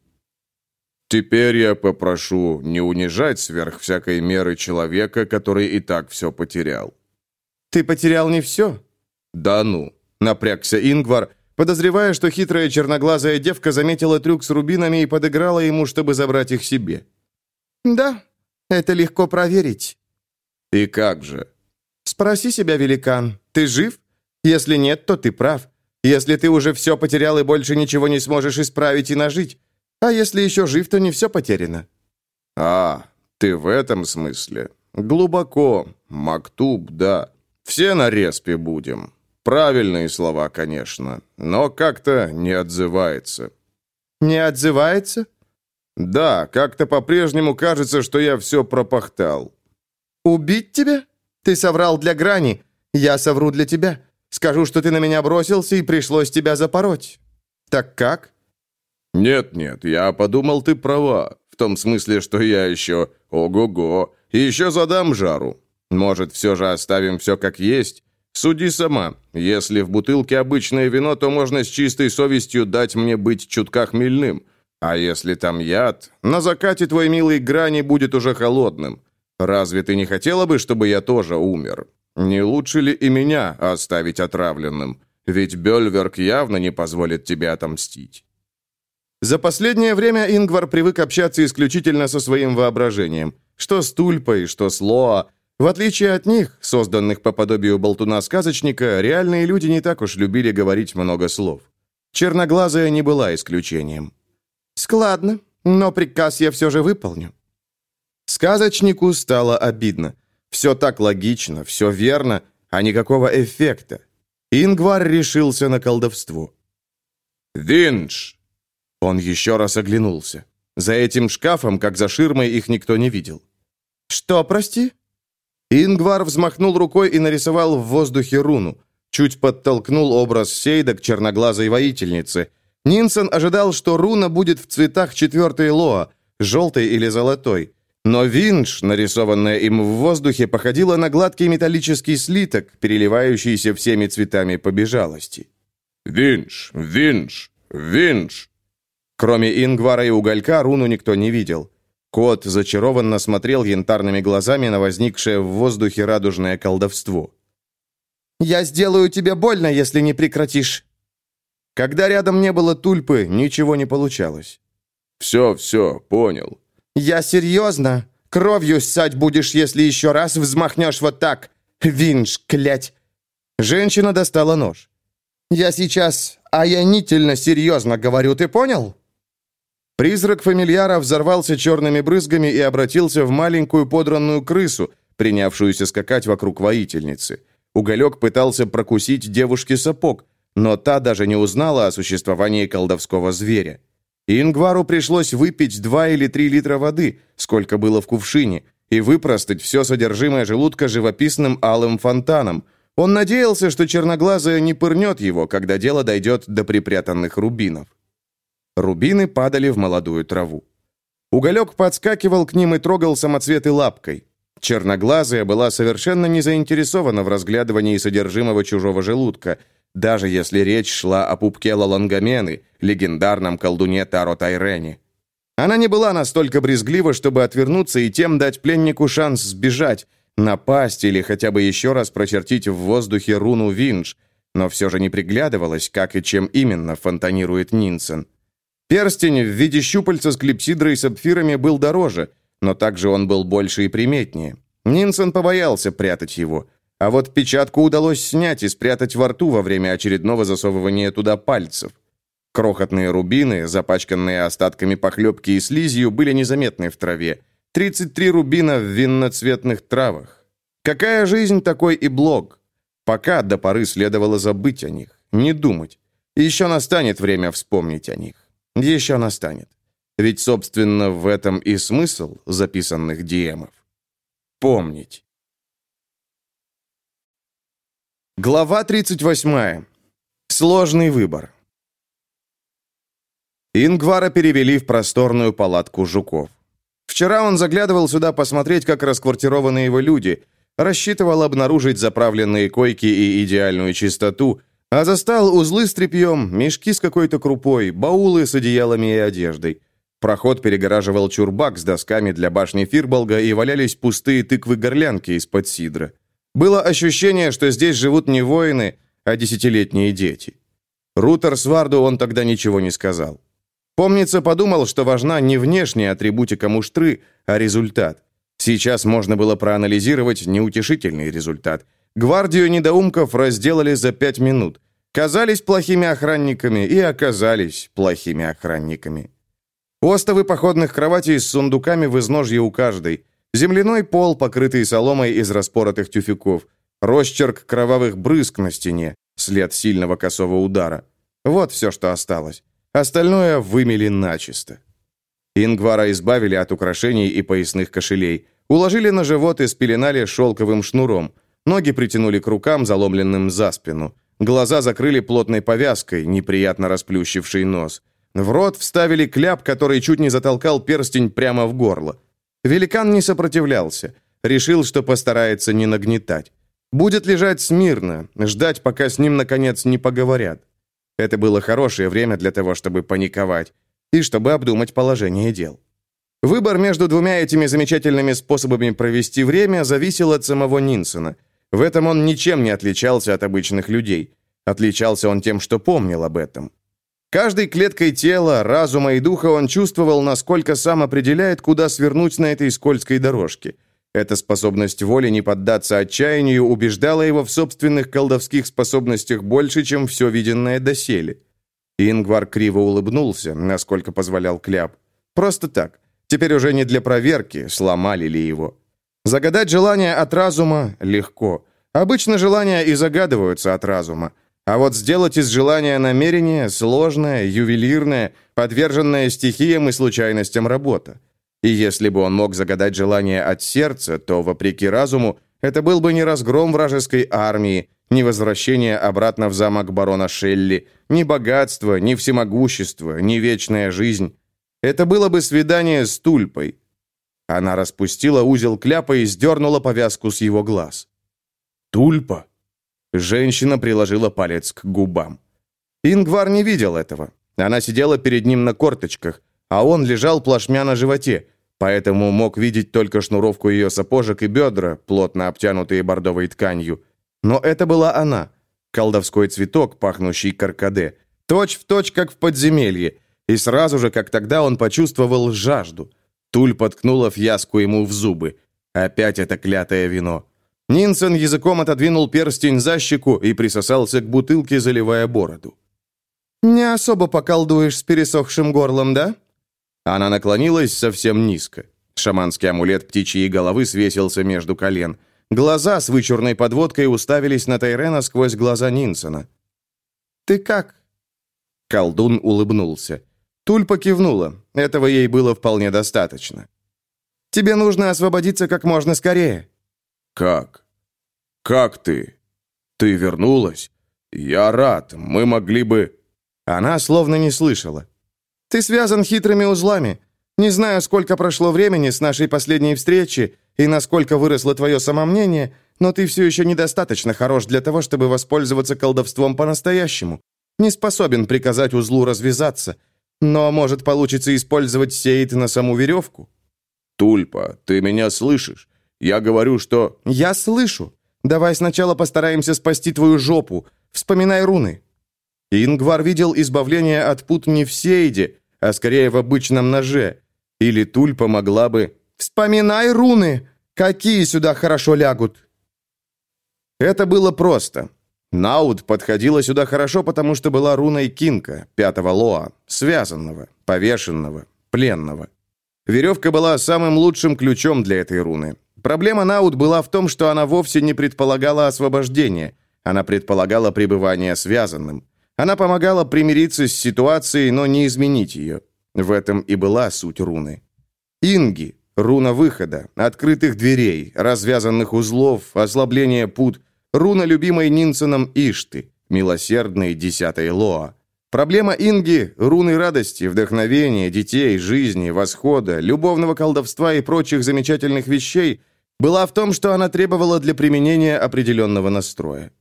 Теперь я попрошу не унижать сверх всякой меры человека, который и так все потерял. Ты потерял не все? Да ну, напрягся Ингвар, подозревая, что хитрая черноглазая девка заметила трюк с рубинами и подыграла ему, чтобы забрать их себе. Да, это легко проверить. И как же? Спроси себя, великан, ты жив? Если нет, то ты прав. Если ты уже все потерял и больше ничего не сможешь исправить и нажить, а если еще жив, то не все потеряно». «А, ты в этом смысле? Глубоко. Мактуб, да. Все на респе будем. Правильные слова, конечно, но как-то не отзывается». «Не отзывается?» «Да, как-то по-прежнему кажется, что я все пропахтал». «Убить тебя? Ты соврал для грани. Я совру для тебя. Скажу, что ты на меня бросился и пришлось тебя запороть. Так как?» «Нет-нет, я подумал, ты права. В том смысле, что я еще... Ого-го! И еще задам жару. Может, все же оставим все как есть? Суди сама. Если в бутылке обычное вино, то можно с чистой совестью дать мне быть чутка хмельным. А если там яд, на закате твой милый грани будет уже холодным. Разве ты не хотела бы, чтобы я тоже умер? Не лучше ли и меня оставить отравленным? Ведь Бельверк явно не позволит тебе отомстить». За последнее время Ингвар привык общаться исключительно со своим воображением. Что с Тульпой, что с Лоа. В отличие от них, созданных по подобию болтуна-сказочника, реальные люди не так уж любили говорить много слов. Черноглазая не была исключением. «Складно, но приказ я все же выполню». Сказочнику стало обидно. Все так логично, все верно, а никакого эффекта. Ингвар решился на колдовство. «Винш!» Он еще раз оглянулся. За этим шкафом, как за ширмой, их никто не видел. «Что, прости?» Ингвар взмахнул рукой и нарисовал в воздухе руну. Чуть подтолкнул образ Сейда к черноглазой воительнице. Нинсон ожидал, что руна будет в цветах четвертой лоа, желтой или золотой. Но винш, нарисованная им в воздухе, походила на гладкий металлический слиток, переливающийся всеми цветами побежалости. «Винш! Винш! Винш!» Кроме Ингвара и Уголька, руну никто не видел. Кот зачарованно смотрел янтарными глазами на возникшее в воздухе радужное колдовство. «Я сделаю тебе больно, если не прекратишь». Когда рядом не было тульпы, ничего не получалось. «Все, все, понял». «Я серьезно. Кровью ссать будешь, если еще раз взмахнешь вот так. Винж, клять!» Женщина достала нож. «Я сейчас оянительно серьезно говорю, ты понял?» Призрак фамильяра взорвался черными брызгами и обратился в маленькую подранную крысу, принявшуюся скакать вокруг воительницы. Уголек пытался прокусить девушке сапог, но та даже не узнала о существовании колдовского зверя. Ингвару пришлось выпить два или три литра воды, сколько было в кувшине, и выпростать все содержимое желудка живописным алым фонтаном. Он надеялся, что черноглазая не пырнет его, когда дело дойдет до припрятанных рубинов. Рубины падали в молодую траву. Уголек подскакивал к ним и трогал самоцветы лапкой. Черноглазая была совершенно не заинтересована в разглядывании содержимого чужого желудка, даже если речь шла о пупке Лалангамены, легендарном колдуне Таро Тайрене. Она не была настолько брезглива, чтобы отвернуться и тем дать пленнику шанс сбежать, напасть или хотя бы еще раз прочертить в воздухе руну Винж, но все же не приглядывалась, как и чем именно фонтанирует Нинсен. Перстень в виде щупальца с клипсидрой и сапфирами был дороже, но также он был больше и приметнее. Нинсен побоялся прятать его, а вот печатку удалось снять и спрятать во рту во время очередного засовывания туда пальцев. Крохотные рубины, запачканные остатками похлебки и слизью, были незаметны в траве. 33 рубина в винноцветных травах. Какая жизнь, такой и блог. Пока до поры следовало забыть о них, не думать. Еще настанет время вспомнить о них. Еще настанет. Ведь, собственно, в этом и смысл записанных диемов. Помнить. Глава 38. Сложный выбор. Ингвара перевели в просторную палатку жуков. Вчера он заглядывал сюда посмотреть, как расквартированы его люди, рассчитывал обнаружить заправленные койки и идеальную чистоту, а застал узлы с тряпьем, мешки с какой-то крупой, баулы с одеялами и одеждой. Проход перегораживал чурбак с досками для башни Фирболга и валялись пустые тыквы-горлянки из-под сидра. Было ощущение, что здесь живут не воины, а десятилетние дети. Рутер Сварду он тогда ничего не сказал. Помнится, подумал, что важна не внешняя атрибутика муштры, а результат. Сейчас можно было проанализировать неутешительный результат. Гвардию недоумков разделали за пять минут. Казались плохими охранниками и оказались плохими охранниками. Остовы походных кроватей с сундуками в изножье у каждой. Земляной пол, покрытый соломой из распоротых тюфяков. Росчерк кровавых брызг на стене. След сильного косого удара. Вот все, что осталось. Остальное вымели начисто. Ингвара избавили от украшений и поясных кошелей. Уложили на живот и спеленали шелковым шнуром. Ноги притянули к рукам, заломленным за спину. Глаза закрыли плотной повязкой, неприятно расплющивший нос. В рот вставили кляп, который чуть не затолкал перстень прямо в горло. Великан не сопротивлялся. Решил, что постарается не нагнетать. Будет лежать смирно, ждать, пока с ним, наконец, не поговорят. Это было хорошее время для того, чтобы паниковать и чтобы обдумать положение дел. Выбор между двумя этими замечательными способами провести время зависел от самого Нинсона. В этом он ничем не отличался от обычных людей. Отличался он тем, что помнил об этом. Каждой клеткой тела, разума и духа он чувствовал, насколько сам определяет, куда свернуть на этой скользкой дорожке – эта способность воли не поддаться отчаянию убеждала его в собственных колдовских способностях больше, чем все виденное доселе. Ингвар криво улыбнулся, насколько позволял кляп. Просто так. Теперь уже не для проверки, сломали ли его. Загадать желание от разума легко. Обычно желания и загадываются от разума. А вот сделать из желания намерение сложная, ювелирная, подверженная стихиям и случайностям работа. И если бы он мог загадать желание от сердца, то, вопреки разуму, это был бы не разгром вражеской армии, ни возвращение обратно в замок барона Шелли, ни богатство, ни всемогущество, ни вечная жизнь. Это было бы свидание с Тульпой. Она распустила узел кляпа и сдернула повязку с его глаз. «Тульпа?» Женщина приложила палец к губам. Ингвар не видел этого. Она сидела перед ним на корточках, а он лежал плашмя на животе, поэтому мог видеть только шнуровку ее сапожек и бедра, плотно обтянутые бордовой тканью. Но это была она, колдовской цветок, пахнущий каркаде, точь в точь, как в подземелье, и сразу же, как тогда, он почувствовал жажду. Туль подкнула фьяску ему в зубы. Опять это клятое вино. Нинсен языком отодвинул перстень за щеку и присосался к бутылке, заливая бороду. «Не особо поколдуешь с пересохшим горлом, да?» Она наклонилась совсем низко. Шаманский амулет птичьей головы свесился между колен. Глаза с вычурной подводкой уставились на Тайрена сквозь глаза Нинсона. «Ты как?» Колдун улыбнулся. Тульпа кивнула. Этого ей было вполне достаточно. «Тебе нужно освободиться как можно скорее». «Как? Как ты? Ты вернулась? Я рад. Мы могли бы...» Она словно не слышала. Ты связан хитрыми узлами. Не знаю, сколько прошло времени с нашей последней встречи. и насколько выросло твое самомнение, но ты все еще недостаточно хорош для того, чтобы воспользоваться колдовством по-настоящему. Не способен приказать узлу развязаться, но, может, получится использовать сейт на саму веревку». «Тульпа, ты меня слышишь? Я говорю, что...» «Я слышу. Давай сначала постараемся спасти твою жопу. Вспоминай руны». Ингвар видел избавление от пут не в сейде, а скорее в обычном ноже. Или Тульпа могла бы... «Вспоминай руны! Какие сюда хорошо лягут!» Это было просто. Науд подходила сюда хорошо, потому что была руной Кинка, пятого Лоа, связанного, повешенного, пленного. Веревка была самым лучшим ключом для этой руны. Проблема Науд была в том, что она вовсе не предполагала освобождение. Она предполагала пребывание связанным. Она помогала примириться с ситуацией, но не изменить ее. В этом и была суть руны. Инги, руна выхода, открытых дверей, развязанных узлов, ослабления пут, руна любимой Нинсеном Ишты, милосердной десятой Лоа. Проблема Инги – руны радости, вдохновения, детей, жизни, восхода, любовного колдовства и прочих замечательных вещей – была в том, что она требовала для применения определенного настроя.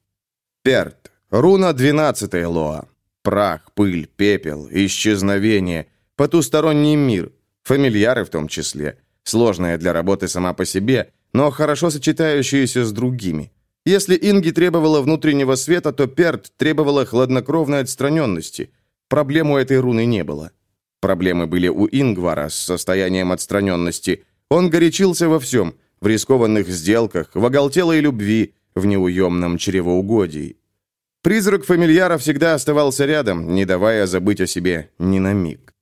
Перт. Руна 12 Лоа. Прах, пыль, пепел, исчезновение, потусторонний мир, фамильяры в том числе, сложная для работы сама по себе, но хорошо сочетающаяся с другими. Если Инги требовала внутреннего света, то Перт требовала хладнокровной отстраненности. Проблем у этой руны не было. Проблемы были у Ингвара с состоянием отстраненности. Он горячился во всем, в рискованных сделках, в оголтелой любви, в неуемном чревоугодии. Призрак фамильяра всегда оставался рядом, не давая забыть о себе ни на миг.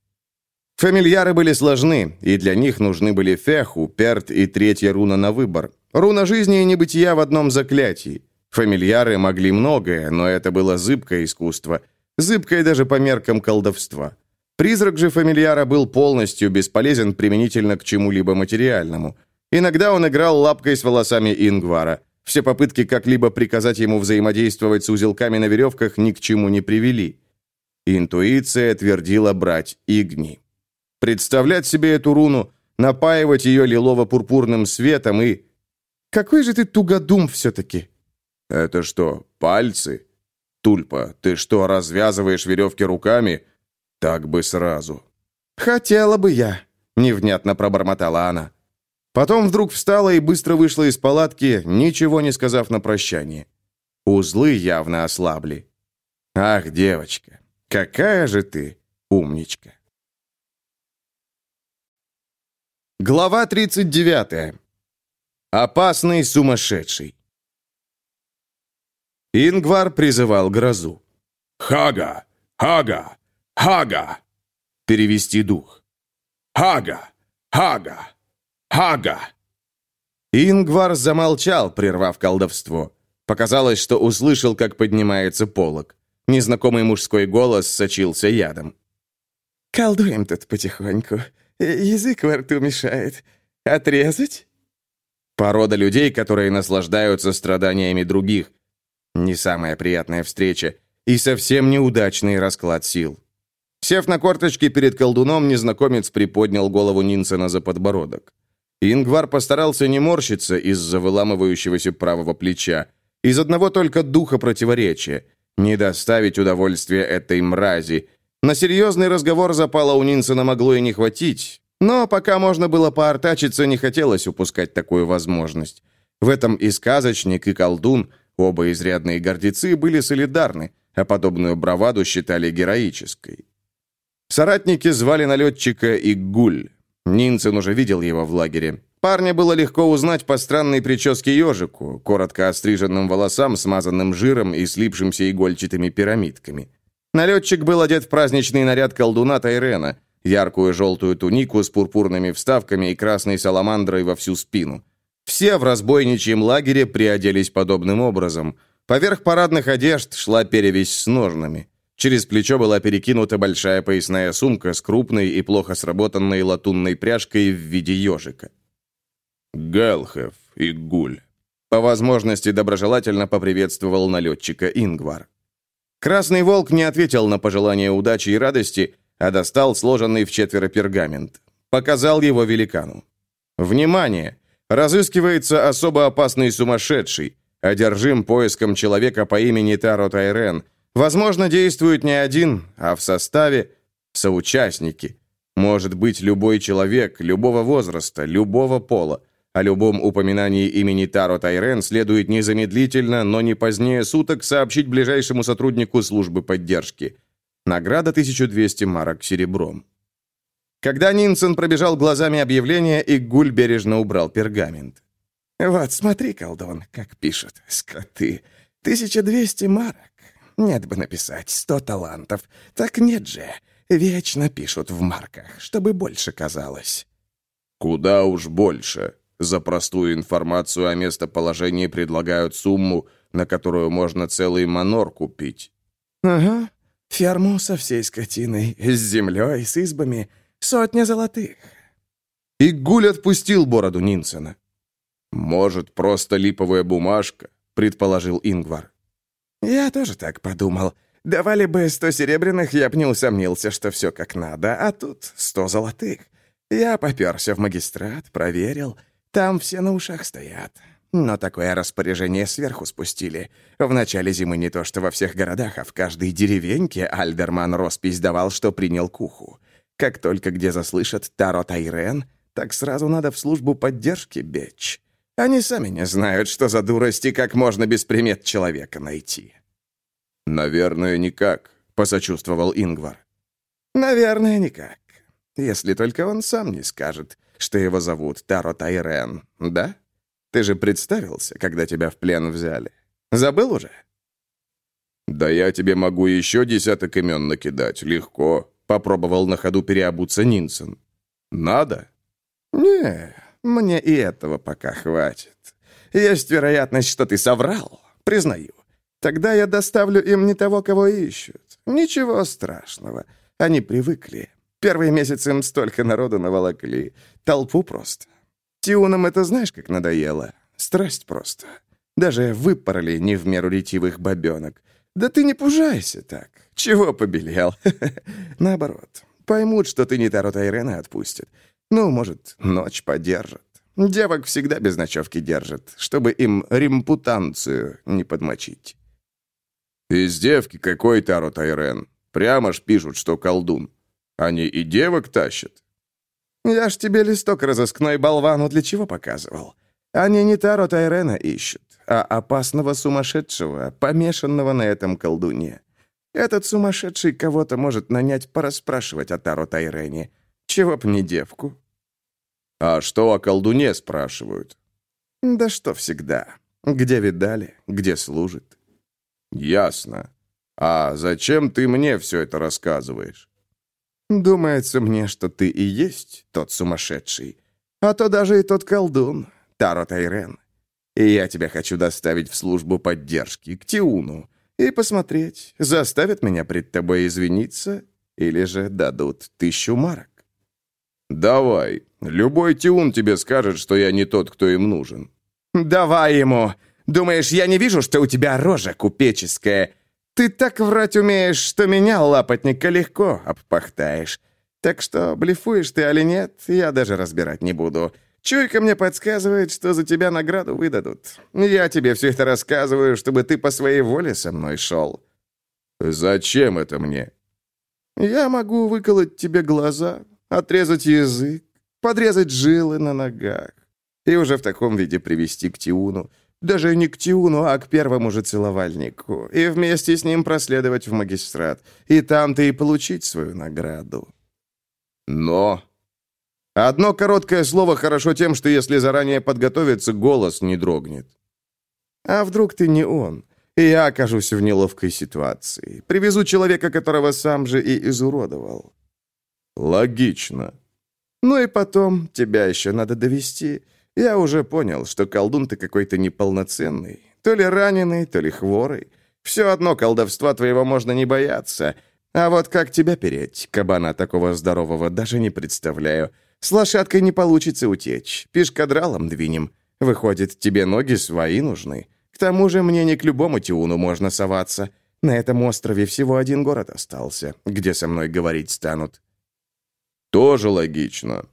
Фамильяры были сложны, и для них нужны были Феху, Перт и третья руна на выбор. Руна жизни и небытия в одном заклятии. Фамильяры могли многое, но это было зыбкое искусство, зыбкое даже по меркам колдовства. Призрак же фамильяра был полностью бесполезен применительно к чему-либо материальному. Иногда он играл лапкой с волосами Ингвара – все попытки как-либо приказать ему взаимодействовать с узелками на веревках ни к чему не привели. Интуиция твердила брать Игни. Представлять себе эту руну, напаивать ее лилово-пурпурным светом и... Какой же ты тугодум все-таки? Это что, пальцы? Тульпа, ты что, развязываешь веревки руками? Так бы сразу. Хотела бы я, невнятно пробормотала она. Потом вдруг встала и быстро вышла из палатки, ничего не сказав на прощание. Узлы явно ослабли. «Ах, девочка, какая же ты умничка!» Глава 39. Опасный сумасшедший. Ингвар призывал грозу. «Хага! Хага! Хага!» Перевести дух. «Хага! Хага!» Хага!» Ингвар замолчал, прервав колдовство. Показалось, что услышал, как поднимается полог. Незнакомый мужской голос сочился ядом. «Колдуем тут потихоньку. Язык во рту мешает. Отрезать?» Порода людей, которые наслаждаются страданиями других. Не самая приятная встреча. И совсем неудачный расклад сил. Сев на корточки перед колдуном, незнакомец приподнял голову Нинсена за подбородок. Ингвар постарался не морщиться из-за выламывающегося правого плеча. Из одного только духа противоречия. Не доставить удовольствия этой мрази. На серьезный разговор запала у Нинсена могло и не хватить. Но пока можно было поортачиться, не хотелось упускать такую возможность. В этом и сказочник, и колдун, оба изрядные гордецы, были солидарны, а подобную браваду считали героической. Соратники звали налетчика Игуль. Нинцин уже видел его в лагере. Парня было легко узнать по странной прическе ежику, коротко остриженным волосам, смазанным жиром и слипшимся игольчатыми пирамидками. Налетчик был одет в праздничный наряд колдуна Тайрена, яркую желтую тунику с пурпурными вставками и красной саламандрой во всю спину. Все в разбойничьем лагере приоделись подобным образом. Поверх парадных одежд шла перевесь с ножнами. Через плечо была перекинута большая поясная сумка с крупной и плохо сработанной латунной пряжкой в виде ежика. «Галхев и Гуль», — по возможности доброжелательно поприветствовал налетчика Ингвар. Красный волк не ответил на пожелание удачи и радости, а достал сложенный в четверо пергамент. Показал его великану. «Внимание! Разыскивается особо опасный сумасшедший, одержим поиском человека по имени Таро Тайрен. Возможно, действует не один, а в составе соучастники. Может быть любой человек, любого возраста, любого пола. О любом упоминании имени Таро Тайрен следует незамедлительно, но не позднее суток сообщить ближайшему сотруднику службы поддержки. Награда 1200 марок серебром. Когда Нинсон пробежал глазами объявление, Игуль бережно убрал пергамент. «Вот, смотри, колдун, как пишут скоты. 1200 марок. Нет бы написать сто талантов. Так нет же. Вечно пишут в марках, чтобы больше казалось». «Куда уж больше. За простую информацию о местоположении предлагают сумму, на которую можно целый манор купить». «Ага. Ферму со всей скотиной, с землей, с избами». Сотня золотых». И Гуль отпустил бороду Нинсена. «Может, просто липовая бумажка?» — предположил Ингвар. «Я тоже так подумал. Давали бы сто серебряных, я б не усомнился, что все как надо, а тут сто золотых. Я поперся в магистрат, проверил. Там все на ушах стоят. Но такое распоряжение сверху спустили. В начале зимы не то что во всех городах, а в каждой деревеньке Альдерман роспись давал, что принял куху. Как только где заслышат Таро Тайрен, так сразу надо в службу поддержки бечь. Они сами не знают, что за дурости, как можно без примет человека найти». «Наверное, никак», — посочувствовал Ингвар. «Наверное, никак. Если только он сам не скажет, что его зовут Таро Тайрен, да? Ты же представился, когда тебя в плен взяли. Забыл уже?» «Да я тебе могу еще десяток имен накидать, легко», Попробовал на ходу переобуться Нинсон. «Надо?» «Не, мне и этого пока хватит. Есть вероятность, что ты соврал, признаю. Тогда я доставлю им не того, кого ищут. Ничего страшного. Они привыкли. Первые месяцы им столько народу наволокли. Толпу просто. Тиунам это знаешь, как надоело? Страсть просто. Даже выпороли не в меру ретивых бабенок. Да ты не пужайся так. Чего побелел? Наоборот, поймут, что ты не Таро Тайрена отпустят. Ну, может, ночь подержат. Девок всегда без ночевки держат, чтобы им ремпутанцию не подмочить. Из девки какой Таро Тайрен? Прямо ж пишут, что колдун. Они и девок тащат. Я ж тебе листок разыскной болвану для чего показывал? Они не Таро Тайрена ищут, а опасного сумасшедшего, помешанного на этом колдуне. Этот сумасшедший кого-то может нанять пораспрашивать о Таро Тайрене. Чего б не девку. А что о колдуне спрашивают? Да что всегда. Где видали, где служит. Ясно. А зачем ты мне все это рассказываешь? Думается мне, что ты и есть тот сумасшедший. А то даже и тот колдун, Таро Тайрен. И я тебя хочу доставить в службу поддержки, к Тиуну, и посмотреть, заставят меня пред тобой извиниться или же дадут тысячу марок. «Давай. Любой Тиун тебе скажет, что я не тот, кто им нужен». «Давай ему! Думаешь, я не вижу, что у тебя рожа купеческая? Ты так врать умеешь, что меня, лапотника, легко обпахтаешь. Так что, блефуешь ты или нет, я даже разбирать не буду. Чуйка мне подсказывает, что за тебя награду выдадут. Я тебе все это рассказываю, чтобы ты по своей воле со мной шел». «Зачем это мне?» «Я могу выколоть тебе глаза, отрезать язык, подрезать жилы на ногах и уже в таком виде привести к Тиуну. Даже не к Тиуну, а к первому же целовальнику. И вместе с ним проследовать в магистрат. И там ты и получить свою награду». «Но...» Одно короткое слово хорошо тем, что если заранее подготовиться, голос не дрогнет. А вдруг ты не он? И я окажусь в неловкой ситуации. Привезу человека, которого сам же и изуродовал. Логично. Ну и потом, тебя еще надо довести. Я уже понял, что колдун ты какой-то неполноценный. То ли раненый, то ли хворый. Все одно колдовства твоего можно не бояться. А вот как тебя переть, кабана такого здорового, даже не представляю. С лошадкой не получится утечь. Пешкадралом двинем. Выходит, тебе ноги свои нужны. К тому же мне не к любому тиуну можно соваться. На этом острове всего один город остался, где со мной говорить станут». «Тоже логично».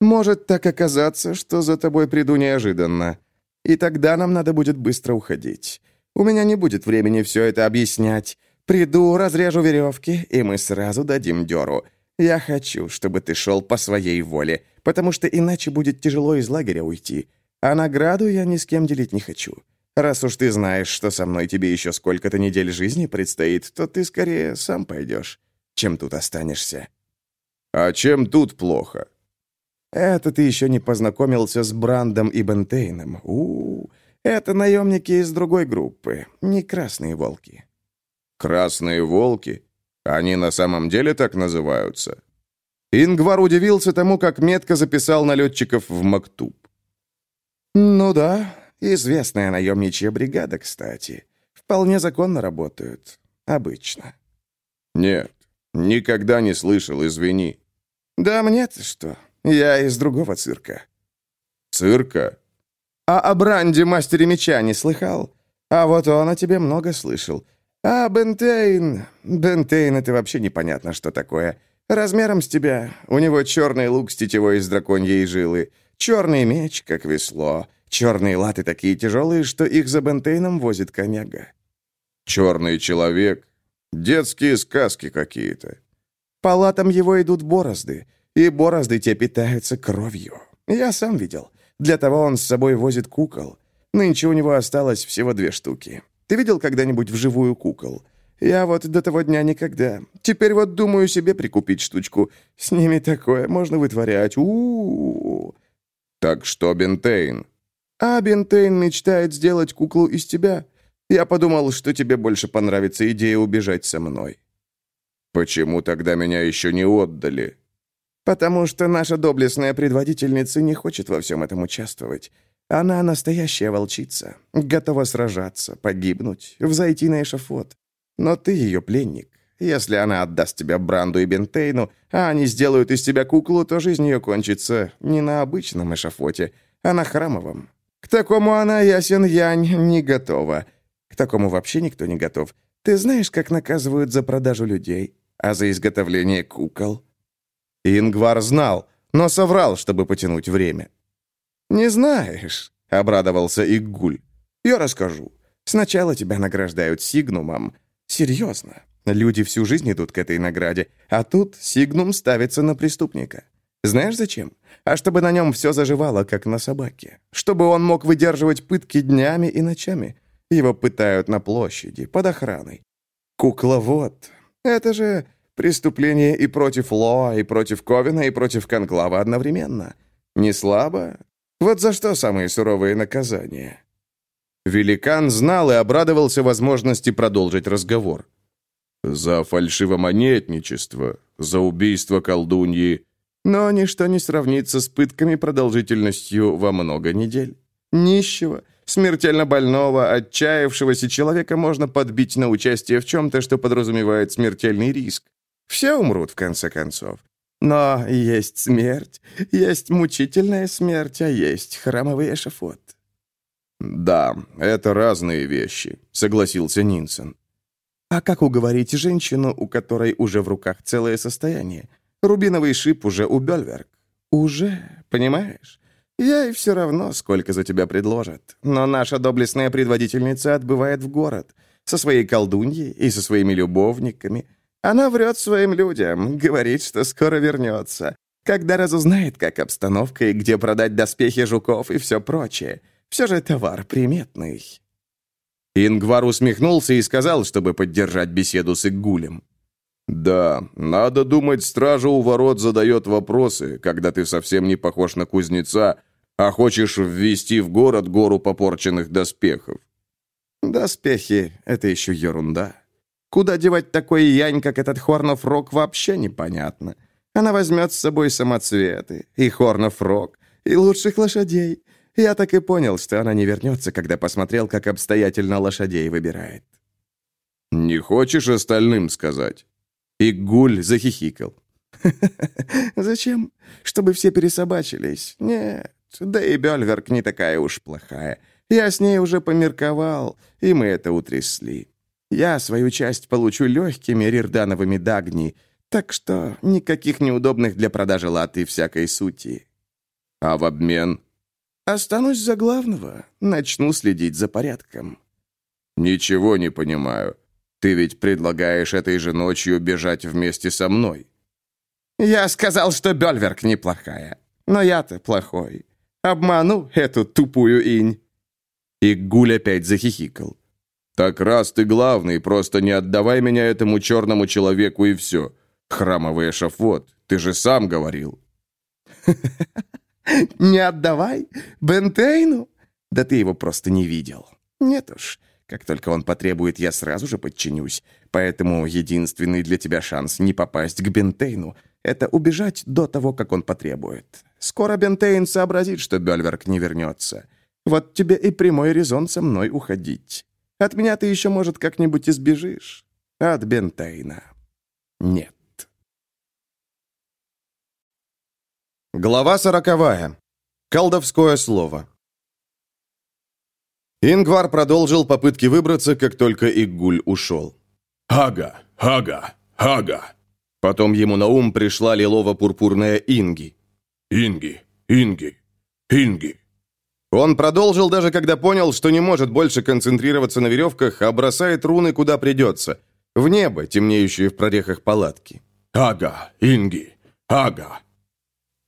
Может так оказаться, что за тобой приду неожиданно. И тогда нам надо будет быстро уходить. У меня не будет времени все это объяснять. Приду, разрежу веревки, и мы сразу дадим дёру. Я хочу, чтобы ты шел по своей воле, потому что иначе будет тяжело из лагеря уйти. А награду я ни с кем делить не хочу. Раз уж ты знаешь, что со мной тебе еще сколько-то недель жизни предстоит, то ты скорее сам пойдешь, чем тут останешься». «А чем тут плохо?» «Это ты еще не познакомился с Брандом и Бентейном. У, -у, у Это наемники из другой группы, не красные волки». «Красные волки? Они на самом деле так называются?» Ингвар удивился тому, как метко записал налетчиков в Мактуб. «Ну да, известная наемничья бригада, кстати. Вполне законно работают. Обычно». «Нет, никогда не слышал, извини». «Да мне-то что? Я из другого цирка». «Цирка?» «А о Бранде, мастере меча, не слыхал? А вот он о тебе много слышал. А Бентейн... Бентейн — это вообще непонятно, что такое. Размером с тебя. У него черный лук с тетивой из драконьей жилы. Черный меч, как весло. Черные латы такие тяжелые, что их за Бентейном возит коняга. Черный человек. Детские сказки какие-то. По латам его идут борозды, и борозды те питаются кровью. Я сам видел. Для того он с собой возит кукол. Нынче у него осталось всего две штуки. Ты видел когда-нибудь вживую кукол? Я вот до того дня никогда. Теперь вот думаю себе прикупить штучку. С ними такое можно вытворять. У, -у, -у. «Так что Бентейн?» «А Бентейн мечтает сделать куклу из тебя. Я подумал, что тебе больше понравится идея убежать со мной». «Почему тогда меня еще не отдали?» «Потому что наша доблестная предводительница не хочет во всем этом участвовать. Она настоящая волчица, готова сражаться, погибнуть, взойти на эшафот. Но ты ее пленник. Если она отдаст тебя Бранду и Бентейну, а они сделают из тебя куклу, то жизнь ее кончится не на обычном эшафоте, а на храмовом. К такому она, ясен янь, не готова. К такому вообще никто не готов. Ты знаешь, как наказывают за продажу людей, а за изготовление кукол?» Ингвар знал, но соврал, чтобы потянуть время. «Не знаешь», — обрадовался Иггуль. «Я расскажу. Сначала тебя награждают сигнумом. Серьезно. Люди всю жизнь идут к этой награде, а тут сигнум ставится на преступника. Знаешь зачем? А чтобы на нем все заживало, как на собаке. Чтобы он мог выдерживать пытки днями и ночами. Его пытают на площади, под охраной. Кукловод. Это же преступление и против Лоа, и против Ковина, и против Конклава одновременно. Не слабо? Вот за что самые суровые наказания? Великан знал и обрадовался возможности продолжить разговор. За фальшивомонетничество, за убийство колдуньи. Но ничто не сравнится с пытками продолжительностью во много недель. Нищего, смертельно больного, отчаявшегося человека можно подбить на участие в чем-то, что подразумевает смертельный риск. Все умрут, в конце концов. Но есть смерть, есть мучительная смерть, а есть храмовый эшафот. «Да, это разные вещи», — согласился Нинсен. А как уговорить женщину, у которой уже в руках целое состояние? Рубиновый шип уже у Бельверк. Уже, понимаешь? Ей все равно, сколько за тебя предложат. Но наша доблестная предводительница отбывает в город. Со своей колдуньей и со своими любовниками. Она врет своим людям, говорит, что скоро вернется. Когда разузнает, как обстановка и где продать доспехи жуков и все прочее. Все же товар приметный. Ингвар усмехнулся и сказал, чтобы поддержать беседу с Иггулем. «Да, надо думать, стража у ворот задает вопросы, когда ты совсем не похож на кузнеца, а хочешь ввести в город гору попорченных доспехов». «Доспехи — это еще ерунда. Куда девать такой янь, как этот Хорнов Рок, вообще непонятно. Она возьмет с собой самоцветы, и Хорнов Рок, и лучших лошадей, я так и понял, что она не вернется, когда посмотрел, как обстоятельно лошадей выбирает. «Не хочешь остальным сказать?» И Гуль захихикал. «Зачем? Чтобы все пересобачились? Нет, да и Бельверк не такая уж плохая. Я с ней уже померковал, и мы это утрясли. Я свою часть получу легкими рирдановыми дагни, так что никаких неудобных для продажи латы всякой сути». А в обмен? Останусь за главного. Начну следить за порядком. Ничего не понимаю. Ты ведь предлагаешь этой же ночью бежать вместе со мной. Я сказал, что Бельверк неплохая. Но я-то плохой. Обману эту тупую инь. И Гуль опять захихикал. «Так раз ты главный, просто не отдавай меня этому черному человеку и все. Храмовый эшафот, ты же сам говорил». «Не отдавай? Бентейну? Да ты его просто не видел. Нет уж, как только он потребует, я сразу же подчинюсь. Поэтому единственный для тебя шанс не попасть к Бентейну — это убежать до того, как он потребует. Скоро Бентейн сообразит, что Бельверк не вернется. Вот тебе и прямой резон со мной уходить. От меня ты еще, может, как-нибудь избежишь. От Бентейна. Нет. Глава сороковая. Колдовское слово. Ингвар продолжил попытки выбраться, как только Иггуль ушел. «Хага! Хага! Хага!» Потом ему на ум пришла лилово-пурпурная Инги. «Инги! Инги! Инги!» Он продолжил, даже когда понял, что не может больше концентрироваться на веревках, а бросает руны куда придется. В небо, темнеющие в прорехах палатки. «Ага! Инги! Ага!»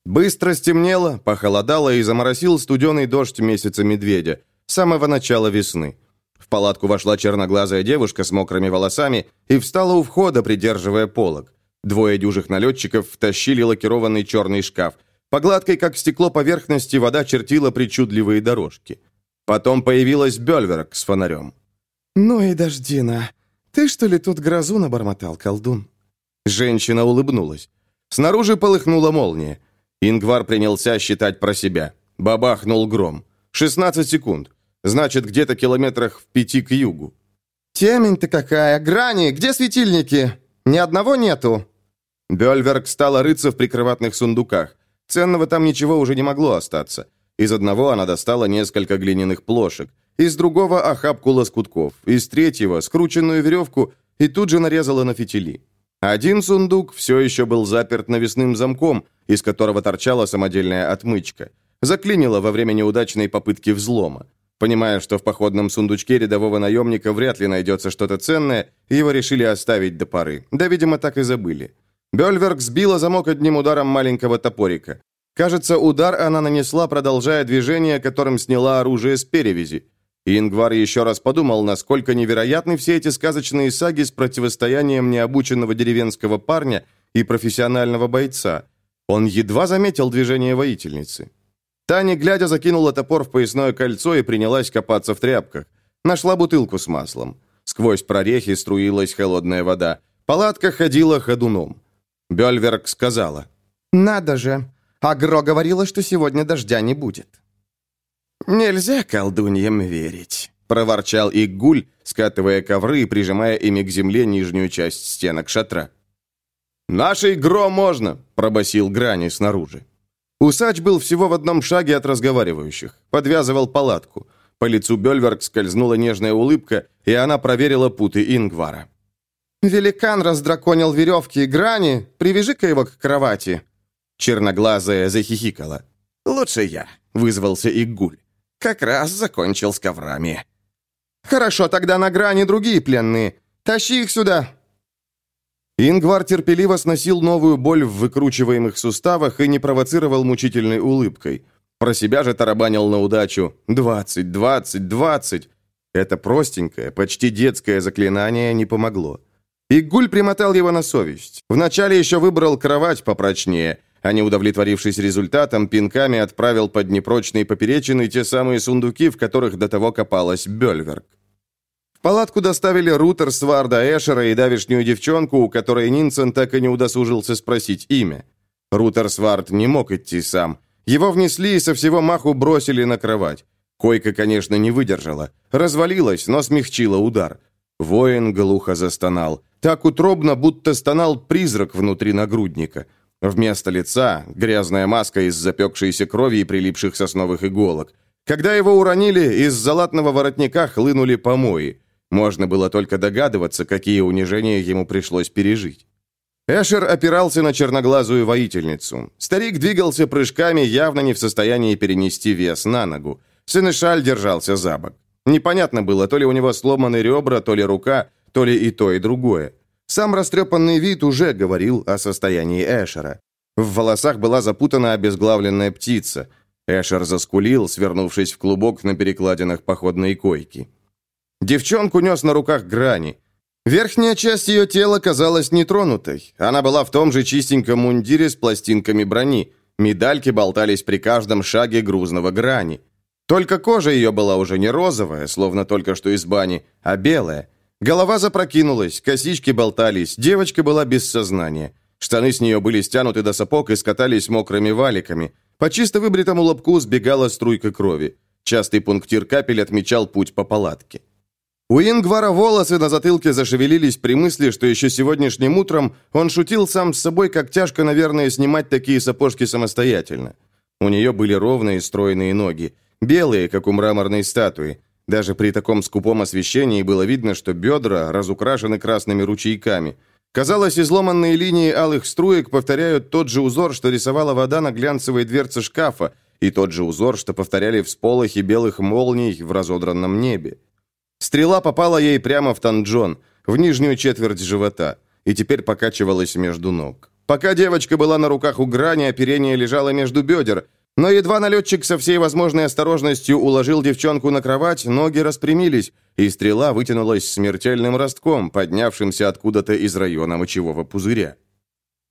Быстро стемнело, похолодало и заморосил студеный дождь месяца медведя, с самого начала весны. В палатку вошла черноглазая девушка с мокрыми волосами и встала у входа, придерживая полог. Двое дюжих налетчиков втащили лакированный черный шкаф. По гладкой, как стекло поверхности, вода чертила причудливые дорожки. Потом появилась Бельверк с фонарем. «Ну и дождина. Ты что ли тут грозу набормотал, колдун?» Женщина улыбнулась. Снаружи полыхнула молния. Ингвар принялся считать про себя. Бабахнул гром. 16 секунд. Значит, где-то километрах в пяти к югу. «Темень-то какая! Грани! Где светильники? Ни одного нету!» Бельверк стала рыться в прикроватных сундуках. Ценного там ничего уже не могло остаться. Из одного она достала несколько глиняных плошек, из другого – охапку лоскутков, из третьего – скрученную веревку и тут же нарезала на фитили. Один сундук все еще был заперт навесным замком, из которого торчала самодельная отмычка. Заклинило во время неудачной попытки взлома. Понимая, что в походном сундучке рядового наемника вряд ли найдется что-то ценное, его решили оставить до поры. Да, видимо, так и забыли. Бельверк сбила замок одним ударом маленького топорика. Кажется, удар она нанесла, продолжая движение, которым сняла оружие с перевязи. Ингвар еще раз подумал, насколько невероятны все эти сказочные саги с противостоянием необученного деревенского парня и профессионального бойца. Он едва заметил движение воительницы. Таня, глядя, закинула топор в поясное кольцо и принялась копаться в тряпках. Нашла бутылку с маслом. Сквозь прорехи струилась холодная вода. Палатка ходила ходуном. Бельверк сказала. «Надо же! Агро говорила, что сегодня дождя не будет». «Нельзя колдуньям верить», — проворчал Иггуль, скатывая ковры и прижимая ими к земле нижнюю часть стенок шатра. «Нашей Гро можно!» — пробасил Грани снаружи. Усач был всего в одном шаге от разговаривающих. Подвязывал палатку. По лицу Бельверк скользнула нежная улыбка, и она проверила путы Ингвара. «Великан раздраконил веревки и грани. Привяжи-ка его к кровати». Черноглазая захихикала. «Лучше я», — вызвался Иггуль. Как раз закончил с коврами. Хорошо, тогда на грани другие пленные. Тащи их сюда. Ингвар терпеливо сносил новую боль в выкручиваемых суставах и не провоцировал мучительной улыбкой. Про себя же тарабанил на удачу. «Двадцать, двадцать, двадцать!» Это простенькое, почти детское заклинание не помогло. Игуль примотал его на совесть. Вначале еще выбрал кровать попрочнее – а не удовлетворившись результатом, пинками отправил под непрочные поперечины те самые сундуки, в которых до того копалась Бельверк. В палатку доставили Рутер, Сварда, Эшера и давишнюю девчонку, у которой Нинсен так и не удосужился спросить имя. Рутер Свард не мог идти сам. Его внесли и со всего маху бросили на кровать. Койка, конечно, не выдержала. Развалилась, но смягчила удар. Воин глухо застонал. Так утробно, будто стонал призрак внутри нагрудника. Вместо лица грязная маска из запекшейся крови и прилипших сосновых иголок. Когда его уронили, из залатного воротника хлынули помои. Можно было только догадываться, какие унижения ему пришлось пережить. Эшер опирался на черноглазую воительницу. Старик двигался прыжками, явно не в состоянии перенести вес на ногу. Сенешаль держался за бок. Непонятно было, то ли у него сломаны ребра, то ли рука, то ли и то, и другое. Сам растрепанный вид уже говорил о состоянии Эшера. В волосах была запутана обезглавленная птица. Эшер заскулил, свернувшись в клубок на перекладинах походной койки. Девчонку нес на руках грани. Верхняя часть ее тела казалась нетронутой. Она была в том же чистеньком мундире с пластинками брони. Медальки болтались при каждом шаге грузного грани. Только кожа ее была уже не розовая, словно только что из бани, а белая. Голова запрокинулась, косички болтались, девочка была без сознания. Штаны с нее были стянуты до сапог и скатались мокрыми валиками. По чисто выбритому лобку сбегала струйка крови. Частый пунктир капель отмечал путь по палатке. У Ингвара волосы на затылке зашевелились при мысли, что еще сегодняшним утром он шутил сам с собой, как тяжко, наверное, снимать такие сапожки самостоятельно. У нее были ровные стройные ноги, белые, как у мраморной статуи. Даже при таком скупом освещении было видно, что бедра разукрашены красными ручейками. Казалось, изломанные линии алых струек повторяют тот же узор, что рисовала вода на глянцевой дверце шкафа, и тот же узор, что повторяли всполохи белых молний в разодранном небе. Стрела попала ей прямо в танджон, в нижнюю четверть живота, и теперь покачивалась между ног. Пока девочка была на руках у грани, оперение лежало между бедер, но едва налетчик со всей возможной осторожностью уложил девчонку на кровать, ноги распрямились, и стрела вытянулась смертельным ростком, поднявшимся откуда-то из района мочевого пузыря.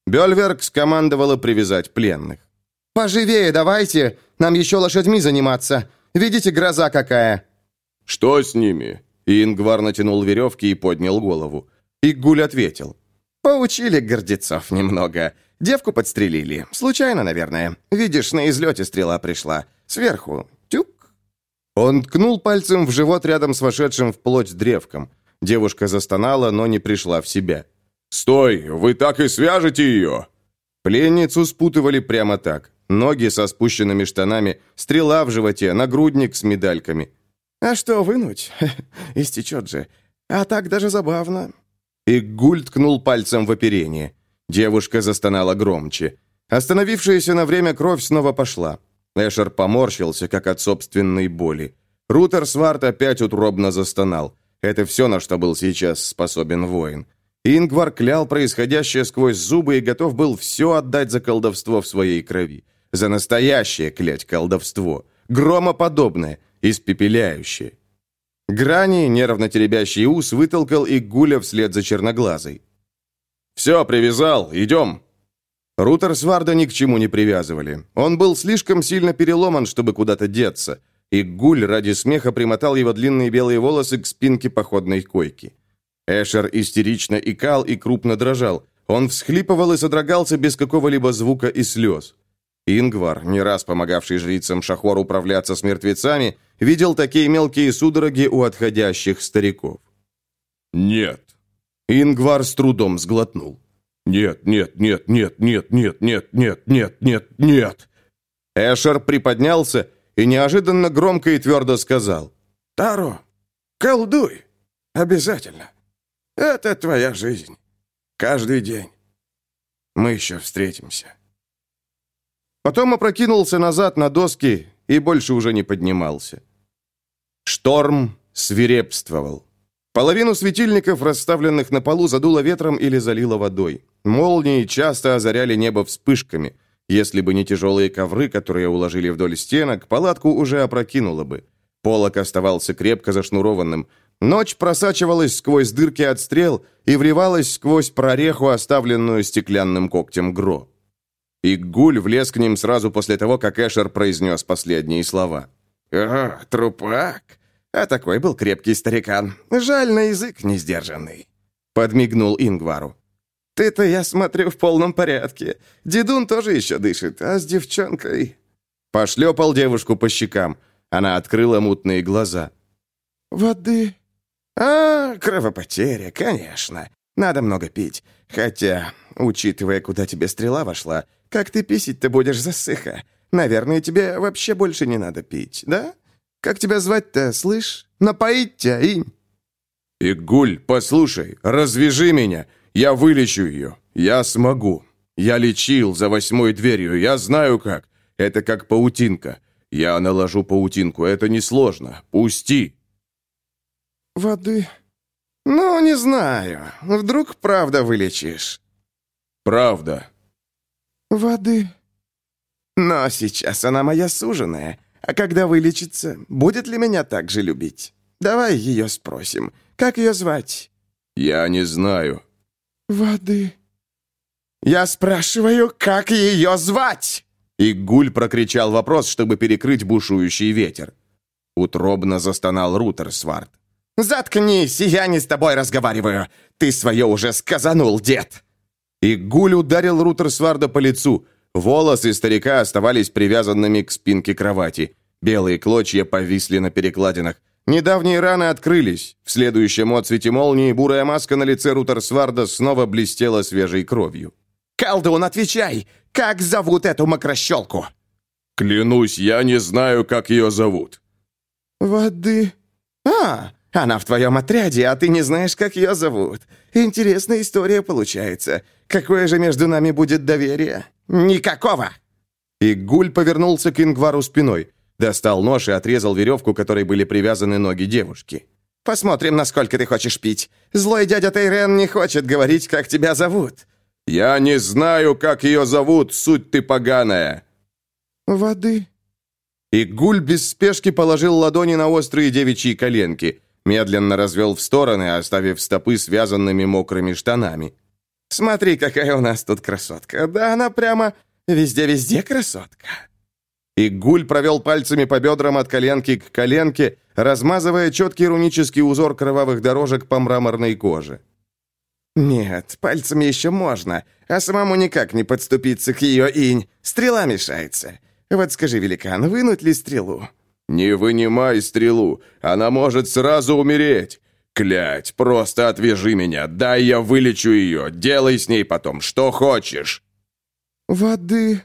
Бельверк скомандовала привязать пленных. «Поживее давайте, нам еще лошадьми заниматься. Видите, гроза какая!» «Что с ними?» Ингвар натянул веревки и поднял голову. Игуль ответил. «Поучили гордецов немного. Девку подстрелили. Случайно, наверное. Видишь, на излете стрела пришла. Сверху. Тюк». Он ткнул пальцем в живот рядом с вошедшим вплоть древком. Девушка застонала, но не пришла в себя. «Стой! Вы так и свяжете ее!» Пленницу спутывали прямо так. Ноги со спущенными штанами, стрела в животе, нагрудник с медальками. «А что вынуть? Истечет же. А так даже забавно». И Гуль ткнул пальцем в оперение. Девушка застонала громче. Остановившаяся на время кровь снова пошла. Эшер поморщился, как от собственной боли. Рутер Сварт опять утробно застонал. Это все, на что был сейчас способен воин. Ингвар клял происходящее сквозь зубы и готов был все отдать за колдовство в своей крови. За настоящее клять колдовство. Громоподобное, испепеляющее. Грани, нервно теребящий ус, вытолкал и Гуля вслед за черноглазой. «Все, привязал, идем!» Рутер Сварда ни к чему не привязывали. Он был слишком сильно переломан, чтобы куда-то деться, и Гуль ради смеха примотал его длинные белые волосы к спинке походной койки. Эшер истерично икал и крупно дрожал. Он всхлипывал и содрогался без какого-либо звука и слез. Ингвар, не раз помогавший жрицам Шахор управляться с мертвецами, видел такие мелкие судороги у отходящих стариков. «Нет». Ингвар с трудом сглотнул. «Нет, нет, нет, нет, нет, нет, нет, нет, нет, нет, нет!» Эшер приподнялся и неожиданно громко и твердо сказал. «Таро, колдуй! Обязательно! Это твоя жизнь. Каждый день. Мы еще встретимся». Потом опрокинулся назад на доски и больше уже не поднимался. Шторм свирепствовал. Половину светильников, расставленных на полу, задуло ветром или залило водой. Молнии часто озаряли небо вспышками. Если бы не тяжелые ковры, которые уложили вдоль стенок, палатку уже опрокинуло бы. Полок оставался крепко зашнурованным. Ночь просачивалась сквозь дырки от стрел и вливалась сквозь прореху, оставленную стеклянным когтем Гро. И Гуль влез к ним сразу после того, как Эшер произнес последние слова. «О, трупак! А такой был крепкий старикан. Жаль, на язык не сдержанный», — подмигнул Ингвару. «Ты-то, я смотрю, в полном порядке. Дедун тоже еще дышит, а с девчонкой...» Пошлепал девушку по щекам. Она открыла мутные глаза. «Воды...» «А, кровопотеря, конечно. Надо много пить. Хотя, учитывая, куда тебе стрела вошла, как ты писить-то будешь засыха? Наверное, тебе вообще больше не надо пить, да? Как тебя звать-то, слышь? Напоить тебя, инь?» «Игуль, послушай, развяжи меня, я вылечу ее. Я смогу. Я лечил за восьмой дверью, я знаю как. Это как паутинка. Я наложу паутинку, это несложно. Пусти. Воды? Ну, не знаю. Вдруг правда вылечишь. Правда. Воды. Но сейчас она моя суженая. А когда вылечится, будет ли меня так же любить? Давай ее спросим. Как ее звать? Я не знаю. Воды. Я спрашиваю, как ее звать? И Гуль прокричал вопрос, чтобы перекрыть бушующий ветер. Утробно застонал Рутерсвард. «Заткнись, я не с тобой разговариваю. Ты свое уже сказанул, дед!» И Гуль ударил Рутерсварда по лицу. Волосы старика оставались привязанными к спинке кровати. Белые клочья повисли на перекладинах. Недавние раны открылись. В следующем отцвете молнии бурая маска на лице Рутерсварда снова блестела свежей кровью. «Колдун, отвечай! Как зовут эту мокрощелку?» «Клянусь, я не знаю, как ее зовут». «Воды...» «А, она в твоем отряде, а ты не знаешь, как ее зовут. Интересная история получается. Какое же между нами будет доверие? Никакого!» И Гуль повернулся к Ингвару спиной. Достал нож и отрезал веревку, которой были привязаны ноги девушки. «Посмотрим, насколько ты хочешь пить. Злой дядя Тейрен не хочет говорить, как тебя зовут». «Я не знаю, как ее зовут, суть ты поганая». «Воды». И Гуль без спешки положил ладони на острые девичьи коленки, медленно развел в стороны, оставив стопы связанными мокрыми штанами. «Смотри, какая у нас тут красотка. Да она прямо везде-везде красотка». И Гуль провел пальцами по бедрам от коленки к коленке, размазывая четкий рунический узор кровавых дорожек по мраморной коже. «Нет, пальцами еще можно, а самому никак не подступиться к ее инь. Стрела мешается. Вот скажи, великан, вынуть ли стрелу?» «Не вынимай стрелу, она может сразу умереть. Клять, просто отвяжи меня, дай я вылечу ее, делай с ней потом что хочешь». «Воды»,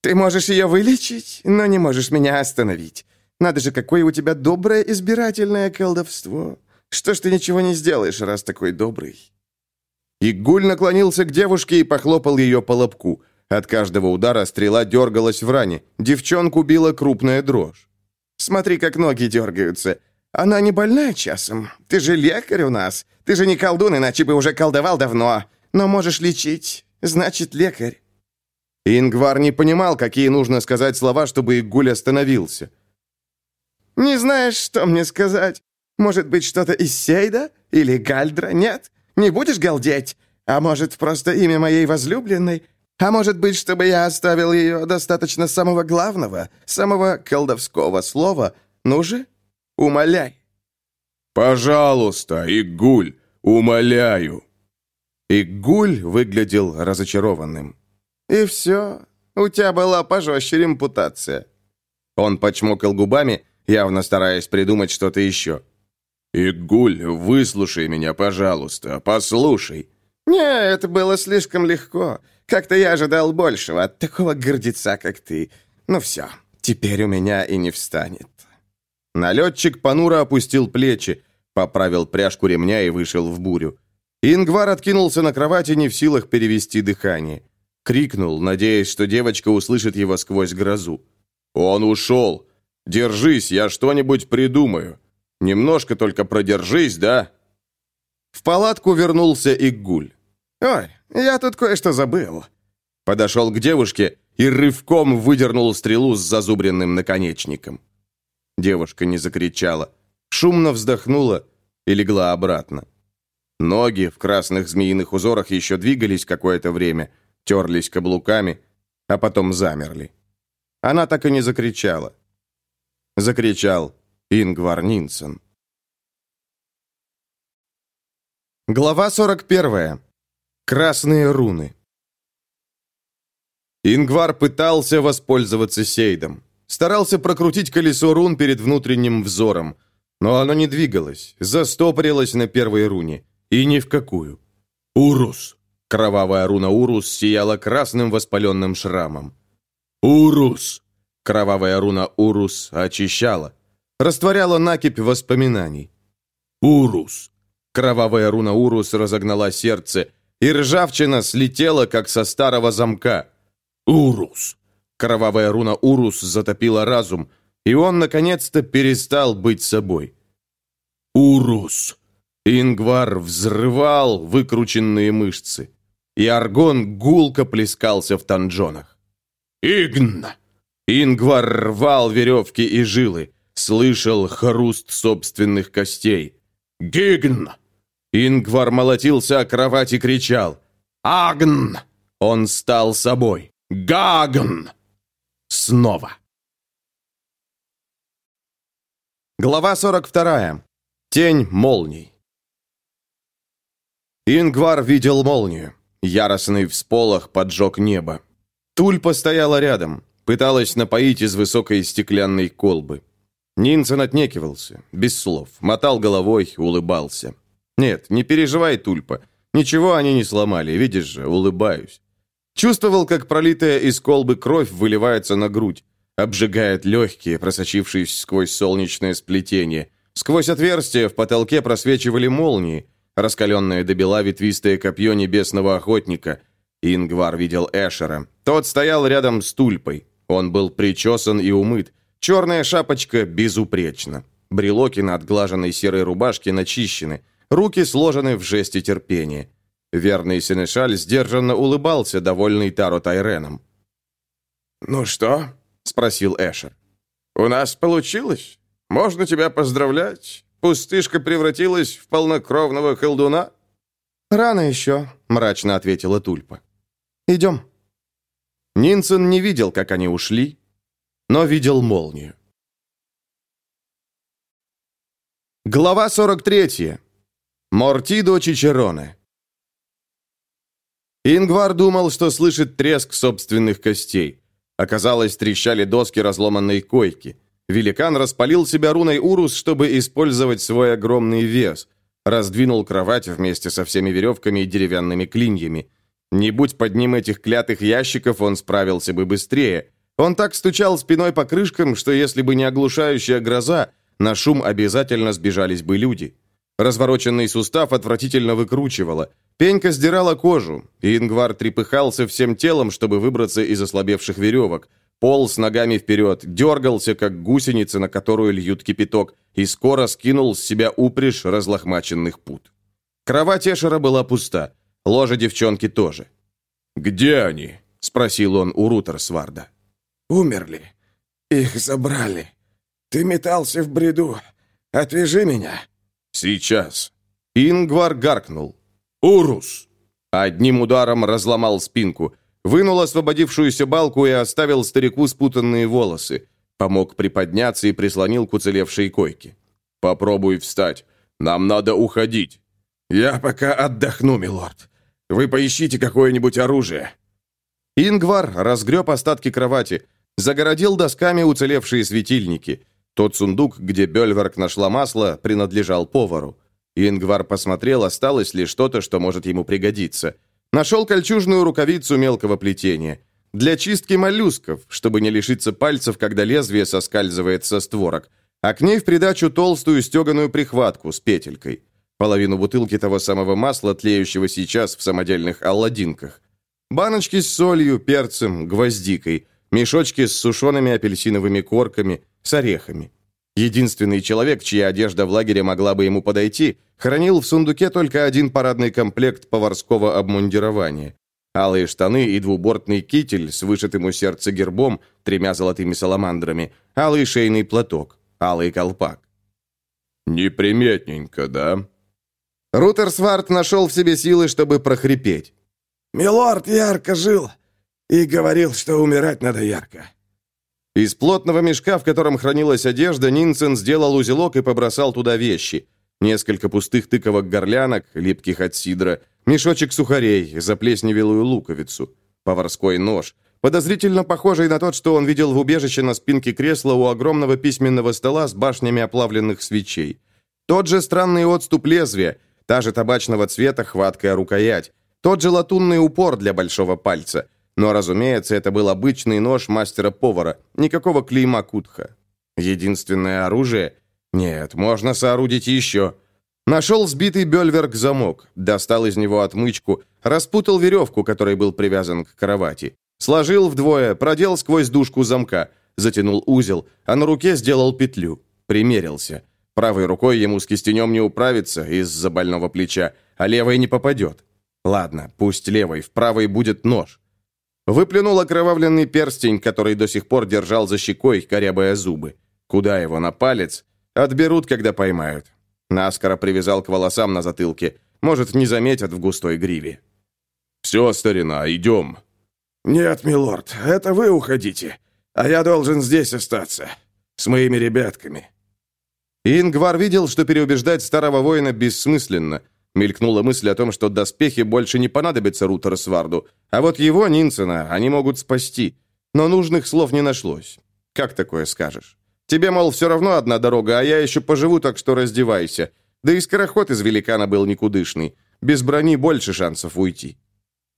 ты можешь ее вылечить, но не можешь меня остановить. Надо же, какое у тебя доброе избирательное колдовство. Что ж ты ничего не сделаешь, раз такой добрый?» Игуль наклонился к девушке и похлопал ее по лобку. От каждого удара стрела дергалась в ране. Девчонку била крупная дрожь. «Смотри, как ноги дергаются. Она не больная часом? Ты же лекарь у нас. Ты же не колдун, иначе бы уже колдовал давно. Но можешь лечить. Значит, лекарь. Ингвар не понимал, какие нужно сказать слова, чтобы Игуль остановился. «Не знаешь, что мне сказать? Может быть, что-то из Сейда? Или Гальдра? Нет? Не будешь галдеть? А может, просто имя моей возлюбленной? А может быть, чтобы я оставил ее достаточно самого главного, самого колдовского слова? Ну же, умоляй!» «Пожалуйста, Игуль, умоляю!» Игуль выглядел разочарованным. «И все? У тебя была пожестче репутация». Он почмокал губами, явно стараясь придумать что-то еще. «Игуль, выслушай меня, пожалуйста, послушай». «Не, это было слишком легко. Как-то я ожидал большего от такого гордеца, как ты. Ну все, теперь у меня и не встанет». Налетчик понуро опустил плечи, поправил пряжку ремня и вышел в бурю. Ингвар откинулся на кровати, не в силах перевести дыхание. Крикнул, надеясь, что девочка услышит его сквозь грозу. «Он ушел! Держись, я что-нибудь придумаю. Немножко только продержись, да?» В палатку вернулся Иггуль. «Ой, я тут кое-что забыл». Подошел к девушке и рывком выдернул стрелу с зазубренным наконечником. Девушка не закричала, шумно вздохнула и легла обратно. Ноги в красных змеиных узорах еще двигались какое-то время, терлись каблуками, а потом замерли. Она так и не закричала. Закричал Ингвар Нинсон. Глава 41. Красные руны. Ингвар пытался воспользоваться сейдом. Старался прокрутить колесо рун перед внутренним взором, но оно не двигалось, застопорилось на первой руне, и ни в какую. «Урус! Кровавая руна Урус сияла красным воспаленным шрамом. «Урус!» Кровавая руна Урус очищала. Растворяла накипь воспоминаний. «Урус!» Кровавая руна Урус разогнала сердце, и ржавчина слетела, как со старого замка. «Урус!» Кровавая руна Урус затопила разум, и он, наконец-то, перестал быть собой. «Урус!» Ингвар взрывал выкрученные мышцы, и аргон гулко плескался в танджонах. «Игн!» Ингвар рвал веревки и жилы, слышал хруст собственных костей. «Гигн!» Ингвар молотился о кровать и кричал. «Агн!» Он стал собой. «Гагн!» Снова. Глава 42. Тень молний. Ингвар видел молнию. Яростный всполох поджег небо. Тульпа стояла рядом, пыталась напоить из высокой стеклянной колбы. Нинсен отнекивался, без слов, мотал головой, улыбался. «Нет, не переживай, Тульпа. Ничего они не сломали, видишь же, улыбаюсь». Чувствовал, как пролитая из колбы кровь выливается на грудь, обжигает легкие, просочившись сквозь солнечное сплетение. Сквозь отверстия в потолке просвечивали молнии, раскаленное до бела ветвистое копье небесного охотника. Ингвар видел Эшера. Тот стоял рядом с Тульпой. Он был причесан и умыт. Черная шапочка безупречна. Брелоки на отглаженной серой рубашке начищены. Руки сложены в жесте терпения. Верный Сенешаль сдержанно улыбался, довольный Таро Тайреном. «Ну что?» — спросил Эшер. «У нас получилось. Можно тебя поздравлять. Пустышка превратилась в полнокровного колдуна?» «Рано еще», — мрачно ответила Тульпа. «Идем». Нинсен не видел, как они ушли, но видел молнию. Глава 43. Мортидо Чичероне. Ингвар думал, что слышит треск собственных костей. Оказалось, трещали доски разломанной койки. Великан распалил себя руной Урус, чтобы использовать свой огромный вес. Раздвинул кровать вместе со всеми веревками и деревянными клиньями. Не будь под ним этих клятых ящиков, он справился бы быстрее. Он так стучал спиной по крышкам, что если бы не оглушающая гроза, на шум обязательно сбежались бы люди. Развороченный сустав отвратительно выкручивало. Пенька сдирала кожу, и Ингвар трепыхался всем телом, чтобы выбраться из ослабевших веревок. Пол с ногами вперед, дергался, как гусеница, на которую льют кипяток, и скоро скинул с себя упряжь разлохмаченных пут. Кровать Эшера была пуста, ложа девчонки тоже. «Где они?» — спросил он у Рутерсварда. «Умерли. Их забрали. Ты метался в бреду. Отвяжи меня». «Сейчас». Ингвар гаркнул. «Урус!» Одним ударом разломал спинку, вынул освободившуюся балку и оставил старику спутанные волосы. Помог приподняться и прислонил к уцелевшей койке. «Попробуй встать. Нам надо уходить». «Я пока отдохну, милорд. Вы поищите какое-нибудь оружие». Ингвар разгреб остатки кровати, загородил досками уцелевшие светильники. Тот сундук, где Бельверк нашла масло, принадлежал повару. Ингвар посмотрел, осталось ли что-то, что может ему пригодиться. Нашел кольчужную рукавицу мелкого плетения. Для чистки моллюсков, чтобы не лишиться пальцев, когда лезвие соскальзывает со створок. А к ней в придачу толстую стеганую прихватку с петелькой. Половину бутылки того самого масла, тлеющего сейчас в самодельных алладинках. Баночки с солью, перцем, гвоздикой. Мешочки с сушеными апельсиновыми корками, с орехами. Единственный человек, чья одежда в лагере могла бы ему подойти, хранил в сундуке только один парадный комплект поварского обмундирования. Алые штаны и двубортный китель с вышитым у сердца гербом, тремя золотыми саламандрами, алый шейный платок, алый колпак. «Неприметненько, да?» Рутерсвард нашел в себе силы, чтобы прохрипеть. «Милорд ярко жил и говорил, что умирать надо ярко. Из плотного мешка, в котором хранилась одежда, Нинсен сделал узелок и побросал туда вещи. Несколько пустых тыковок-горлянок, липких от сидра, мешочек сухарей, заплесневелую луковицу, поварской нож, подозрительно похожий на тот, что он видел в убежище на спинке кресла у огромного письменного стола с башнями оплавленных свечей. Тот же странный отступ лезвия, та же табачного цвета хваткая рукоять, тот же латунный упор для большого пальца — но, разумеется, это был обычный нож мастера-повара, никакого клейма кутха. Единственное оружие? Нет, можно соорудить еще. Нашел сбитый бельверк замок, достал из него отмычку, распутал веревку, которой был привязан к кровати. Сложил вдвое, продел сквозь дужку замка, затянул узел, а на руке сделал петлю. Примерился. Правой рукой ему с кистенем не управиться из-за больного плеча, а левой не попадет. Ладно, пусть левой, в правой будет нож. Выплюнул окровавленный перстень, который до сих пор держал за щекой, корябая зубы. Куда его, на палец? Отберут, когда поймают. Наскоро привязал к волосам на затылке. Может, не заметят в густой гриве. «Все, старина, идем». «Нет, милорд, это вы уходите, а я должен здесь остаться, с моими ребятками». Ингвар видел, что переубеждать старого воина бессмысленно. Мелькнула мысль о том, что доспехи больше не понадобятся Рутер Сварду, а вот его, Нинсена, они могут спасти. Но нужных слов не нашлось. Как такое скажешь? Тебе, мол, все равно одна дорога, а я еще поживу, так что раздевайся. Да и скороход из великана был никудышный. Без брони больше шансов уйти.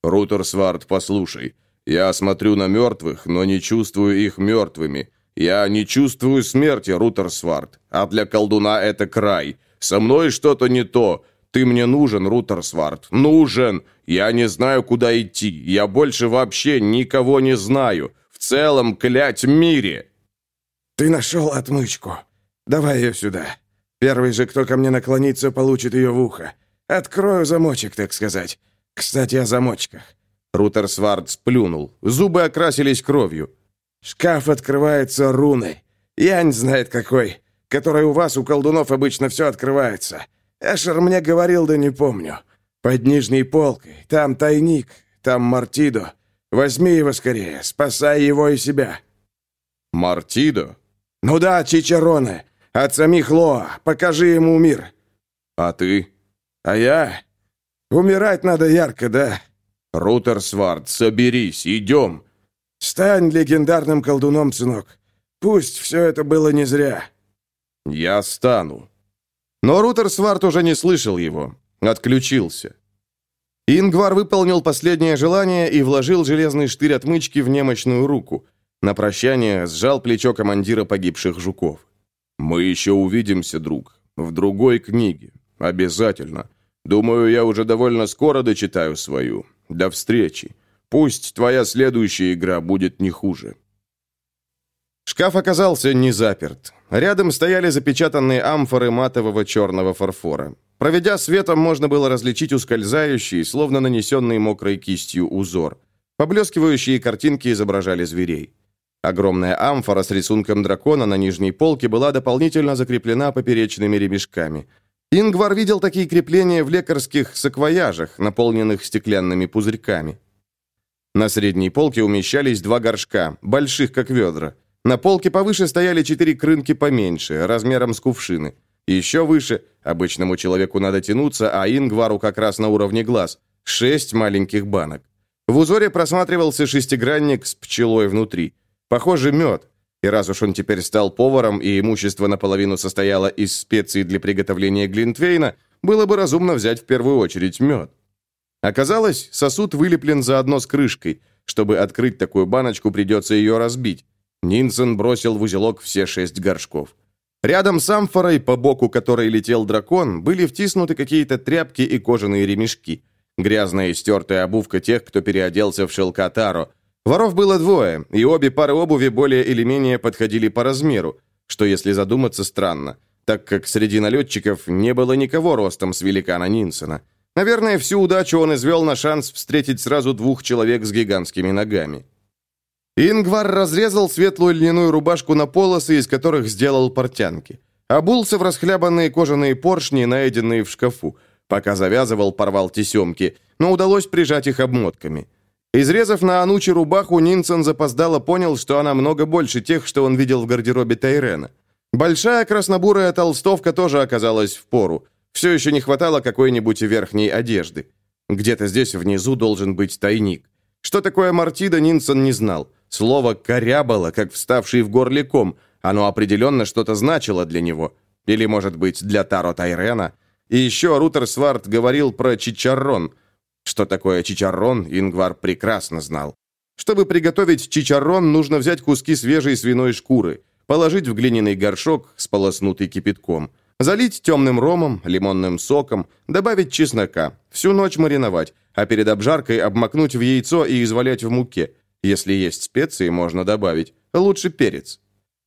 Рутер Свард, послушай. Я смотрю на мертвых, но не чувствую их мертвыми. Я не чувствую смерти, Рутер Свард. А для колдуна это край. Со мной что-то не то. Ты мне нужен, Рутер Свард. Нужен. Я не знаю, куда идти. Я больше вообще никого не знаю. В целом, клять мире. «Ты нашел отмычку. Давай ее сюда. Первый же, кто ко мне наклонится, получит ее в ухо. Открою замочек, так сказать. Кстати, о замочках». Рутер Свард сплюнул. Зубы окрасились кровью. «Шкаф открывается руной. Янь знает какой, которой у вас, у колдунов, обычно все открывается. Эшер мне говорил, да не помню. Под нижней полкой. Там тайник, там Мартидо. Возьми его скорее, спасай его и себя». «Мартидо?» «Ну да, Чичероне. От самих Лоа. Покажи ему мир». «А ты?» «А я? Умирать надо ярко, да?» «Рутер Свард, соберись, идем!» «Стань легендарным колдуном, сынок. Пусть все это было не зря». «Я стану». Но Рутер Свард уже не слышал его. Отключился. Ингвар выполнил последнее желание и вложил железный штырь отмычки в немощную руку – на прощание сжал плечо командира погибших жуков. «Мы еще увидимся, друг. В другой книге. Обязательно. Думаю, я уже довольно скоро дочитаю свою. До встречи. Пусть твоя следующая игра будет не хуже». Шкаф оказался не заперт. Рядом стояли запечатанные амфоры матового черного фарфора. Проведя светом, можно было различить ускользающий, словно нанесенный мокрой кистью узор. Поблескивающие картинки изображали зверей. Огромная амфора с рисунком дракона на нижней полке была дополнительно закреплена поперечными ремешками. Ингвар видел такие крепления в лекарских саквояжах, наполненных стеклянными пузырьками. На средней полке умещались два горшка, больших как ведра. На полке повыше стояли четыре крынки поменьше, размером с кувшины. Еще выше, обычному человеку надо тянуться, а Ингвару как раз на уровне глаз, шесть маленьких банок. В узоре просматривался шестигранник с пчелой внутри. Похоже, мед. И раз уж он теперь стал поваром, и имущество наполовину состояло из специй для приготовления глинтвейна, было бы разумно взять в первую очередь мед. Оказалось, сосуд вылеплен заодно с крышкой. Чтобы открыть такую баночку, придется ее разбить. Нинсен бросил в узелок все шесть горшков. Рядом с амфорой, по боку которой летел дракон, были втиснуты какие-то тряпки и кожаные ремешки. Грязная и стертая обувка тех, кто переоделся в шелка Таро – Воров было двое, и обе пары обуви более или менее подходили по размеру, что, если задуматься, странно, так как среди налетчиков не было никого ростом с великана Нинсона. Наверное, всю удачу он извел на шанс встретить сразу двух человек с гигантскими ногами. Ингвар разрезал светлую льняную рубашку на полосы, из которых сделал портянки. Обулся в расхлябанные кожаные поршни, найденные в шкафу. Пока завязывал, порвал тесемки, но удалось прижать их обмотками. Изрезав на Анучи рубаху, Нинсон запоздало понял, что она много больше тех, что он видел в гардеробе Тайрена. Большая краснобурая толстовка тоже оказалась в пору. Все еще не хватало какой-нибудь верхней одежды. Где-то здесь внизу должен быть тайник. Что такое мартида, Нинсон не знал. Слово «корябало», как вставший в горле ком. Оно определенно что-то значило для него. Или, может быть, для Таро Тайрена. И еще Рутер Сварт говорил про чичаррон – что такое чичаррон, Ингвар прекрасно знал. Чтобы приготовить чичаррон, нужно взять куски свежей свиной шкуры, положить в глиняный горшок, сполоснутый кипятком, залить темным ромом, лимонным соком, добавить чеснока, всю ночь мариновать, а перед обжаркой обмакнуть в яйцо и извалять в муке. Если есть специи, можно добавить. Лучше перец.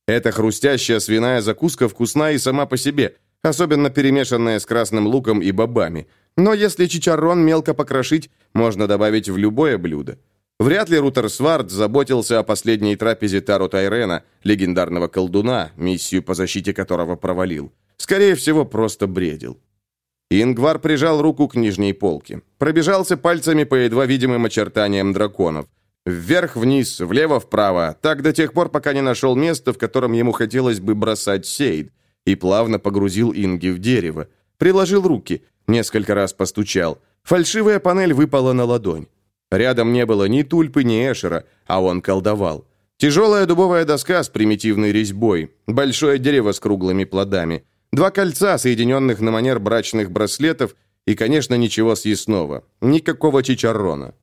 Эта хрустящая свиная закуска вкусна и сама по себе, особенно перемешанная с красным луком и бобами. Но если чичаррон мелко покрошить, можно добавить в любое блюдо. Вряд ли Рутер Свард заботился о последней трапезе Таро Тайрена, легендарного колдуна, миссию по защите которого провалил. Скорее всего, просто бредил. Ингвар прижал руку к нижней полке. Пробежался пальцами по едва видимым очертаниям драконов. Вверх-вниз, влево-вправо, так до тех пор, пока не нашел место, в котором ему хотелось бы бросать сейд, и плавно погрузил Инги в дерево. Приложил руки, несколько раз постучал. Фальшивая панель выпала на ладонь. Рядом не было ни тульпы, ни эшера, а он колдовал. Тяжелая дубовая доска с примитивной резьбой, большое дерево с круглыми плодами, два кольца, соединенных на манер брачных браслетов, и, конечно, ничего съестного, никакого чичаррона.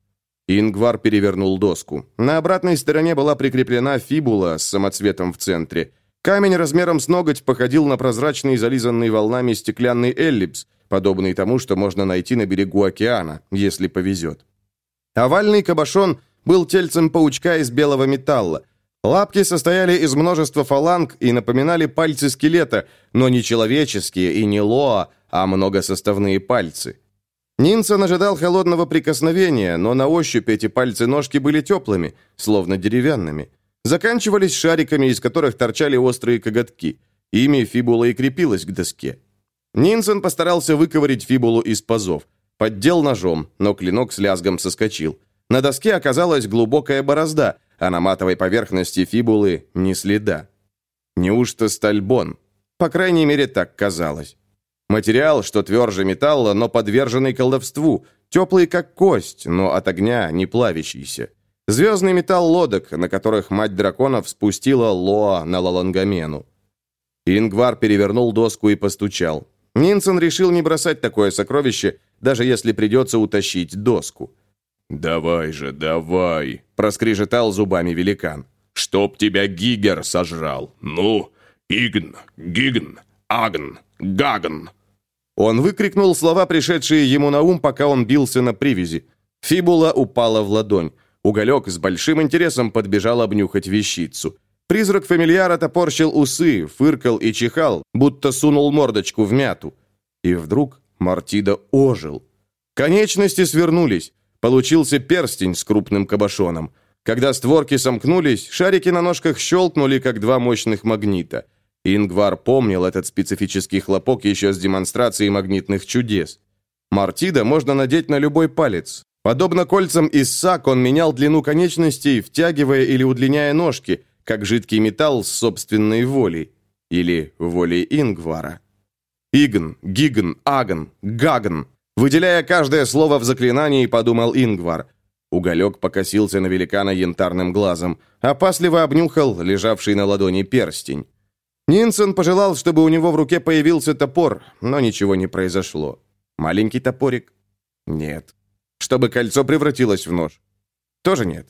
Ингвар перевернул доску. На обратной стороне была прикреплена фибула с самоцветом в центре. Камень размером с ноготь походил на прозрачный, зализанный волнами стеклянный эллипс, подобный тому, что можно найти на берегу океана, если повезет. Овальный кабошон был тельцем паучка из белого металла. Лапки состояли из множества фаланг и напоминали пальцы скелета, но не человеческие и не лоа, а многосоставные пальцы. Нинсон ожидал холодного прикосновения, но на ощупь эти пальцы-ножки были теплыми, словно деревянными. Заканчивались шариками, из которых торчали острые коготки. Ими фибула и крепилась к доске. Нинсон постарался выковырить фибулу из пазов. Поддел ножом, но клинок с лязгом соскочил. На доске оказалась глубокая борозда, а на матовой поверхности фибулы ни следа. Неужто стальбон? По крайней мере, так казалось. Материал, что тверже металла, но подверженный колдовству, теплый как кость, но от огня не плавящийся. Звездный металл лодок, на которых мать драконов спустила Лоа на Лалангамену. Ингвар перевернул доску и постучал. Нинсон решил не бросать такое сокровище, даже если придется утащить доску. «Давай же, давай!» – проскрежетал зубами великан. «Чтоб тебя Гигер сожрал! Ну, Игн, Гигн, Агн, Гагн!» Он выкрикнул слова, пришедшие ему на ум, пока он бился на привязи. Фибула упала в ладонь. Уголек с большим интересом подбежал обнюхать вещицу. Призрак фамильяра топорщил усы, фыркал и чихал, будто сунул мордочку в мяту. И вдруг Мартида ожил. Конечности свернулись. Получился перстень с крупным кабошоном. Когда створки сомкнулись, шарики на ножках щелкнули, как два мощных магнита. Ингвар помнил этот специфический хлопок еще с демонстрацией магнитных чудес. Мартида можно надеть на любой палец. Подобно кольцам из сак, он менял длину конечностей, втягивая или удлиняя ножки – как жидкий металл с собственной волей. Или волей Ингвара. Игн, Гигн, Агн, Гагн. Выделяя каждое слово в заклинании, подумал Ингвар. Уголек покосился на великана янтарным глазом, опасливо обнюхал лежавший на ладони перстень. Нинсон пожелал, чтобы у него в руке появился топор, но ничего не произошло. Маленький топорик? Нет. Чтобы кольцо превратилось в нож? Тоже нет.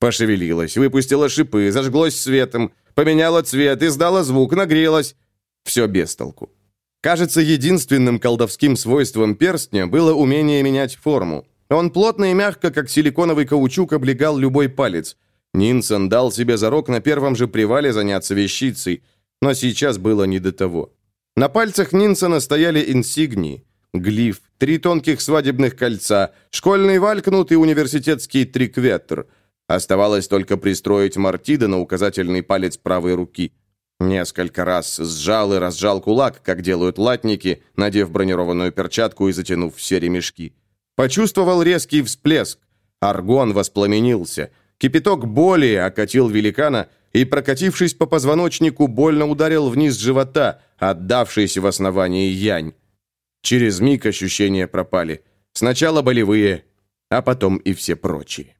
Пошевелилась, выпустила шипы, зажглось светом, поменяла цвет, издала звук, нагрелась. Все без толку. Кажется, единственным колдовским свойством перстня было умение менять форму. Он плотно и мягко, как силиконовый каучук, облегал любой палец. Нинсон дал себе зарок на первом же привале заняться вещицей, но сейчас было не до того. На пальцах Нинсона стояли инсигнии, глиф, три тонких свадебных кольца, школьный валькнут и университетский трикветр – Оставалось только пристроить Мартида на указательный палец правой руки. Несколько раз сжал и разжал кулак, как делают латники, надев бронированную перчатку и затянув все ремешки. Почувствовал резкий всплеск. Аргон воспламенился. Кипяток боли окатил великана и, прокатившись по позвоночнику, больно ударил вниз живота, отдавшись в основании янь. Через миг ощущения пропали. Сначала болевые, а потом и все прочие.